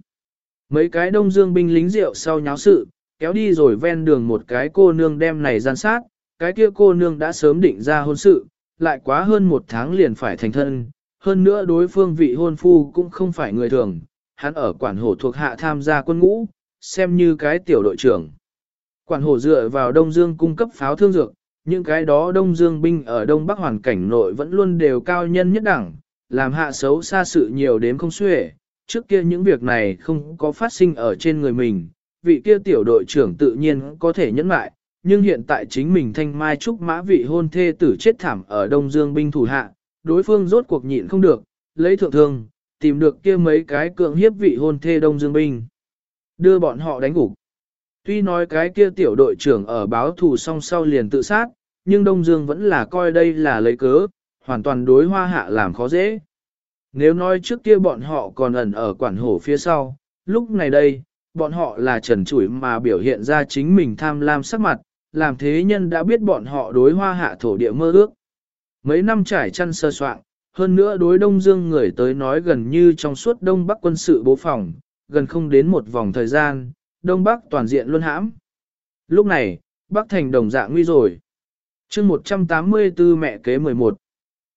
[SPEAKER 1] Mấy cái đông dương binh lính rượu sau nháo sự, kéo đi rồi ven đường một cái cô nương đem này gian sát, cái kia cô nương đã sớm định ra hôn sự, lại quá hơn một tháng liền phải thành thân, hơn nữa đối phương vị hôn phu cũng không phải người thường, hắn ở quản hổ thuộc hạ tham gia quân ngũ, xem như cái tiểu đội trưởng. Quản hổ dựa vào Đông Dương cung cấp pháo thương dược, những cái đó Đông Dương binh ở Đông Bắc hoàn cảnh nội vẫn luôn đều cao nhân nhất đẳng, làm hạ xấu xa sự nhiều đến không xuể, trước kia những việc này không có phát sinh ở trên người mình, vị kia tiểu đội trưởng tự nhiên có thể nhẫn lại. nhưng hiện tại chính mình thanh mai trúc mã vị hôn thê tử chết thảm ở Đông Dương binh thủ hạ, đối phương rốt cuộc nhịn không được, lấy thượng thương, tìm được kia mấy cái cưỡng hiếp vị hôn thê Đông Dương binh. Đưa bọn họ đánh gục. Tuy nói cái kia tiểu đội trưởng ở báo thù song sau liền tự sát, nhưng Đông Dương vẫn là coi đây là lấy cớ, hoàn toàn đối hoa hạ làm khó dễ. Nếu nói trước kia bọn họ còn ẩn ở quản hổ phía sau, lúc này đây, bọn họ là trần chủi mà biểu hiện ra chính mình tham lam sắc mặt, làm thế nhân đã biết bọn họ đối hoa hạ thổ địa mơ ước. Mấy năm trải chăn sơ soạn, hơn nữa đối Đông Dương người tới nói gần như trong suốt Đông Bắc quân sự bố phòng, gần không đến một vòng thời gian, Đông Bắc toàn diện luôn hãm. Lúc này, Bắc thành đồng dạng nguy rồi. chương 184 mẹ kế 11.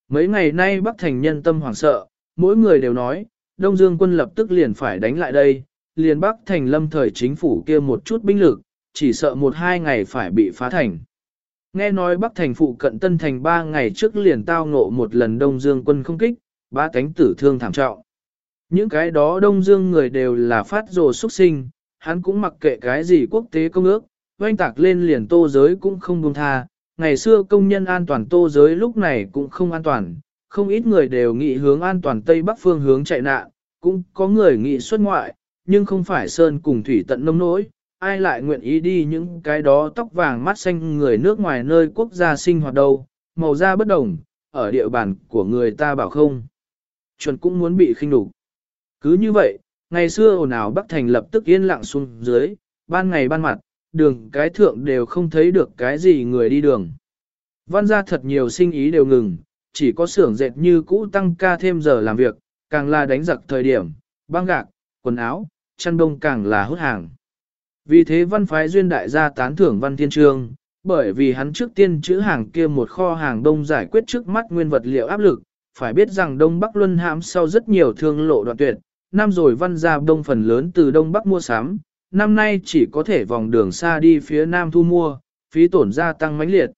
[SPEAKER 1] Mấy ngày nay Bắc thành nhân tâm hoảng sợ, mỗi người đều nói, Đông Dương quân lập tức liền phải đánh lại đây, liền Bắc thành lâm thời chính phủ kia một chút binh lực, chỉ sợ một hai ngày phải bị phá thành. Nghe nói Bắc thành phụ cận Tân thành ba ngày trước liền tao ngộ một lần Đông Dương quân không kích, ba cánh tử thương thảm trọng. Những cái đó Đông Dương người đều là phát rồ xuất sinh, hắn cũng mặc kệ cái gì quốc tế công ước, oanh tạc lên liền tô giới cũng không buông tha. Ngày xưa công nhân an toàn tô giới lúc này cũng không an toàn, không ít người đều nghĩ hướng an toàn Tây Bắc phương hướng chạy nạn, cũng có người nghĩ xuất ngoại, nhưng không phải sơn cùng thủy tận nông nỗi, ai lại nguyện ý đi những cái đó tóc vàng mắt xanh người nước ngoài nơi quốc gia sinh hoạt đâu, màu da bất đồng, ở địa bàn của người ta bảo không. Chuẩn cũng muốn bị khinh đục. Cứ như vậy, ngày xưa ồn ào Bắc Thành lập tức yên lặng xuống dưới, ban ngày ban mặt, đường cái thượng đều không thấy được cái gì người đi đường. Văn ra thật nhiều sinh ý đều ngừng, chỉ có xưởng dệt như cũ tăng ca thêm giờ làm việc, càng là đánh giặc thời điểm, băng gạc, quần áo, chăn đông càng là hút hàng. Vì thế văn phái duyên đại gia tán thưởng văn thiên trương, bởi vì hắn trước tiên chữ hàng kia một kho hàng đông giải quyết trước mắt nguyên vật liệu áp lực, phải biết rằng Đông Bắc Luân hãm sau rất nhiều thương lộ đoạn tuyệt, năm rồi văn gia đông phần lớn từ Đông Bắc mua sắm, năm nay chỉ có thể vòng đường xa đi phía Nam thu mua, phí tổn gia tăng mãnh liệt.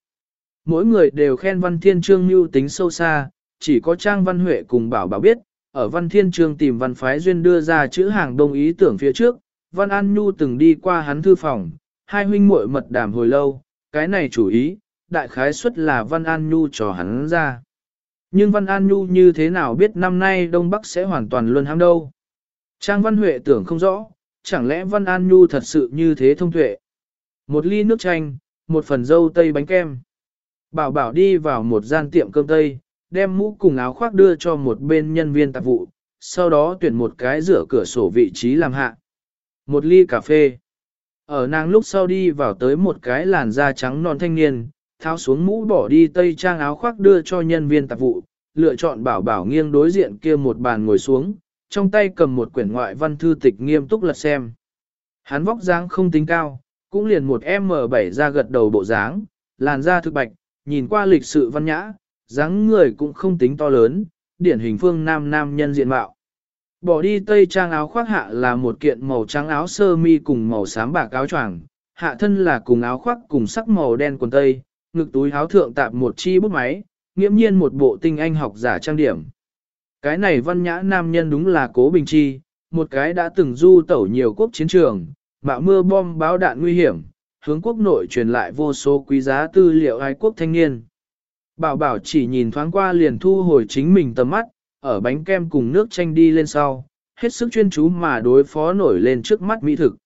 [SPEAKER 1] Mỗi người đều khen văn thiên trương mưu tính sâu xa, chỉ có Trang Văn Huệ cùng bảo bảo biết, ở văn thiên trương tìm văn phái duyên đưa ra chữ hàng đông ý tưởng phía trước, văn an nhu từng đi qua hắn thư phòng, hai huynh muội mật đàm hồi lâu, cái này chủ ý, đại khái suất là văn an nhu cho hắn ra. Nhưng Văn An Nhu như thế nào biết năm nay Đông Bắc sẽ hoàn toàn luân hãm đâu? Trang Văn Huệ tưởng không rõ, chẳng lẽ Văn An Nhu thật sự như thế thông tuệ? Một ly nước chanh, một phần dâu tây bánh kem. Bảo bảo đi vào một gian tiệm cơm tây, đem mũ cùng áo khoác đưa cho một bên nhân viên tạp vụ, sau đó tuyển một cái rửa cửa sổ vị trí làm hạ. Một ly cà phê. Ở nàng lúc sau đi vào tới một cái làn da trắng non thanh niên, tháo xuống mũ bỏ đi tây trang áo khoác đưa cho nhân viên tạp vụ, lựa chọn bảo bảo nghiêng đối diện kia một bàn ngồi xuống, trong tay cầm một quyển ngoại văn thư tịch nghiêm túc lật xem. Hắn vóc dáng không tính cao, cũng liền một M7 ra gật đầu bộ dáng, làn da thực bạch, nhìn qua lịch sự văn nhã, dáng người cũng không tính to lớn, điển hình phương nam nam nhân diện mạo. Bỏ đi tây trang áo khoác hạ là một kiện màu trắng áo sơ mi cùng màu xám bạc áo choàng, hạ thân là cùng áo khoác cùng sắc màu đen quần tây, ngực túi áo thượng tạp một chi bút máy, nghiễm nhiên một bộ tinh anh học giả trang điểm. Cái này văn nhã nam nhân đúng là Cố Bình Chi, một cái đã từng du tẩu nhiều quốc chiến trường, mạo mưa bom báo đạn nguy hiểm, hướng quốc nội truyền lại vô số quý giá tư liệu ái quốc thanh niên. Bảo bảo chỉ nhìn thoáng qua liền thu hồi chính mình tầm mắt, ở bánh kem cùng nước chanh đi lên sau, hết sức chuyên chú mà đối phó nổi lên trước mắt mỹ thực.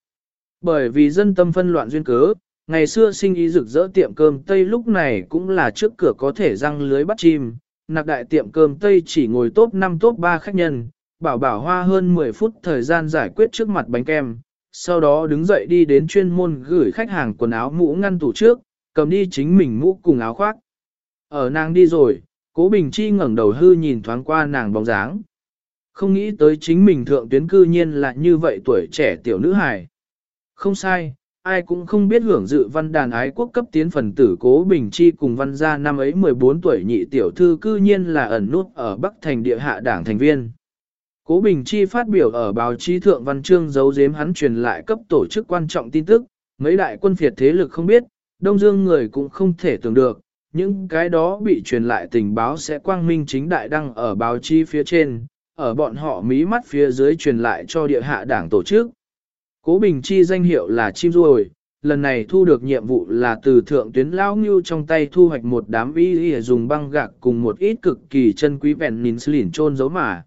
[SPEAKER 1] Bởi vì dân tâm phân loạn duyên cớ, ngày xưa sinh ý rực rỡ tiệm cơm Tây lúc này cũng là trước cửa có thể răng lưới bắt chim, nạc đại tiệm cơm Tây chỉ ngồi top 5 top 3 khách nhân, bảo bảo hoa hơn 10 phút thời gian giải quyết trước mặt bánh kem, sau đó đứng dậy đi đến chuyên môn gửi khách hàng quần áo mũ ngăn tủ trước, cầm đi chính mình mũ cùng áo khoác. Ở nàng đi rồi, cố Bình Chi ngẩng đầu hư nhìn thoáng qua nàng bóng dáng. Không nghĩ tới chính mình thượng tuyến cư nhiên là như vậy tuổi trẻ tiểu nữ hài. Không sai, ai cũng không biết hưởng dự văn đàn ái quốc cấp tiến phần tử cố Bình Chi cùng văn gia năm ấy 14 tuổi nhị tiểu thư cư nhiên là ẩn nút ở Bắc Thành địa hạ đảng thành viên. Cố Bình Chi phát biểu ở báo chí thượng văn chương giấu giếm hắn truyền lại cấp tổ chức quan trọng tin tức, mấy đại quân phiệt thế lực không biết, Đông Dương người cũng không thể tưởng được, những cái đó bị truyền lại tình báo sẽ quang minh chính đại đăng ở báo chí phía trên, ở bọn họ mí mắt phía dưới truyền lại cho địa hạ đảng tổ chức. Cố Bình Chi danh hiệu là chim ruồi, lần này thu được nhiệm vụ là từ thượng tuyến lao ngưu trong tay thu hoạch một đám y dùng băng gạc cùng một ít cực kỳ chân quý vẹn nín lỉn trôn giấu mà.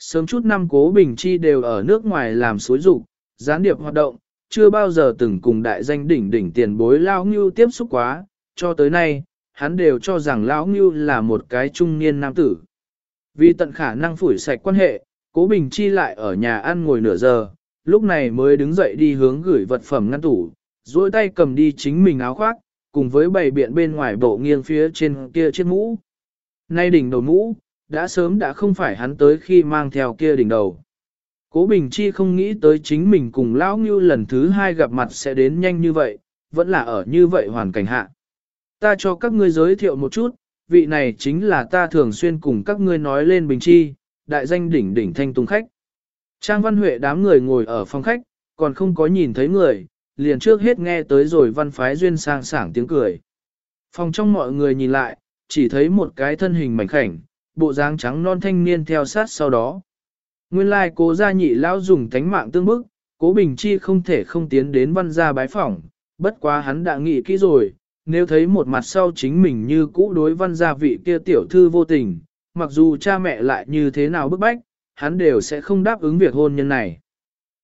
[SPEAKER 1] Sớm chút năm Cố Bình Chi đều ở nước ngoài làm suối rụng, gián điệp hoạt động, chưa bao giờ từng cùng đại danh đỉnh đỉnh tiền bối lao ngưu tiếp xúc quá, cho tới nay, hắn đều cho rằng lão ngưu là một cái trung niên nam tử. Vì tận khả năng phủi sạch quan hệ, Cố Bình Chi lại ở nhà ăn ngồi nửa giờ, lúc này mới đứng dậy đi hướng gửi vật phẩm ngăn tủ, duỗi tay cầm đi chính mình áo khoác, cùng với bày biện bên ngoài bộ nghiêng phía trên kia chiếc mũ. Nay đỉnh đầu mũ, đã sớm đã không phải hắn tới khi mang theo kia đỉnh đầu. Cố Bình Chi không nghĩ tới chính mình cùng Lão Ngưu lần thứ hai gặp mặt sẽ đến nhanh như vậy, vẫn là ở như vậy hoàn cảnh hạ. Ta cho các ngươi giới thiệu một chút, vị này chính là ta thường xuyên cùng các ngươi nói lên Bình Chi, đại danh đỉnh đỉnh thanh tung khách. Trang Văn Huệ đám người ngồi ở phòng khách, còn không có nhìn thấy người, liền trước hết nghe tới rồi văn phái duyên sang sảng tiếng cười. Phòng trong mọi người nhìn lại, chỉ thấy một cái thân hình mảnh khảnh, bộ dáng trắng non thanh niên theo sát sau đó. Nguyên lai like cố gia nhị lão dùng tánh mạng tương bức, cố bình chi không thể không tiến đến văn gia bái phỏng, bất quá hắn đã nghĩ kỹ rồi, nếu thấy một mặt sau chính mình như cũ đối văn gia vị kia tiểu thư vô tình, mặc dù cha mẹ lại như thế nào bức bách, hắn đều sẽ không đáp ứng việc hôn nhân này.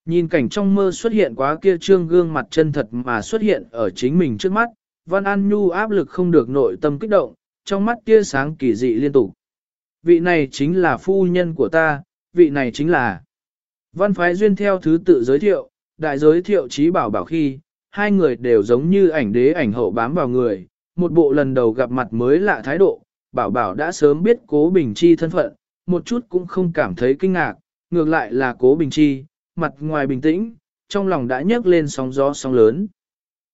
[SPEAKER 1] Nhìn cảnh trong mơ xuất hiện quá kia trương gương mặt chân thật mà xuất hiện ở chính mình trước mắt, Văn An Nhu áp lực không được nội tâm kích động, trong mắt tia sáng kỳ dị liên tục. Vị này chính là phu nhân của ta, vị này chính là. Văn phái duyên theo thứ tự giới thiệu, đại giới thiệu trí bảo bảo khi, hai người đều giống như ảnh đế ảnh hậu bám vào người, một bộ lần đầu gặp mặt mới lạ thái độ, bảo bảo đã sớm biết cố bình chi thân phận, một chút cũng không cảm thấy kinh ngạc, ngược lại là cố bình chi, mặt ngoài bình tĩnh, trong lòng đã nhấc lên sóng gió sóng lớn.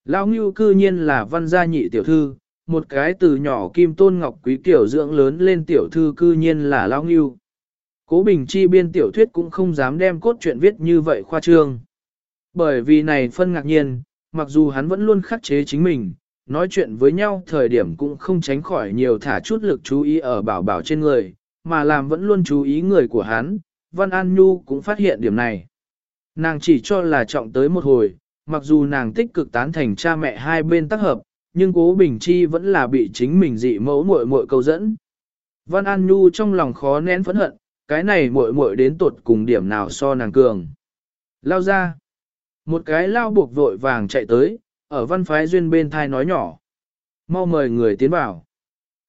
[SPEAKER 1] Lão Ngưu cư nhiên là văn gia nhị tiểu thư, một cái từ nhỏ kim tôn ngọc quý kiểu dưỡng lớn lên tiểu thư cư nhiên là lao nghiêu. Cố Bình Chi biên tiểu thuyết cũng không dám đem cốt truyện viết như vậy khoa trương. Bởi vì này phân ngạc nhiên, mặc dù hắn vẫn luôn khắc chế chính mình, nói chuyện với nhau thời điểm cũng không tránh khỏi nhiều thả chút lực chú ý ở bảo bảo trên người, mà làm vẫn luôn chú ý người của hắn, Văn An Nhu cũng phát hiện điểm này. Nàng chỉ cho là trọng tới một hồi, mặc dù nàng tích cực tán thành cha mẹ hai bên tác hợp, nhưng cố Bình Chi vẫn là bị chính mình dị mẫu muội muội câu dẫn. Văn An Nhu trong lòng khó nén phẫn hận, cái này muội muội đến tột cùng điểm nào so nàng cường. Lao ra. Một cái lao buộc vội vàng chạy tới, ở văn phái duyên bên thai nói nhỏ. Mau mời người tiến vào.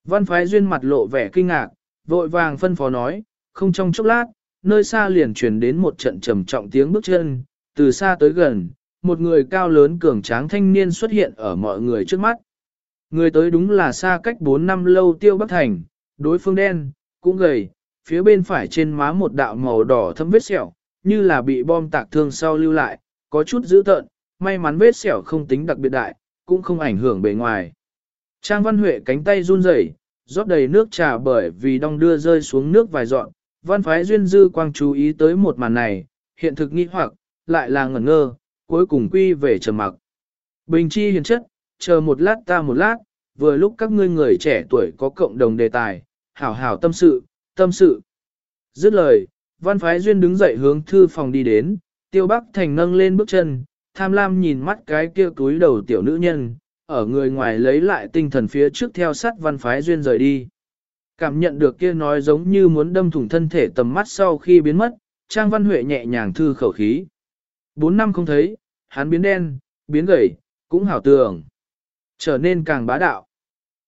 [SPEAKER 1] Văn phái duyên mặt lộ vẻ kinh ngạc, vội vàng phân phó nói, không trong chốc lát, nơi xa liền truyền đến một trận trầm trọng tiếng bước chân, từ xa tới gần, một người cao lớn cường tráng thanh niên xuất hiện ở mọi người trước mắt. Người tới đúng là xa cách 4 năm lâu tiêu bắc thành, đối phương đen, cũng gầy, phía bên phải trên má một đạo màu đỏ thâm vết sẹo, như là bị bom tạc thương sau lưu lại, có chút dữ tợn, may mắn vết sẹo không tính đặc biệt đại, cũng không ảnh hưởng bề ngoài. Trang Văn Huệ cánh tay run rẩy, rót đầy nước trà bởi vì đong đưa rơi xuống nước vài dọn, văn phái duyên dư quang chú ý tới một màn này, hiện thực nghi hoặc, lại là ngẩn ngơ, cuối cùng quy về trầm mặc. Bình chi hiền chất, chờ một lát ta một lát, vừa lúc các ngươi người trẻ tuổi có cộng đồng đề tài, hảo hảo tâm sự, tâm sự. Dứt lời, văn phái duyên đứng dậy hướng thư phòng đi đến, tiêu bắc thành nâng lên bước chân, tham lam nhìn mắt cái kia túi đầu tiểu nữ nhân, ở người ngoài lấy lại tinh thần phía trước theo sát văn phái duyên rời đi. Cảm nhận được kia nói giống như muốn đâm thủng thân thể tầm mắt sau khi biến mất, Trang Văn Huệ nhẹ nhàng thư khẩu khí. Bốn năm không thấy, hắn biến đen, biến gầy, cũng hảo tưởng. Trở nên càng bá đạo.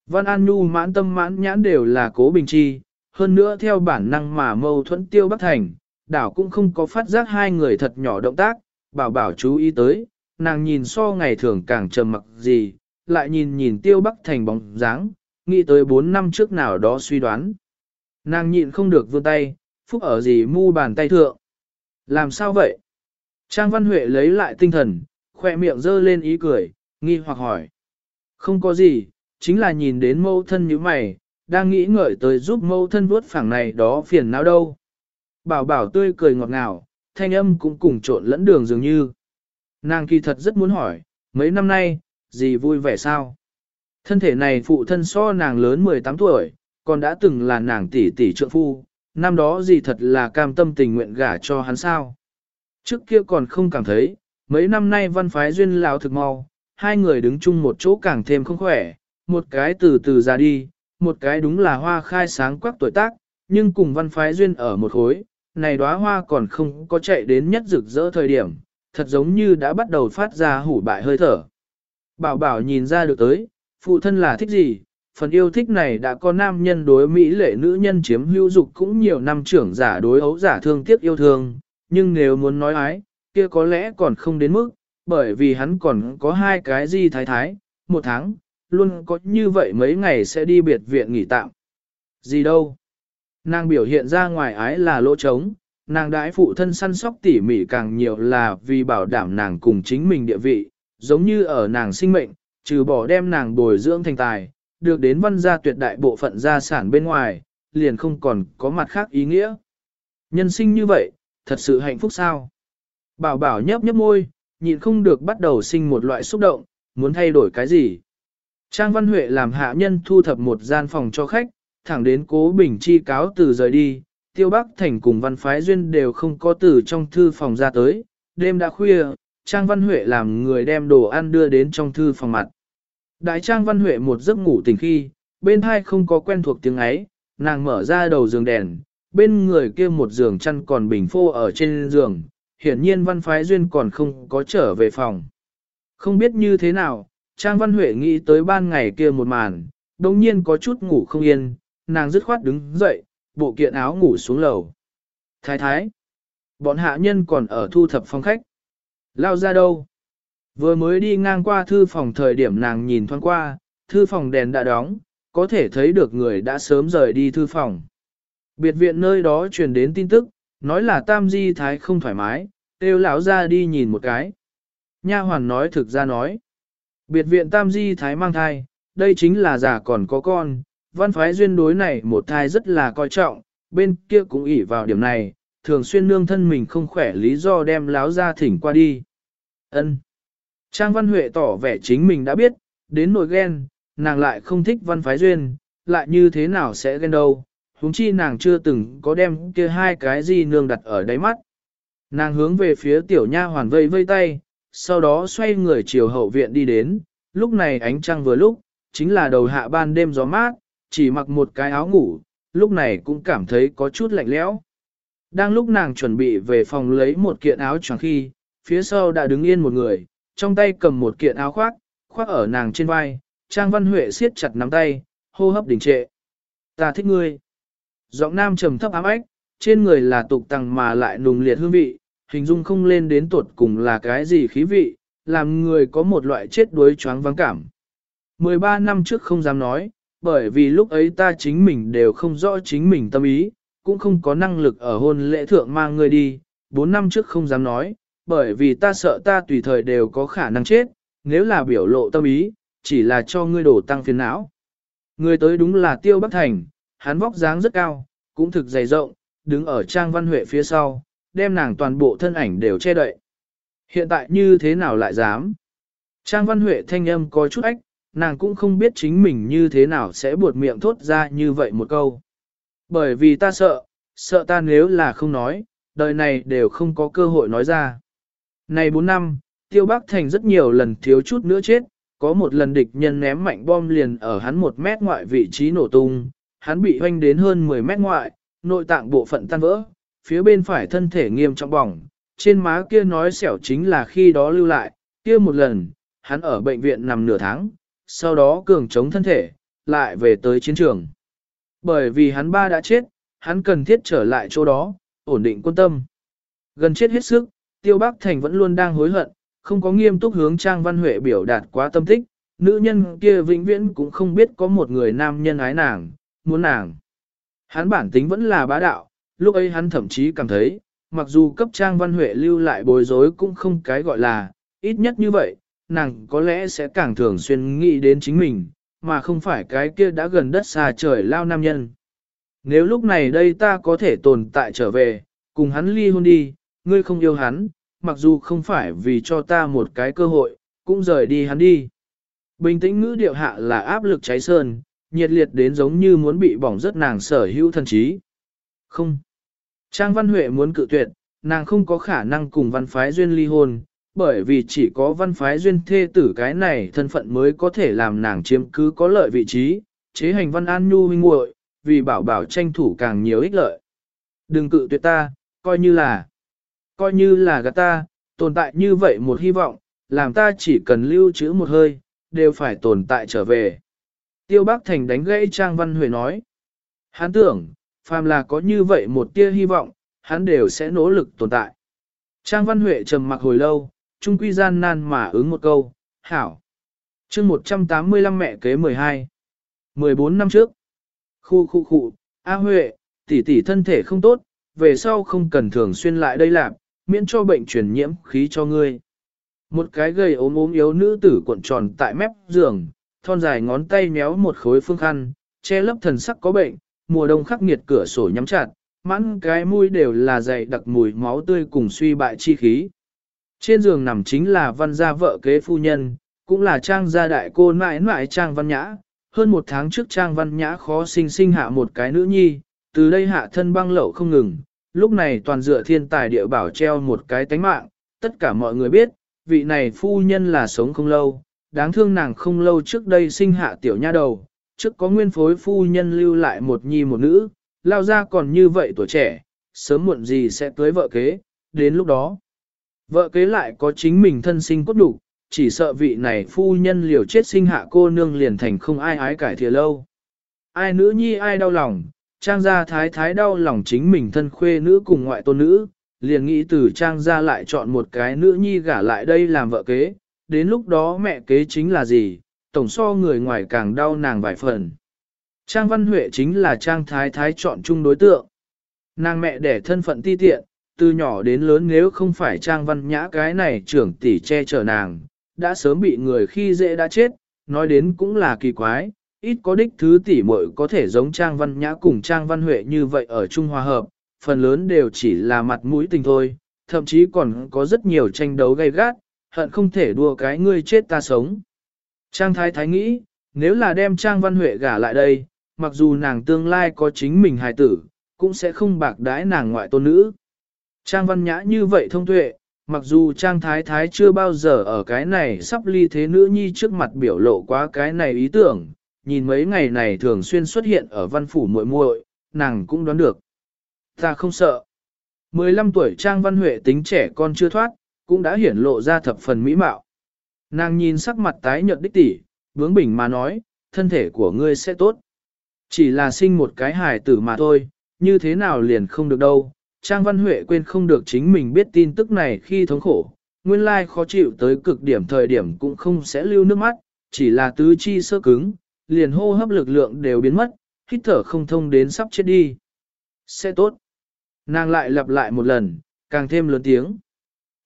[SPEAKER 1] Văn An Nhu mãn tâm mãn nhãn đều là cố bình chi, hơn nữa theo bản năng mà mâu thuẫn tiêu bắc thành, đảo cũng không có phát giác hai người thật nhỏ động tác, bảo bảo chú ý tới, nàng nhìn so ngày thường càng trầm mặc gì, lại nhìn nhìn tiêu bắc thành bóng dáng, nghĩ tới 4 năm trước nào đó suy đoán. Nàng nhịn không được vươn tay, phúc ở gì mu bàn tay thượng. Làm sao vậy? Trang Văn Huệ lấy lại tinh thần, khoe miệng dơ lên ý cười, nghi hoặc hỏi. Không có gì, chính là nhìn đến mâu thân như mày, đang nghĩ ngợi tới giúp mâu thân vuốt phẳng này đó phiền não đâu. Bảo bảo tươi cười ngọt ngào, thanh âm cũng cùng trộn lẫn đường dường như. Nàng kỳ thật rất muốn hỏi, mấy năm nay, gì vui vẻ sao? Thân thể này phụ thân so nàng lớn 18 tuổi, còn đã từng là nàng tỷ tỷ trượng phu, năm đó gì thật là cam tâm tình nguyện gả cho hắn sao? Trước kia còn không cảm thấy, mấy năm nay văn phái duyên lão thực mau, hai người đứng chung một chỗ càng thêm không khỏe, một cái từ từ ra đi, một cái đúng là hoa khai sáng quắc tuổi tác, nhưng cùng văn phái duyên ở một khối, này đóa hoa còn không có chạy đến nhất rực rỡ thời điểm, thật giống như đã bắt đầu phát ra hủ bại hơi thở. Bảo bảo nhìn ra được tới, phụ thân là thích gì, phần yêu thích này đã có nam nhân đối Mỹ lệ nữ nhân chiếm hữu dục cũng nhiều năm trưởng giả đối ấu giả thương tiếc yêu thương, nhưng nếu muốn nói ái, kia có lẽ còn không đến mức, bởi vì hắn còn có hai cái gì thái thái, một tháng, luôn có như vậy mấy ngày sẽ đi biệt viện nghỉ tạm. Gì đâu? Nàng biểu hiện ra ngoài ái là lỗ trống, nàng đãi phụ thân săn sóc tỉ mỉ càng nhiều là vì bảo đảm nàng cùng chính mình địa vị, giống như ở nàng sinh mệnh, trừ bỏ đem nàng bồi dưỡng thành tài, được đến văn gia tuyệt đại bộ phận gia sản bên ngoài, liền không còn có mặt khác ý nghĩa. Nhân sinh như vậy, thật sự hạnh phúc sao? Bảo bảo nhấp nhấp môi, nhịn không được bắt đầu sinh một loại xúc động, muốn thay đổi cái gì? Trang Văn Huệ làm hạ nhân thu thập một gian phòng cho khách, thẳng đến cố bình chi cáo từ rời đi, tiêu bắc thành cùng văn phái duyên đều không có từ trong thư phòng ra tới, đêm đã khuya, Trang Văn Huệ làm người đem đồ ăn đưa đến trong thư phòng mặt. Đại Trang Văn Huệ một giấc ngủ tỉnh khi, bên hai không có quen thuộc tiếng ấy, nàng mở ra đầu giường đèn, bên người kia một giường chăn còn bình phô ở trên giường, hiển nhiên văn phái duyên còn không có trở về phòng. Không biết như thế nào, Trang Văn Huệ nghĩ tới ban ngày kia một màn, đồng nhiên có chút ngủ không yên, nàng dứt khoát đứng dậy, bộ kiện áo ngủ xuống lầu. Thái thái, bọn hạ nhân còn ở thu thập phòng khách. Lao ra đâu? Vừa mới đi ngang qua thư phòng thời điểm nàng nhìn thoáng qua, thư phòng đèn đã đóng, có thể thấy được người đã sớm rời đi thư phòng. Biệt viện nơi đó truyền đến tin tức, nói là tam di thái không thoải mái, kêu lão ra đi nhìn một cái. Nha hoàn nói thực ra nói. Biệt viện tam di thái mang thai, đây chính là già còn có con, văn phái duyên đối này một thai rất là coi trọng, bên kia cũng ỉ vào điểm này, thường xuyên nương thân mình không khỏe lý do đem láo ra thỉnh qua đi. ân Trang Văn Huệ tỏ vẻ chính mình đã biết, đến nỗi ghen, nàng lại không thích văn phái duyên, lại như thế nào sẽ ghen đâu, huống chi nàng chưa từng có đem kia hai cái gì nương đặt ở đáy mắt. Nàng hướng về phía tiểu nha hoàn vây vây tay, sau đó xoay người chiều hậu viện đi đến, lúc này ánh trăng vừa lúc, chính là đầu hạ ban đêm gió mát, chỉ mặc một cái áo ngủ, lúc này cũng cảm thấy có chút lạnh lẽo. Đang lúc nàng chuẩn bị về phòng lấy một kiện áo choàng khi, phía sau đã đứng yên một người, trong tay cầm một kiện áo khoác, khoác ở nàng trên vai, Trang Văn Huệ siết chặt nắm tay, hô hấp đình trệ. Ta thích ngươi. Giọng nam trầm thấp ám ách, trên người là tục tằng mà lại nùng liệt hương vị, hình dung không lên đến tuột cùng là cái gì khí vị, làm người có một loại chết đuối choáng vắng cảm. 13 năm trước không dám nói, bởi vì lúc ấy ta chính mình đều không rõ chính mình tâm ý, cũng không có năng lực ở hôn lễ thượng mang người đi, 4 năm trước không dám nói, bởi vì ta sợ ta tùy thời đều có khả năng chết, nếu là biểu lộ tâm ý, chỉ là cho ngươi đổ tăng phiền não. Người tới đúng là Tiêu Bắc Thành, hắn vóc dáng rất cao, cũng thực dày rộng, đứng ở Trang Văn Huệ phía sau, đem nàng toàn bộ thân ảnh đều che đậy. Hiện tại như thế nào lại dám? Trang Văn Huệ thanh âm có chút ách, nàng cũng không biết chính mình như thế nào sẽ buột miệng thốt ra như vậy một câu. Bởi vì ta sợ, sợ ta nếu là không nói, đời này đều không có cơ hội nói ra. Này 4 năm, Tiêu Bắc Thành rất nhiều lần thiếu chút nữa chết, có một lần địch nhân ném mạnh bom liền ở hắn một mét ngoại vị trí nổ tung, hắn bị hoanh đến hơn 10 mét ngoại, nội tạng bộ phận tan vỡ, phía bên phải thân thể nghiêm trọng bỏng, trên má kia nói xẻo chính là khi đó lưu lại, kia một lần, hắn ở bệnh viện nằm nửa tháng, sau đó cường chống thân thể, lại về tới chiến trường. Bởi vì hắn ba đã chết, hắn cần thiết trở lại chỗ đó, ổn định quân tâm. Gần chết hết sức, Tiêu Bắc Thành vẫn luôn đang hối hận, không có nghiêm túc hướng Trang Văn Huệ biểu đạt quá tâm tích, nữ nhân kia vĩnh viễn cũng không biết có một người nam nhân ái nàng, muốn nàng. Hắn bản tính vẫn là bá đạo, lúc ấy hắn thậm chí cảm thấy, mặc dù cấp Trang Văn Huệ lưu lại bối rối cũng không cái gọi là, ít nhất như vậy, nàng có lẽ sẽ càng thường xuyên nghĩ đến chính mình, mà không phải cái kia đã gần đất xa trời lao nam nhân. Nếu lúc này đây ta có thể tồn tại trở về, cùng hắn ly hôn đi, ngươi không yêu hắn, mặc dù không phải vì cho ta một cái cơ hội, cũng rời đi hắn đi. Bình tĩnh ngữ điệu hạ là áp lực cháy sơn, nhiệt liệt đến giống như muốn bị bỏng rất nàng sở hữu thân trí. Không. Trang Văn Huệ muốn cự tuyệt, nàng không có khả năng cùng văn phái duyên ly hôn, bởi vì chỉ có văn phái duyên thê tử cái này thân phận mới có thể làm nàng chiếm cứ có lợi vị trí, chế hành văn an nhu huynh muội vì bảo bảo tranh thủ càng nhiều ích lợi. Đừng cự tuyệt ta, coi như là, coi như là gạt ta, tồn tại như vậy một hy vọng, làm ta chỉ cần lưu trữ một hơi, đều phải tồn tại trở về. Tiêu bác Thành đánh gãy Trang Văn Huệ nói. Hắn tưởng, phàm là có như vậy một tia hy vọng, hắn đều sẽ nỗ lực tồn tại. Trang Văn Huệ trầm mặc hồi lâu, trung quy gian nan mà ứng một câu, hảo. chương 185 mẹ kế 12. 14 năm trước. Khu khu khu, A Huệ, tỷ tỷ thân thể không tốt, về sau không cần thường xuyên lại đây làm, miễn cho bệnh truyền nhiễm khí cho ngươi. Một cái gầy ốm ốm yếu nữ tử cuộn tròn tại mép giường, thon dài ngón tay méo một khối phương khăn, che lấp thần sắc có bệnh, mùa đông khắc nghiệt cửa sổ nhắm chặt, mãn cái mũi đều là dày đặc mùi máu tươi cùng suy bại chi khí. Trên giường nằm chính là văn gia vợ kế phu nhân, cũng là trang gia đại cô mãi mãi trang văn nhã. Hơn một tháng trước trang văn nhã khó sinh sinh hạ một cái nữ nhi, từ đây hạ thân băng lậu không ngừng, lúc này toàn dựa thiên tài địa bảo treo một cái tánh mạng, tất cả mọi người biết, vị này phu nhân là sống không lâu, đáng thương nàng không lâu trước đây sinh hạ tiểu nha đầu, trước có nguyên phối phu nhân lưu lại một nhi một nữ, lao ra còn như vậy tuổi trẻ, sớm muộn gì sẽ cưới vợ kế, đến lúc đó. Vợ kế lại có chính mình thân sinh cốt đủ, chỉ sợ vị này phu nhân liều chết sinh hạ cô nương liền thành không ai ái cải thìa lâu. Ai nữ nhi ai đau lòng, trang gia thái thái đau lòng chính mình thân khuê nữ cùng ngoại tôn nữ, liền nghĩ từ trang gia lại chọn một cái nữ nhi gả lại đây làm vợ kế, đến lúc đó mẹ kế chính là gì, tổng so người ngoài càng đau nàng vài phần. Trang Văn Huệ chính là Trang Thái Thái chọn chung đối tượng. Nàng mẹ đẻ thân phận ti tiện, từ nhỏ đến lớn nếu không phải Trang Văn Nhã cái này trưởng tỷ che chở nàng, đã sớm bị người khi dễ đã chết, nói đến cũng là kỳ quái, ít có đích thứ tỷ muội có thể giống Trang Văn Nhã cùng Trang Văn Huệ như vậy ở Trung Hòa Hợp, phần lớn đều chỉ là mặt mũi tình thôi, thậm chí còn có rất nhiều tranh đấu gay gắt, hận không thể đua cái ngươi chết ta sống. Trang Thái Thái nghĩ, nếu là đem Trang Văn Huệ gả lại đây, mặc dù nàng tương lai có chính mình hài tử, cũng sẽ không bạc đái nàng ngoại tôn nữ. Trang Văn Nhã như vậy thông tuệ, mặc dù Trang Thái Thái chưa bao giờ ở cái này sắp ly thế nữ nhi trước mặt biểu lộ quá cái này ý tưởng, nhìn mấy ngày này thường xuyên xuất hiện ở văn phủ muội muội, nàng cũng đoán được. Ta không sợ. 15 tuổi Trang Văn Huệ tính trẻ con chưa thoát, cũng đã hiển lộ ra thập phần mỹ mạo. Nàng nhìn sắc mặt tái nhợt đích tỷ, bướng bỉnh mà nói, thân thể của ngươi sẽ tốt. Chỉ là sinh một cái hài tử mà thôi, như thế nào liền không được đâu. Trang Văn Huệ quên không được chính mình biết tin tức này khi thống khổ, nguyên lai khó chịu tới cực điểm thời điểm cũng không sẽ lưu nước mắt, chỉ là tứ chi sơ cứng, liền hô hấp lực lượng đều biến mất, hít thở không thông đến sắp chết đi. Sẽ tốt. Nàng lại lặp lại một lần, càng thêm lớn tiếng.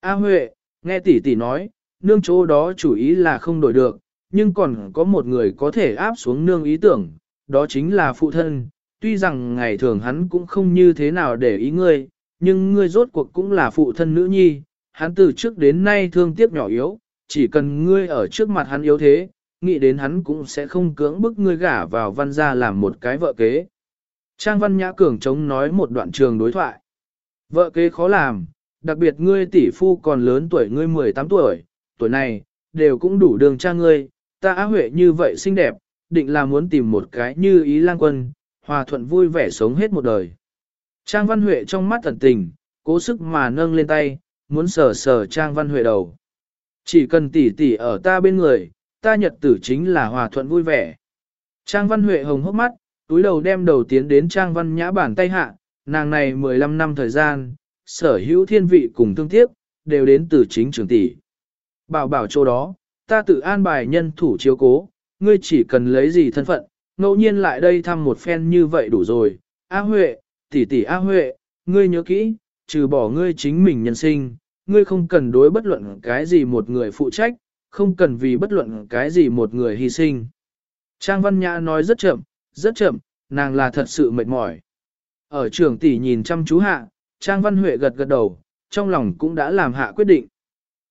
[SPEAKER 1] A Huệ, nghe tỷ tỷ nói, nương chỗ đó chủ ý là không đổi được, nhưng còn có một người có thể áp xuống nương ý tưởng, đó chính là phụ thân. Tuy rằng ngày thường hắn cũng không như thế nào để ý ngươi, nhưng ngươi rốt cuộc cũng là phụ thân nữ nhi, hắn từ trước đến nay thương tiếc nhỏ yếu, chỉ cần ngươi ở trước mặt hắn yếu thế, nghĩ đến hắn cũng sẽ không cưỡng bức ngươi gả vào văn gia làm một cái vợ kế. Trang Văn Nhã Cường chống nói một đoạn trường đối thoại. Vợ kế khó làm, đặc biệt ngươi tỷ phu còn lớn tuổi ngươi 18 tuổi, tuổi này, đều cũng đủ đường cha ngươi, ta á huệ như vậy xinh đẹp, định là muốn tìm một cái như ý lang quân, hòa thuận vui vẻ sống hết một đời. Trang Văn Huệ trong mắt thần tình, cố sức mà nâng lên tay, muốn sờ sờ Trang Văn Huệ đầu. Chỉ cần tỷ tỷ ở ta bên người, ta nhật tử chính là hòa thuận vui vẻ. Trang Văn Huệ hồng hốc mắt, túi đầu đem đầu tiến đến Trang Văn Nhã bàn tay hạ, nàng này 15 năm thời gian, sở hữu thiên vị cùng thương tiếc, đều đến từ chính trường tỷ. Bảo bảo chỗ đó, ta tự an bài nhân thủ chiếu cố, ngươi chỉ cần lấy gì thân phận, ngẫu nhiên lại đây thăm một phen như vậy đủ rồi. A Huệ, tỷ tỷ A Huệ, ngươi nhớ kỹ, trừ bỏ ngươi chính mình nhân sinh, ngươi không cần đối bất luận cái gì một người phụ trách, không cần vì bất luận cái gì một người hy sinh. Trang Văn Nhã nói rất chậm, rất chậm, nàng là thật sự mệt mỏi. Ở trường tỷ nhìn chăm chú hạ, Trang Văn Huệ gật gật đầu, trong lòng cũng đã làm hạ quyết định.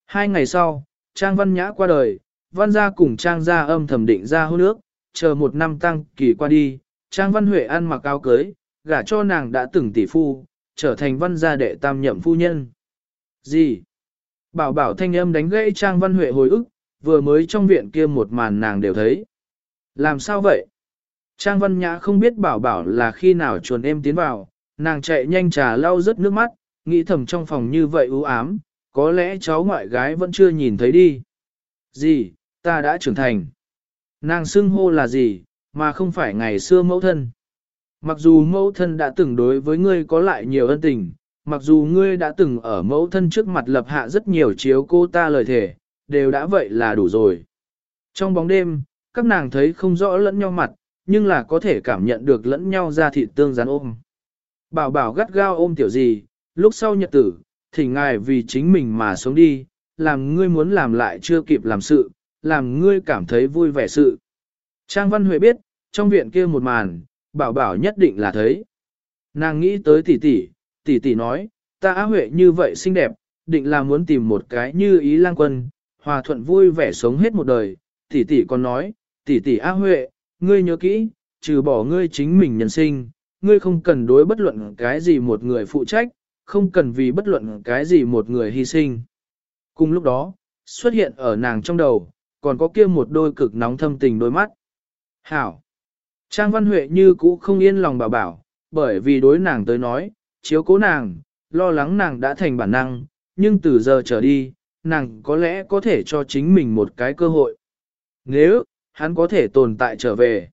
[SPEAKER 1] Hai ngày sau, Trang Văn Nhã qua đời, Văn gia cùng Trang gia âm thẩm định ra hôn nước, chờ một năm tăng kỳ qua đi, Trang Văn Huệ ăn mặc áo cưới, gả cho nàng đã từng tỷ phu, trở thành văn gia đệ tam nhậm phu nhân. Gì? Bảo bảo thanh âm đánh gãy Trang Văn Huệ hồi ức, vừa mới trong viện kia một màn nàng đều thấy. Làm sao vậy? Trang Văn Nhã không biết bảo bảo là khi nào chuồn em tiến vào, nàng chạy nhanh trà lau rớt nước mắt, nghĩ thầm trong phòng như vậy u ám, có lẽ cháu ngoại gái vẫn chưa nhìn thấy đi. Gì, ta đã trưởng thành. Nàng xưng hô là gì, mà không phải ngày xưa mẫu thân. Mặc dù mẫu thân đã từng đối với ngươi có lại nhiều ân tình, mặc dù ngươi đã từng ở mẫu thân trước mặt lập hạ rất nhiều chiếu cô ta lời thề, đều đã vậy là đủ rồi. Trong bóng đêm, các nàng thấy không rõ lẫn nhau mặt, nhưng là có thể cảm nhận được lẫn nhau ra thịt tương gián ôm. Bảo bảo gắt gao ôm tiểu gì, lúc sau nhật tử, thỉnh ngài vì chính mình mà sống đi, làm ngươi muốn làm lại chưa kịp làm sự, làm ngươi cảm thấy vui vẻ sự. Trang Văn Huệ biết, trong viện kia một màn, bảo bảo nhất định là thấy. Nàng nghĩ tới tỷ tỷ, tỷ tỷ nói, ta Á Huệ như vậy xinh đẹp, định là muốn tìm một cái như ý lang quân, hòa thuận vui vẻ sống hết một đời. Tỷ tỷ còn nói, tỷ tỷ Á Huệ, ngươi nhớ kỹ, trừ bỏ ngươi chính mình nhân sinh, ngươi không cần đối bất luận cái gì một người phụ trách, không cần vì bất luận cái gì một người hy sinh. Cùng lúc đó, xuất hiện ở nàng trong đầu, còn có kia một đôi cực nóng thâm tình đôi mắt. Hảo! Trang Văn Huệ như cũ không yên lòng bảo bảo, bởi vì đối nàng tới nói, chiếu cố nàng, lo lắng nàng đã thành bản năng, nhưng từ giờ trở đi, nàng có lẽ có thể cho chính mình một cái cơ hội. Nếu, hắn có thể tồn tại trở về.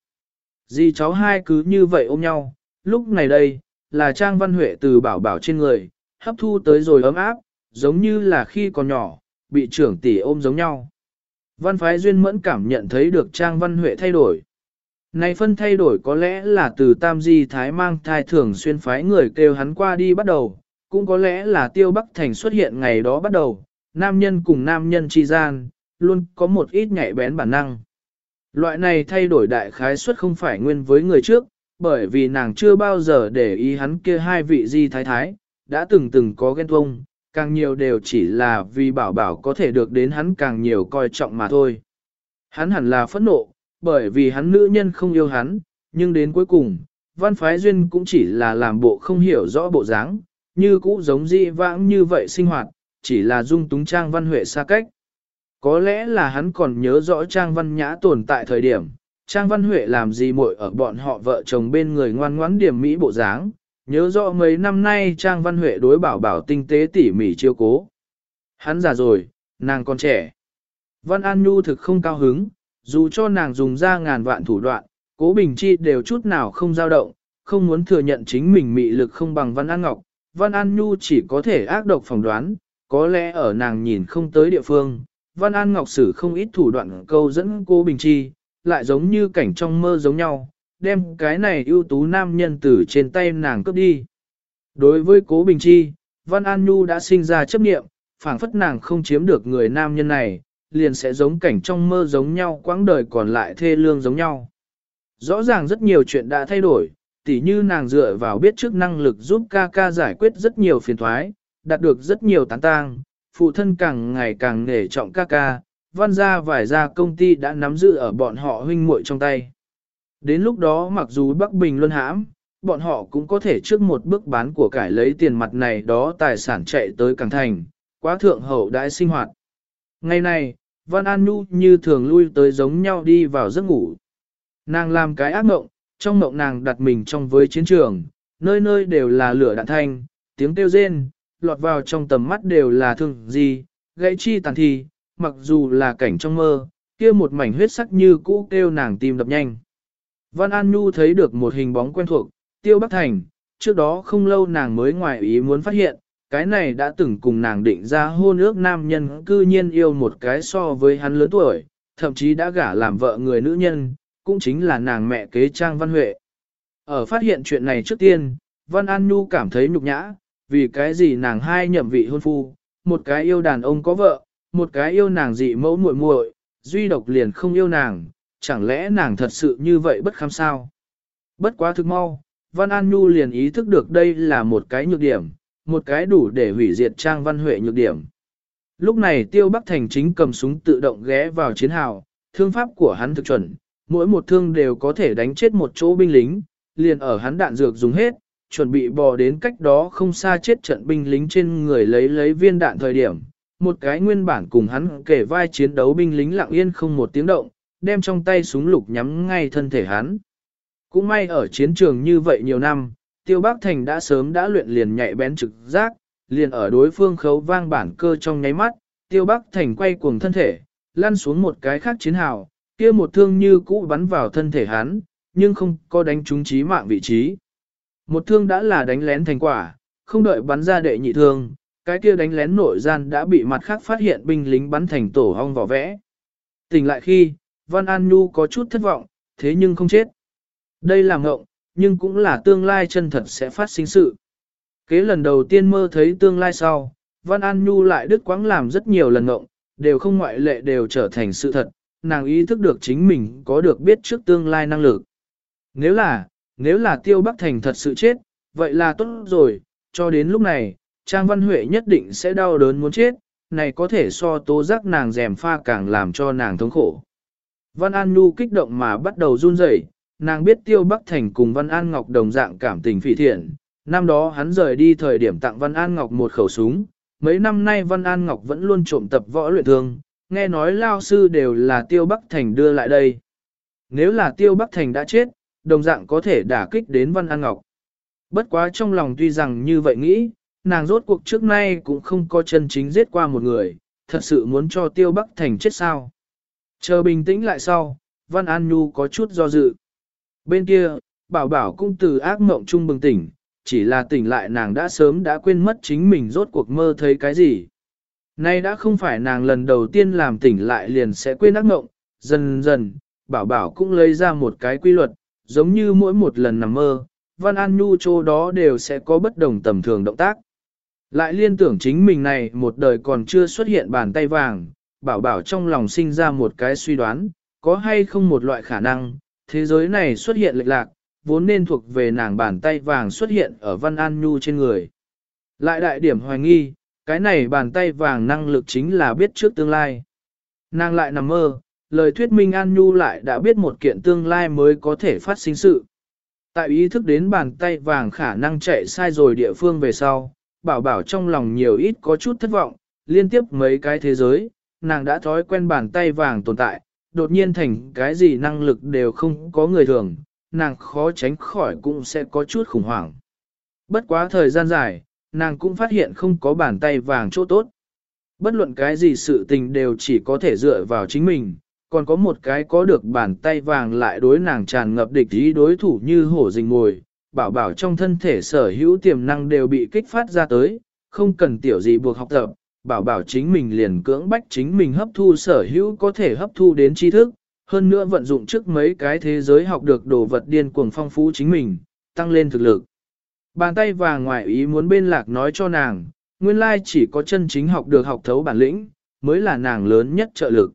[SPEAKER 1] Dì cháu hai cứ như vậy ôm nhau, lúc này đây, là Trang Văn Huệ từ bảo bảo trên người, hấp thu tới rồi ấm áp, giống như là khi còn nhỏ, bị trưởng tỷ ôm giống nhau. Văn phái duyên mẫn cảm nhận thấy được Trang Văn Huệ thay đổi. Này phân thay đổi có lẽ là từ Tam Di Thái mang thai thường xuyên phái người kêu hắn qua đi bắt đầu, cũng có lẽ là Tiêu Bắc Thành xuất hiện ngày đó bắt đầu, nam nhân cùng nam nhân chi gian, luôn có một ít nhạy bén bản năng. Loại này thay đổi đại khái suất không phải nguyên với người trước, bởi vì nàng chưa bao giờ để ý hắn kia hai vị di thái thái, đã từng từng có ghen tuông, càng nhiều đều chỉ là vì bảo bảo có thể được đến hắn càng nhiều coi trọng mà thôi. Hắn hẳn là phẫn nộ, bởi vì hắn nữ nhân không yêu hắn, nhưng đến cuối cùng, văn phái duyên cũng chỉ là làm bộ không hiểu rõ bộ dáng, như cũ giống di vãng như vậy sinh hoạt, chỉ là dung túng trang văn huệ xa cách. Có lẽ là hắn còn nhớ rõ trang văn nhã tồn tại thời điểm, Trang Văn Huệ làm gì muội ở bọn họ vợ chồng bên người ngoan ngoãn điểm mỹ bộ dáng, nhớ rõ mấy năm nay Trang Văn Huệ đối bảo bảo tinh tế tỉ mỉ chiêu cố. Hắn già rồi, nàng còn trẻ. Văn An Nhu thực không cao hứng, dù cho nàng dùng ra ngàn vạn thủ đoạn, cố bình chi đều chút nào không dao động, không muốn thừa nhận chính mình mị lực không bằng Văn An Ngọc. Văn An Nhu chỉ có thể ác độc phỏng đoán, có lẽ ở nàng nhìn không tới địa phương. Văn An Ngọc sử không ít thủ đoạn câu dẫn cố bình chi, lại giống như cảnh trong mơ giống nhau, đem cái này ưu tú nam nhân từ trên tay nàng cướp đi. Đối với cố bình chi, Văn An Nhu đã sinh ra chấp niệm, phảng phất nàng không chiếm được người nam nhân này, liền sẽ giống cảnh trong mơ giống nhau quãng đời còn lại thê lương giống nhau. Rõ ràng rất nhiều chuyện đã thay đổi, tỉ như nàng dựa vào biết trước năng lực giúp ca ca giải quyết rất nhiều phiền thoái, đạt được rất nhiều tán tang, phụ thân càng ngày càng nể trọng ca ca, văn gia vài gia công ty đã nắm giữ ở bọn họ huynh muội trong tay. Đến lúc đó mặc dù Bắc Bình luân hãm, bọn họ cũng có thể trước một bước bán của cải lấy tiền mặt này đó tài sản chạy tới Càng Thành, quá thượng hậu đãi sinh hoạt. Ngày này, Văn An Nhu như thường lui tới giống nhau đi vào giấc ngủ. Nàng làm cái ác mộng, trong mộng nàng đặt mình trong với chiến trường, nơi nơi đều là lửa đạn thanh, tiếng kêu rên, lọt vào trong tầm mắt đều là thương gì, gãy chi tàn thi, mặc dù là cảnh trong mơ, kia một mảnh huyết sắc như cũ kêu nàng tim đập nhanh. Văn An Nhu thấy được một hình bóng quen thuộc, Tiêu Bắc Thành, trước đó không lâu nàng mới ngoài ý muốn phát hiện, cái này đã từng cùng nàng định ra hôn ước nam nhân cư nhiên yêu một cái so với hắn lớn tuổi, thậm chí đã gả làm vợ người nữ nhân, cũng chính là nàng mẹ kế Trang Văn Huệ. Ở phát hiện chuyện này trước tiên, Văn An Nhu cảm thấy nhục nhã, vì cái gì nàng hai nhậm vị hôn phu, một cái yêu đàn ông có vợ, một cái yêu nàng dị mẫu muội muội, duy độc liền không yêu nàng, chẳng lẽ nàng thật sự như vậy bất kham sao? Bất quá thực mau, Văn An Nhu liền ý thức được đây là một cái nhược điểm, một cái đủ để hủy diệt Trang Văn Huệ nhược điểm. Lúc này Tiêu Bắc Thành chính cầm súng tự động ghé vào chiến hào, thương pháp của hắn thực chuẩn, mỗi một thương đều có thể đánh chết một chỗ binh lính, liền ở hắn đạn dược dùng hết, chuẩn bị bò đến cách đó không xa chết trận binh lính trên người lấy lấy viên đạn thời điểm. Một cái nguyên bản cùng hắn kể vai chiến đấu binh lính lặng yên không một tiếng động, đem trong tay súng lục nhắm ngay thân thể hắn. Cũng may ở chiến trường như vậy nhiều năm, Tiêu Bắc Thành đã sớm đã luyện liền nhạy bén trực giác, liền ở đối phương khấu vang bản cơ trong nháy mắt, Tiêu Bắc Thành quay cuồng thân thể, lăn xuống một cái khác chiến hào, kia một thương như cũ bắn vào thân thể hắn, nhưng không có đánh trúng chí mạng vị trí. Một thương đã là đánh lén thành quả, không đợi bắn ra đệ nhị thương, cái kia đánh lén nội gian đã bị mặt khác phát hiện binh lính bắn thành tổ hong vỏ vẽ. Tỉnh lại khi, Văn An Nhu có chút thất vọng, thế nhưng không chết. Đây là ngộng, nhưng cũng là tương lai chân thật sẽ phát sinh sự. Kế lần đầu tiên mơ thấy tương lai sau, Văn An Nhu lại đứt quãng làm rất nhiều lần ngộng, đều không ngoại lệ đều trở thành sự thật, nàng ý thức được chính mình có được biết trước tương lai năng lực. Nếu là, nếu là Tiêu Bắc Thành thật sự chết, vậy là tốt rồi, cho đến lúc này, Trang Văn Huệ nhất định sẽ đau đớn muốn chết, này có thể so tố giác nàng rèm pha càng làm cho nàng thống khổ. Văn An Nhu kích động mà bắt đầu run rẩy, nàng biết Tiêu Bắc Thành cùng Văn An Ngọc đồng dạng cảm tình phỉ thiện. Năm đó hắn rời đi thời điểm tặng Văn An Ngọc một khẩu súng, mấy năm nay Văn An Ngọc vẫn luôn trộm tập võ luyện thương, nghe nói lao sư đều là Tiêu Bắc Thành đưa lại đây. Nếu là Tiêu Bắc Thành đã chết, đồng dạng có thể đả kích đến Văn An Ngọc. Bất quá trong lòng tuy rằng như vậy nghĩ, nàng rốt cuộc trước nay cũng không có chân chính giết qua một người, thật sự muốn cho Tiêu Bắc Thành chết sao. Chờ bình tĩnh lại sau, Văn An Nhu có chút do dự. Bên kia, bảo bảo cũng từ ác mộng chung bừng tỉnh, chỉ là tỉnh lại nàng đã sớm đã quên mất chính mình rốt cuộc mơ thấy cái gì. Nay đã không phải nàng lần đầu tiên làm tỉnh lại liền sẽ quên ác mộng, dần dần, bảo bảo cũng lấy ra một cái quy luật, giống như mỗi một lần nằm mơ, Văn An Nhu chỗ đó đều sẽ có bất đồng tầm thường động tác. Lại liên tưởng chính mình này một đời còn chưa xuất hiện bàn tay vàng, bảo bảo trong lòng sinh ra một cái suy đoán, có hay không một loại khả năng, thế giới này xuất hiện lệch lạc, vốn nên thuộc về nàng bàn tay vàng xuất hiện ở Văn An Nhu trên người. Lại đại điểm hoài nghi, cái này bàn tay vàng năng lực chính là biết trước tương lai. Nàng lại nằm mơ, lời thuyết minh An Nhu lại đã biết một kiện tương lai mới có thể phát sinh sự. Tại ý thức đến bàn tay vàng khả năng chạy sai rồi địa phương về sau, bảo bảo trong lòng nhiều ít có chút thất vọng, liên tiếp mấy cái thế giới, nàng đã thói quen bàn tay vàng tồn tại, đột nhiên thành cái gì năng lực đều không có người thường, nàng khó tránh khỏi cũng sẽ có chút khủng hoảng. Bất quá thời gian dài, nàng cũng phát hiện không có bàn tay vàng chỗ tốt. Bất luận cái gì sự tình đều chỉ có thể dựa vào chính mình, còn có một cái có được bàn tay vàng lại đối nàng tràn ngập địch ý đối thủ như hổ rình ngồi, bảo bảo trong thân thể sở hữu tiềm năng đều bị kích phát ra tới, không cần tiểu gì buộc học tập, bảo bảo chính mình liền cưỡng bách chính mình hấp thu sở hữu có thể hấp thu đến tri thức, hơn nữa vận dụng trước mấy cái thế giới học được đồ vật điên cuồng phong phú chính mình, tăng lên thực lực. Bàn tay vàng ngoại ý muốn bên lạc nói cho nàng, nguyên lai chỉ có chân chính học được học thấu bản lĩnh, mới là nàng lớn nhất trợ lực.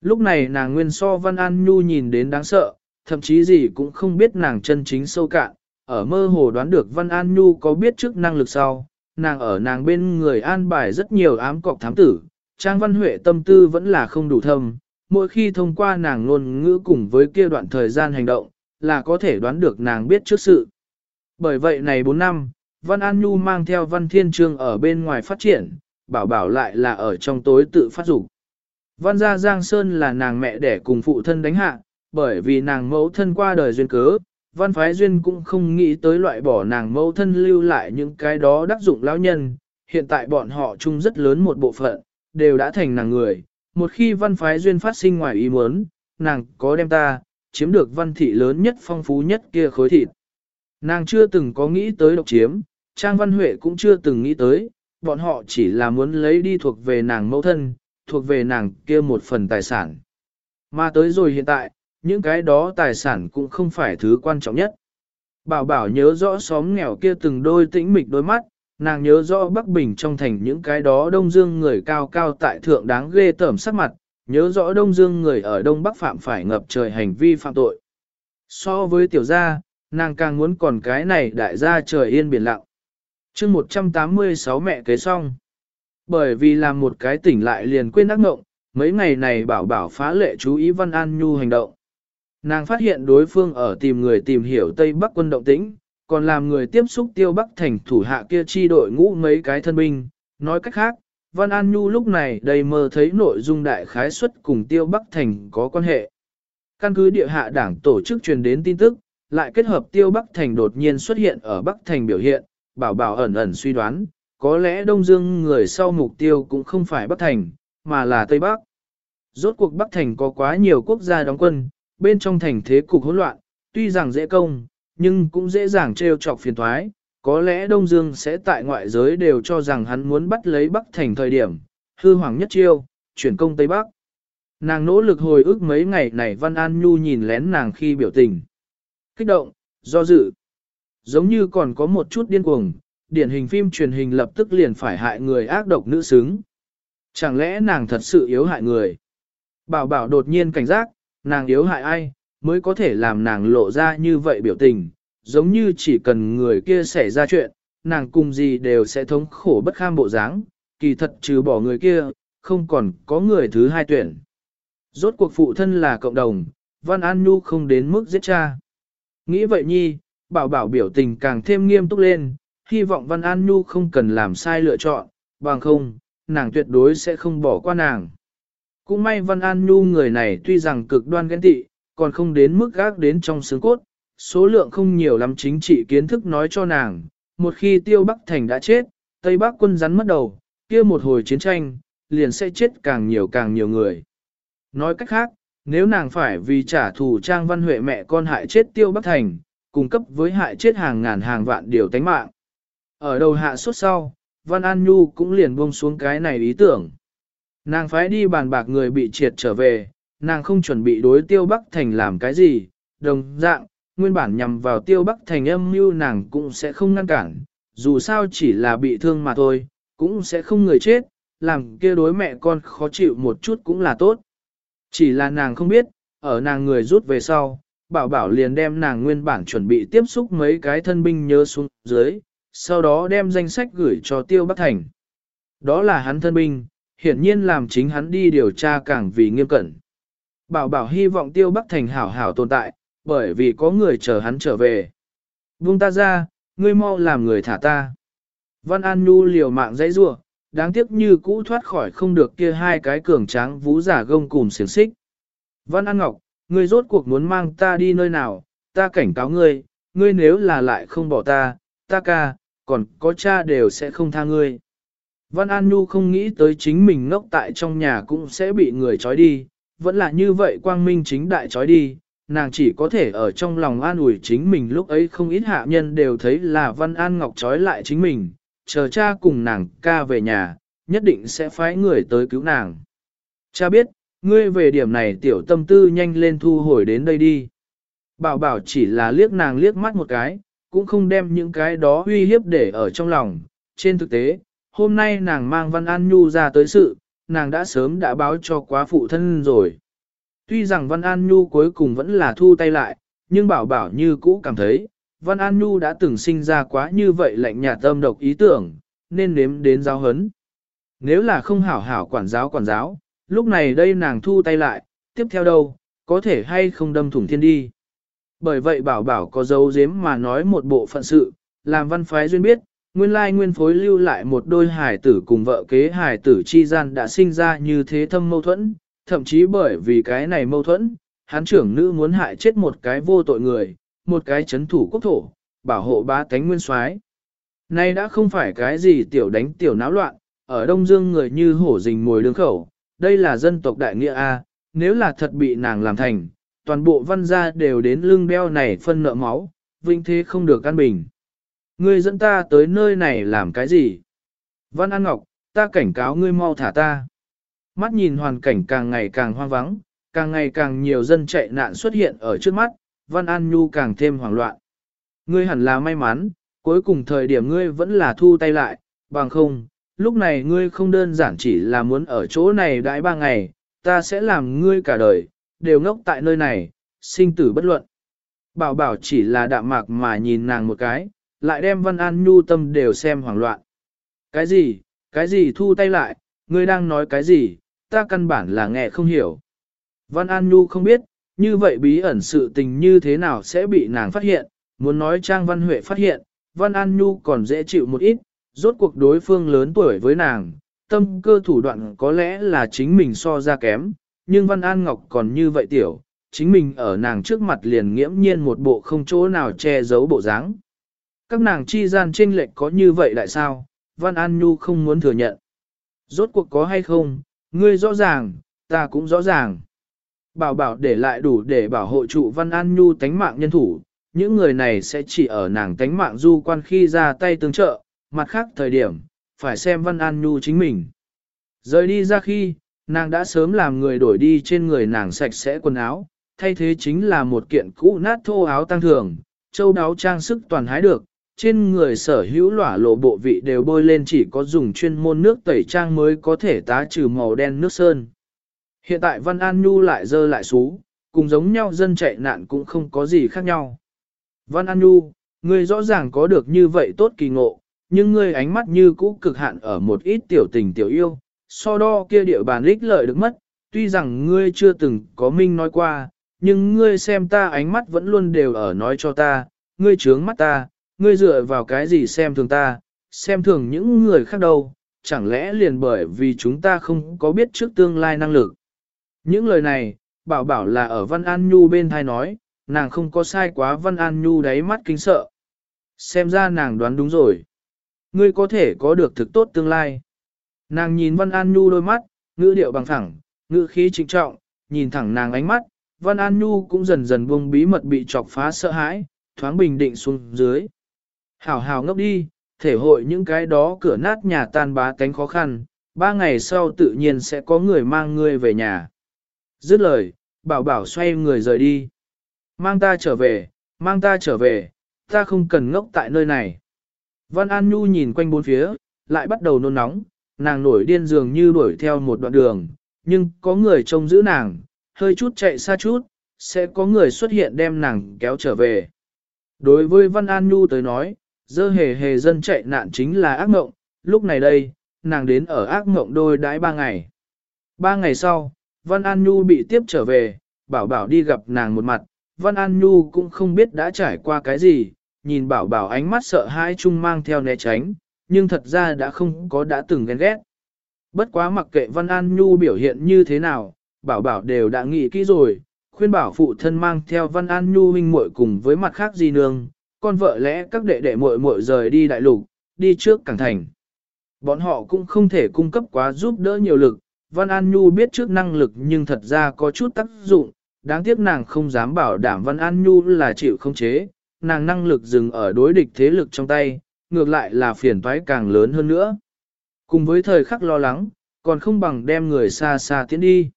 [SPEAKER 1] Lúc này nàng nguyên so Văn An Nhu nhìn đến đáng sợ, thậm chí gì cũng không biết nàng chân chính sâu cạn, ở mơ hồ đoán được Văn An Nhu có biết trước năng lực sau, nàng ở nàng bên người an bài rất nhiều ám cọc thám tử, Trang Văn Huệ tâm tư vẫn là không đủ thâm, mỗi khi thông qua nàng ngôn ngữ cùng với kia đoạn thời gian hành động, là có thể đoán được nàng biết trước sự. Bởi vậy này 4 năm, Văn An Nhu mang theo Văn Thiên Trương ở bên ngoài phát triển, bảo bảo lại là ở trong tối tự phát dục. Văn gia Giang Sơn là nàng mẹ đẻ cùng phụ thân đánh hạ, bởi vì nàng mẫu thân qua đời duyên cớ, văn phái duyên cũng không nghĩ tới loại bỏ nàng mẫu thân lưu lại những cái đó đắc dụng lão nhân, hiện tại bọn họ chung rất lớn một bộ phận, đều đã thành nàng người. Một khi văn phái duyên phát sinh ngoài ý muốn, nàng có đem ta, chiếm được văn thị lớn nhất phong phú nhất kia khối thịt. Nàng chưa từng có nghĩ tới độc chiếm, Trang Văn Huệ cũng chưa từng nghĩ tới, bọn họ chỉ là muốn lấy đi thuộc về nàng mẫu thân, thuộc về nàng kia một phần tài sản. Mà tới rồi hiện tại, những cái đó tài sản cũng không phải thứ quan trọng nhất. Bảo bảo nhớ rõ xóm nghèo kia từng đôi tĩnh mịch đôi mắt, nàng nhớ rõ Bắc Bình trong thành những cái đó Đông Dương người cao cao tại thượng đáng ghê tởm sắc mặt, nhớ rõ Đông Dương người ở Đông Bắc phạm phải ngập trời hành vi phạm tội. So với tiểu gia, nàng càng muốn còn cái này đại gia trời yên biển lặng. chương 186 mẹ kế xong. Bởi vì làm một cái tỉnh lại liền quên ác ngộng, mấy ngày này bảo bảo phá lệ chú ý Văn An Nhu hành động. Nàng phát hiện đối phương ở tìm người tìm hiểu Tây Bắc quân động tĩnh, còn làm người tiếp xúc tiêu Bắc thành thủ hạ kia chi đội ngũ mấy cái thân binh. Nói cách khác, Văn An Nhu lúc này đầy mơ thấy nội dung đại khái suất cùng tiêu Bắc thành có quan hệ. Căn cứ địa hạ đảng tổ chức truyền đến tin tức, lại kết hợp tiêu Bắc thành đột nhiên xuất hiện ở Bắc thành biểu hiện, bảo bảo ẩn ẩn suy đoán, có lẽ Đông Dương người sau mục tiêu cũng không phải Bắc thành, mà là Tây Bắc. Rốt cuộc Bắc thành có quá nhiều quốc gia đóng quân, bên trong thành thế cục hỗn loạn, tuy rằng dễ công, nhưng cũng dễ dàng trêu chọc phiền thoái. Có lẽ Đông Dương sẽ tại ngoại giới đều cho rằng hắn muốn bắt lấy Bắc thành thời điểm, hư hoàng nhất chiêu, chuyển công Tây Bắc. Nàng nỗ lực hồi ức mấy ngày này Văn An Nhu nhìn lén nàng khi biểu tình. Kích động, do dự. Giống như còn có một chút điên cuồng, điển hình phim truyền hình lập tức liền phải hại người ác độc nữ xứng. Chẳng lẽ nàng thật sự yếu hại người? Bảo bảo đột nhiên cảnh giác, nàng yếu hại ai, mới có thể làm nàng lộ ra như vậy biểu tình, giống như chỉ cần người kia xảy ra chuyện, nàng cùng gì đều sẽ thống khổ bất kham bộ dáng, kỳ thật trừ bỏ người kia, không còn có người thứ hai tuyển. Rốt cuộc phụ thân là cộng đồng, Văn An Nhu không đến mức giết cha. Nghĩ vậy nhi, bảo bảo biểu tình càng thêm nghiêm túc lên, hy vọng Văn An Nhu không cần làm sai lựa chọn, bằng không, nàng tuyệt đối sẽ không bỏ qua nàng. Cũng may Văn An Nhu người này tuy rằng cực đoan ghen tị, còn không đến mức gác đến trong xương cốt, số lượng không nhiều lắm chính trị kiến thức nói cho nàng, một khi Tiêu Bắc Thành đã chết, Tây Bắc quân rắn mất đầu, kia một hồi chiến tranh, liền sẽ chết càng nhiều càng nhiều người. Nói cách khác, nếu nàng phải vì trả thù Trang Văn Huệ mẹ con hại chết Tiêu Bắc Thành, cung cấp với hại chết hàng ngàn hàng vạn điều tánh mạng. Ở đầu hạ suốt sau, Văn An Nhu cũng liền buông xuống cái này ý tưởng. Nàng phái đi bàn bạc người bị triệt trở về, nàng không chuẩn bị đối tiêu Bắc Thành làm cái gì, đồng dạng, nguyên bản nhằm vào tiêu Bắc Thành âm mưu nàng cũng sẽ không ngăn cản, dù sao chỉ là bị thương mà thôi, cũng sẽ không người chết, làm kia đối mẹ con khó chịu một chút cũng là tốt. Chỉ là nàng không biết, ở nàng người rút về sau, bảo bảo liền đem nàng nguyên bản chuẩn bị tiếp xúc mấy cái thân binh nhớ xuống dưới, sau đó đem danh sách gửi cho Tiêu Bắc Thành. Đó là hắn thân binh, hiển nhiên làm chính hắn đi điều tra càng vì nghiêm cẩn. Bảo bảo hy vọng Tiêu Bắc Thành hảo hảo tồn tại, bởi vì có người chờ hắn trở về. Vung ta ra, ngươi mau làm người thả ta. Văn An Nhu liều mạng dãy rua, đáng tiếc như cũ thoát khỏi không được kia hai cái cường tráng vú giả gông cùng xiềng xích. Văn An Ngọc, ngươi rốt cuộc muốn mang ta đi nơi nào, ta cảnh cáo ngươi, ngươi nếu là lại không bỏ ta, ta ca, còn có cha đều sẽ không tha ngươi. Văn An Nhu không nghĩ tới chính mình ngốc tại trong nhà cũng sẽ bị người trói đi, vẫn là như vậy quang minh chính đại trói đi, nàng chỉ có thể ở trong lòng an ủi chính mình lúc ấy không ít hạ nhân đều thấy là Văn An Ngọc trói lại chính mình, chờ cha cùng nàng ca về nhà, nhất định sẽ phái người tới cứu nàng. Cha biết, ngươi về điểm này tiểu tâm tư nhanh lên thu hồi đến đây đi. Bảo bảo chỉ là liếc nàng liếc mắt một cái, cũng không đem những cái đó uy hiếp để ở trong lòng. Trên thực tế, hôm nay nàng mang Văn An Nhu ra tới sự, nàng đã sớm đã báo cho quá phụ thân rồi. Tuy rằng Văn An Nhu cuối cùng vẫn là thu tay lại, nhưng bảo bảo như cũ cảm thấy, Văn An Nhu đã từng sinh ra quá như vậy lạnh nhạt tâm độc ý tưởng, nên nếm đến giáo hấn. Nếu là không hảo hảo quản giáo quản giáo, lúc này đây nàng thu tay lại, tiếp theo đâu, có thể hay không đâm thủng thiên đi. Bởi vậy bảo bảo có dấu giếm mà nói một bộ phận sự, làm văn phái duyên biết, nguyên lai nguyên phối lưu lại một đôi hài tử cùng vợ kế hài tử chi gian đã sinh ra như thế thâm mâu thuẫn, thậm chí bởi vì cái này mâu thuẫn, hán trưởng nữ muốn hại chết một cái vô tội người, một cái chấn thủ quốc thổ, bảo hộ ba cánh nguyên soái. Nay đã không phải cái gì tiểu đánh tiểu náo loạn, ở Đông Dương người như hổ rình mồi đường khẩu, đây là dân tộc đại nghĩa A, nếu là thật bị nàng làm thành, toàn bộ văn gia đều đến lưng beo này phân nợ máu, vinh thế không được căn bình. Ngươi dẫn ta tới nơi này làm cái gì? Văn An Ngọc, ta cảnh cáo ngươi mau thả ta. Mắt nhìn hoàn cảnh càng ngày càng hoang vắng, càng ngày càng nhiều dân chạy nạn xuất hiện ở trước mắt, Văn An Nhu càng thêm hoảng loạn. Ngươi hẳn là may mắn, cuối cùng thời điểm ngươi vẫn là thu tay lại, bằng không, lúc này ngươi không đơn giản chỉ là muốn ở chỗ này đãi ba ngày, ta sẽ làm ngươi cả đời, đều ngốc tại nơi này, sinh tử bất luận. Bảo bảo chỉ là đạm mạc mà nhìn nàng một cái, lại đem Văn An Nhu tâm đều xem hoảng loạn. Cái gì, cái gì thu tay lại, ngươi đang nói cái gì, ta căn bản là nghe không hiểu. Văn An Nhu không biết, như vậy bí ẩn sự tình như thế nào sẽ bị nàng phát hiện, muốn nói Trang Văn Huệ phát hiện, Văn An Nhu còn dễ chịu một ít, rốt cuộc đối phương lớn tuổi với nàng, tâm cơ thủ đoạn có lẽ là chính mình so ra kém, nhưng Văn An Ngọc còn như vậy tiểu, chính mình ở nàng trước mặt liền nghiễm nhiên một bộ không chỗ nào che giấu bộ dáng. Các nàng chi gian chênh lệch có như vậy tại sao, Văn An Nhu không muốn thừa nhận. Rốt cuộc có hay không, ngươi rõ ràng, ta cũng rõ ràng. Bảo bảo để lại đủ để bảo hộ trụ Văn An Nhu tánh mạng nhân thủ, những người này sẽ chỉ ở nàng tánh mạng du quan khi ra tay tương trợ, mặt khác thời điểm, phải xem Văn An Nhu chính mình. Rời đi ra khi, nàng đã sớm làm người đổi đi trên người nàng sạch sẽ quần áo, thay thế chính là một kiện cũ nát thô áo tăng thường, châu đáo trang sức toàn hái được, trên người sở hữu lỏa lộ bộ vị đều bôi lên chỉ có dùng chuyên môn nước tẩy trang mới có thể tá trừ màu đen nước sơn. Hiện tại Văn An Nhu lại dơ lại xú, cùng giống nhau dân chạy nạn cũng không có gì khác nhau. Văn An Nhu, ngươi rõ ràng có được như vậy tốt kỳ ngộ, nhưng ngươi ánh mắt như cũ cực hạn ở một ít tiểu tình tiểu yêu, so đo kia địa bàn ích lợi được mất, tuy rằng ngươi chưa từng có minh nói qua, nhưng ngươi xem ta ánh mắt vẫn luôn đều ở nói cho ta, ngươi trướng mắt ta, ngươi dựa vào cái gì xem thường ta, xem thường những người khác đâu, chẳng lẽ liền bởi vì chúng ta không có biết trước tương lai năng lực. Những lời này, bảo bảo là ở Văn An Nhu bên thai nói, nàng không có sai quá Văn An Nhu đáy mắt kinh sợ. Xem ra nàng đoán đúng rồi. Ngươi có thể có được thực tốt tương lai. Nàng nhìn Văn An Nhu đôi mắt, ngữ điệu bằng thẳng, ngữ khí trịnh trọng, nhìn thẳng nàng ánh mắt, Văn An Nhu cũng dần dần buông bí mật bị chọc phá sợ hãi, thoáng bình định xuống dưới. Hảo hảo ngốc đi, thể hội những cái đó cửa nát nhà tan bá cánh khó khăn, ba ngày sau tự nhiên sẽ có người mang ngươi về nhà. Dứt lời, bảo bảo xoay người rời đi. Mang ta trở về, mang ta trở về, ta không cần ngốc tại nơi này. Văn An Nhu nhìn quanh bốn phía, lại bắt đầu nôn nóng, nàng nổi điên dường như đuổi theo một đoạn đường, nhưng có người trông giữ nàng, hơi chút chạy xa chút, sẽ có người xuất hiện đem nàng kéo trở về. Đối với Văn An Nhu tới nói, dơ hề hề dân chạy nạn chính là ác ngộng, lúc này đây, nàng đến ở ác ngộng đôi đãi ba ngày. Ba ngày sau, Văn An Nhu bị tiếp trở về, bảo bảo đi gặp nàng một mặt, Văn An Nhu cũng không biết đã trải qua cái gì, nhìn bảo bảo ánh mắt sợ hãi chung mang theo né tránh, nhưng thật ra đã không có đã từng ghen ghét. Bất quá mặc kệ Văn An Nhu biểu hiện như thế nào, bảo bảo đều đã nghĩ kỹ rồi, khuyên bảo phụ thân mang theo Văn An Nhu huynh muội cùng với mặt khác di nương, con vợ lẽ các đệ đệ muội muội rời đi đại lục, đi trước cảng thành. Bọn họ cũng không thể cung cấp quá giúp đỡ nhiều lực, Văn An Nhu biết trước năng lực nhưng thật ra có chút tác dụng, đáng tiếc nàng không dám bảo đảm Văn An Nhu là chịu không chế, nàng năng lực dừng ở đối địch thế lực trong tay, ngược lại là phiền toái càng lớn hơn nữa. Cùng với thời khắc lo lắng, còn không bằng đem người xa xa tiến đi.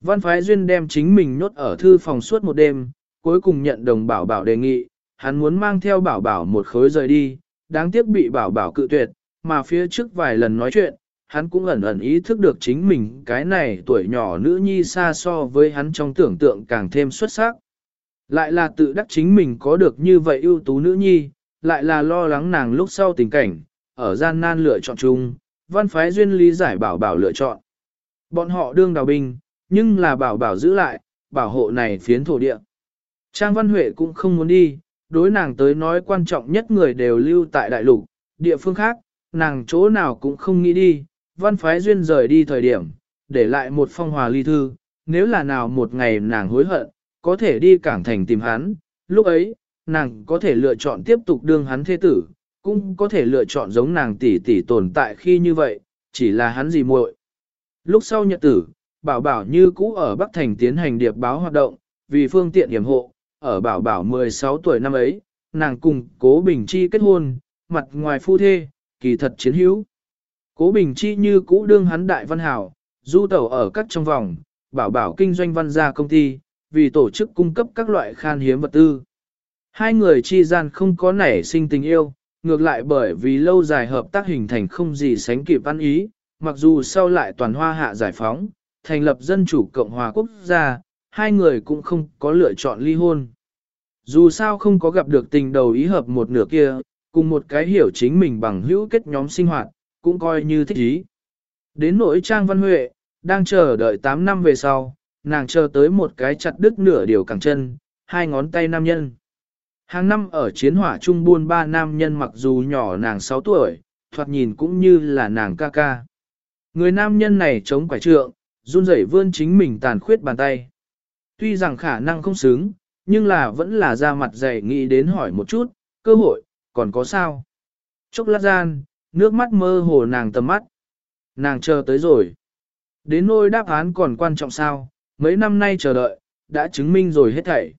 [SPEAKER 1] Văn Phái Duyên đem chính mình nhốt ở thư phòng suốt một đêm, cuối cùng nhận đồng bảo bảo đề nghị, hắn muốn mang theo bảo bảo một khối rời đi, đáng tiếc bị bảo bảo cự tuyệt, mà phía trước vài lần nói chuyện, hắn cũng ẩn ẩn ý thức được chính mình cái này tuổi nhỏ nữ nhi xa so với hắn trong tưởng tượng càng thêm xuất sắc. Lại là tự đắc chính mình có được như vậy ưu tú nữ nhi, lại là lo lắng nàng lúc sau tình cảnh, ở gian nan lựa chọn chung, văn phái duyên lý giải bảo bảo lựa chọn. Bọn họ đương đào binh, nhưng là bảo bảo giữ lại, bảo hộ này phiến thổ địa. Trang Văn Huệ cũng không muốn đi, đối nàng tới nói quan trọng nhất người đều lưu tại đại lục, địa phương khác, nàng chỗ nào cũng không nghĩ đi, văn phái duyên rời đi thời điểm, để lại một phong hòa ly thư, nếu là nào một ngày nàng hối hận, có thể đi cảng thành tìm hắn, lúc ấy, nàng có thể lựa chọn tiếp tục đương hắn thế tử, cũng có thể lựa chọn giống nàng tỷ tỷ tồn tại khi như vậy, chỉ là hắn gì muội. Lúc sau nhật tử, bảo bảo như cũ ở Bắc Thành tiến hành điệp báo hoạt động, vì phương tiện hiểm hộ, ở bảo bảo 16 tuổi năm ấy, nàng cùng cố Bình Chi kết hôn, mặt ngoài phu thê, kỳ thật chiến hữu. Cố Bình Chi như cũ đương hắn đại văn hảo, du tẩu ở các trong vòng, bảo bảo kinh doanh văn gia công ty, vì tổ chức cung cấp các loại khan hiếm vật tư. Hai người chi gian không có nảy sinh tình yêu, ngược lại bởi vì lâu dài hợp tác hình thành không gì sánh kịp văn ý, mặc dù sau lại toàn hoa hạ giải phóng, thành lập dân chủ Cộng hòa quốc gia, hai người cũng không có lựa chọn ly hôn. Dù sao không có gặp được tình đầu ý hợp một nửa kia, cùng một cái hiểu chính mình bằng hữu kết nhóm sinh hoạt, cũng coi như thích ý. Đến nỗi Trang Văn Huệ, đang chờ đợi 8 năm về sau, nàng chờ tới một cái chặt đứt nửa điều cẳng chân, hai ngón tay nam nhân. Hàng năm ở chiến hỏa trung buôn ba nam nhân mặc dù nhỏ nàng 6 tuổi, thoạt nhìn cũng như là nàng ca ca. Người nam nhân này chống quải trượng, run rẩy vươn chính mình tàn khuyết bàn tay. Tuy rằng khả năng không xứng, nhưng là vẫn là ra mặt dày nghĩ đến hỏi một chút, cơ hội, còn có sao? Chốc lát gian, nước mắt mơ hồ nàng tầm mắt. Nàng chờ tới rồi. Đến nôi đáp án còn quan trọng sao, mấy năm nay chờ đợi, đã chứng minh rồi hết thảy.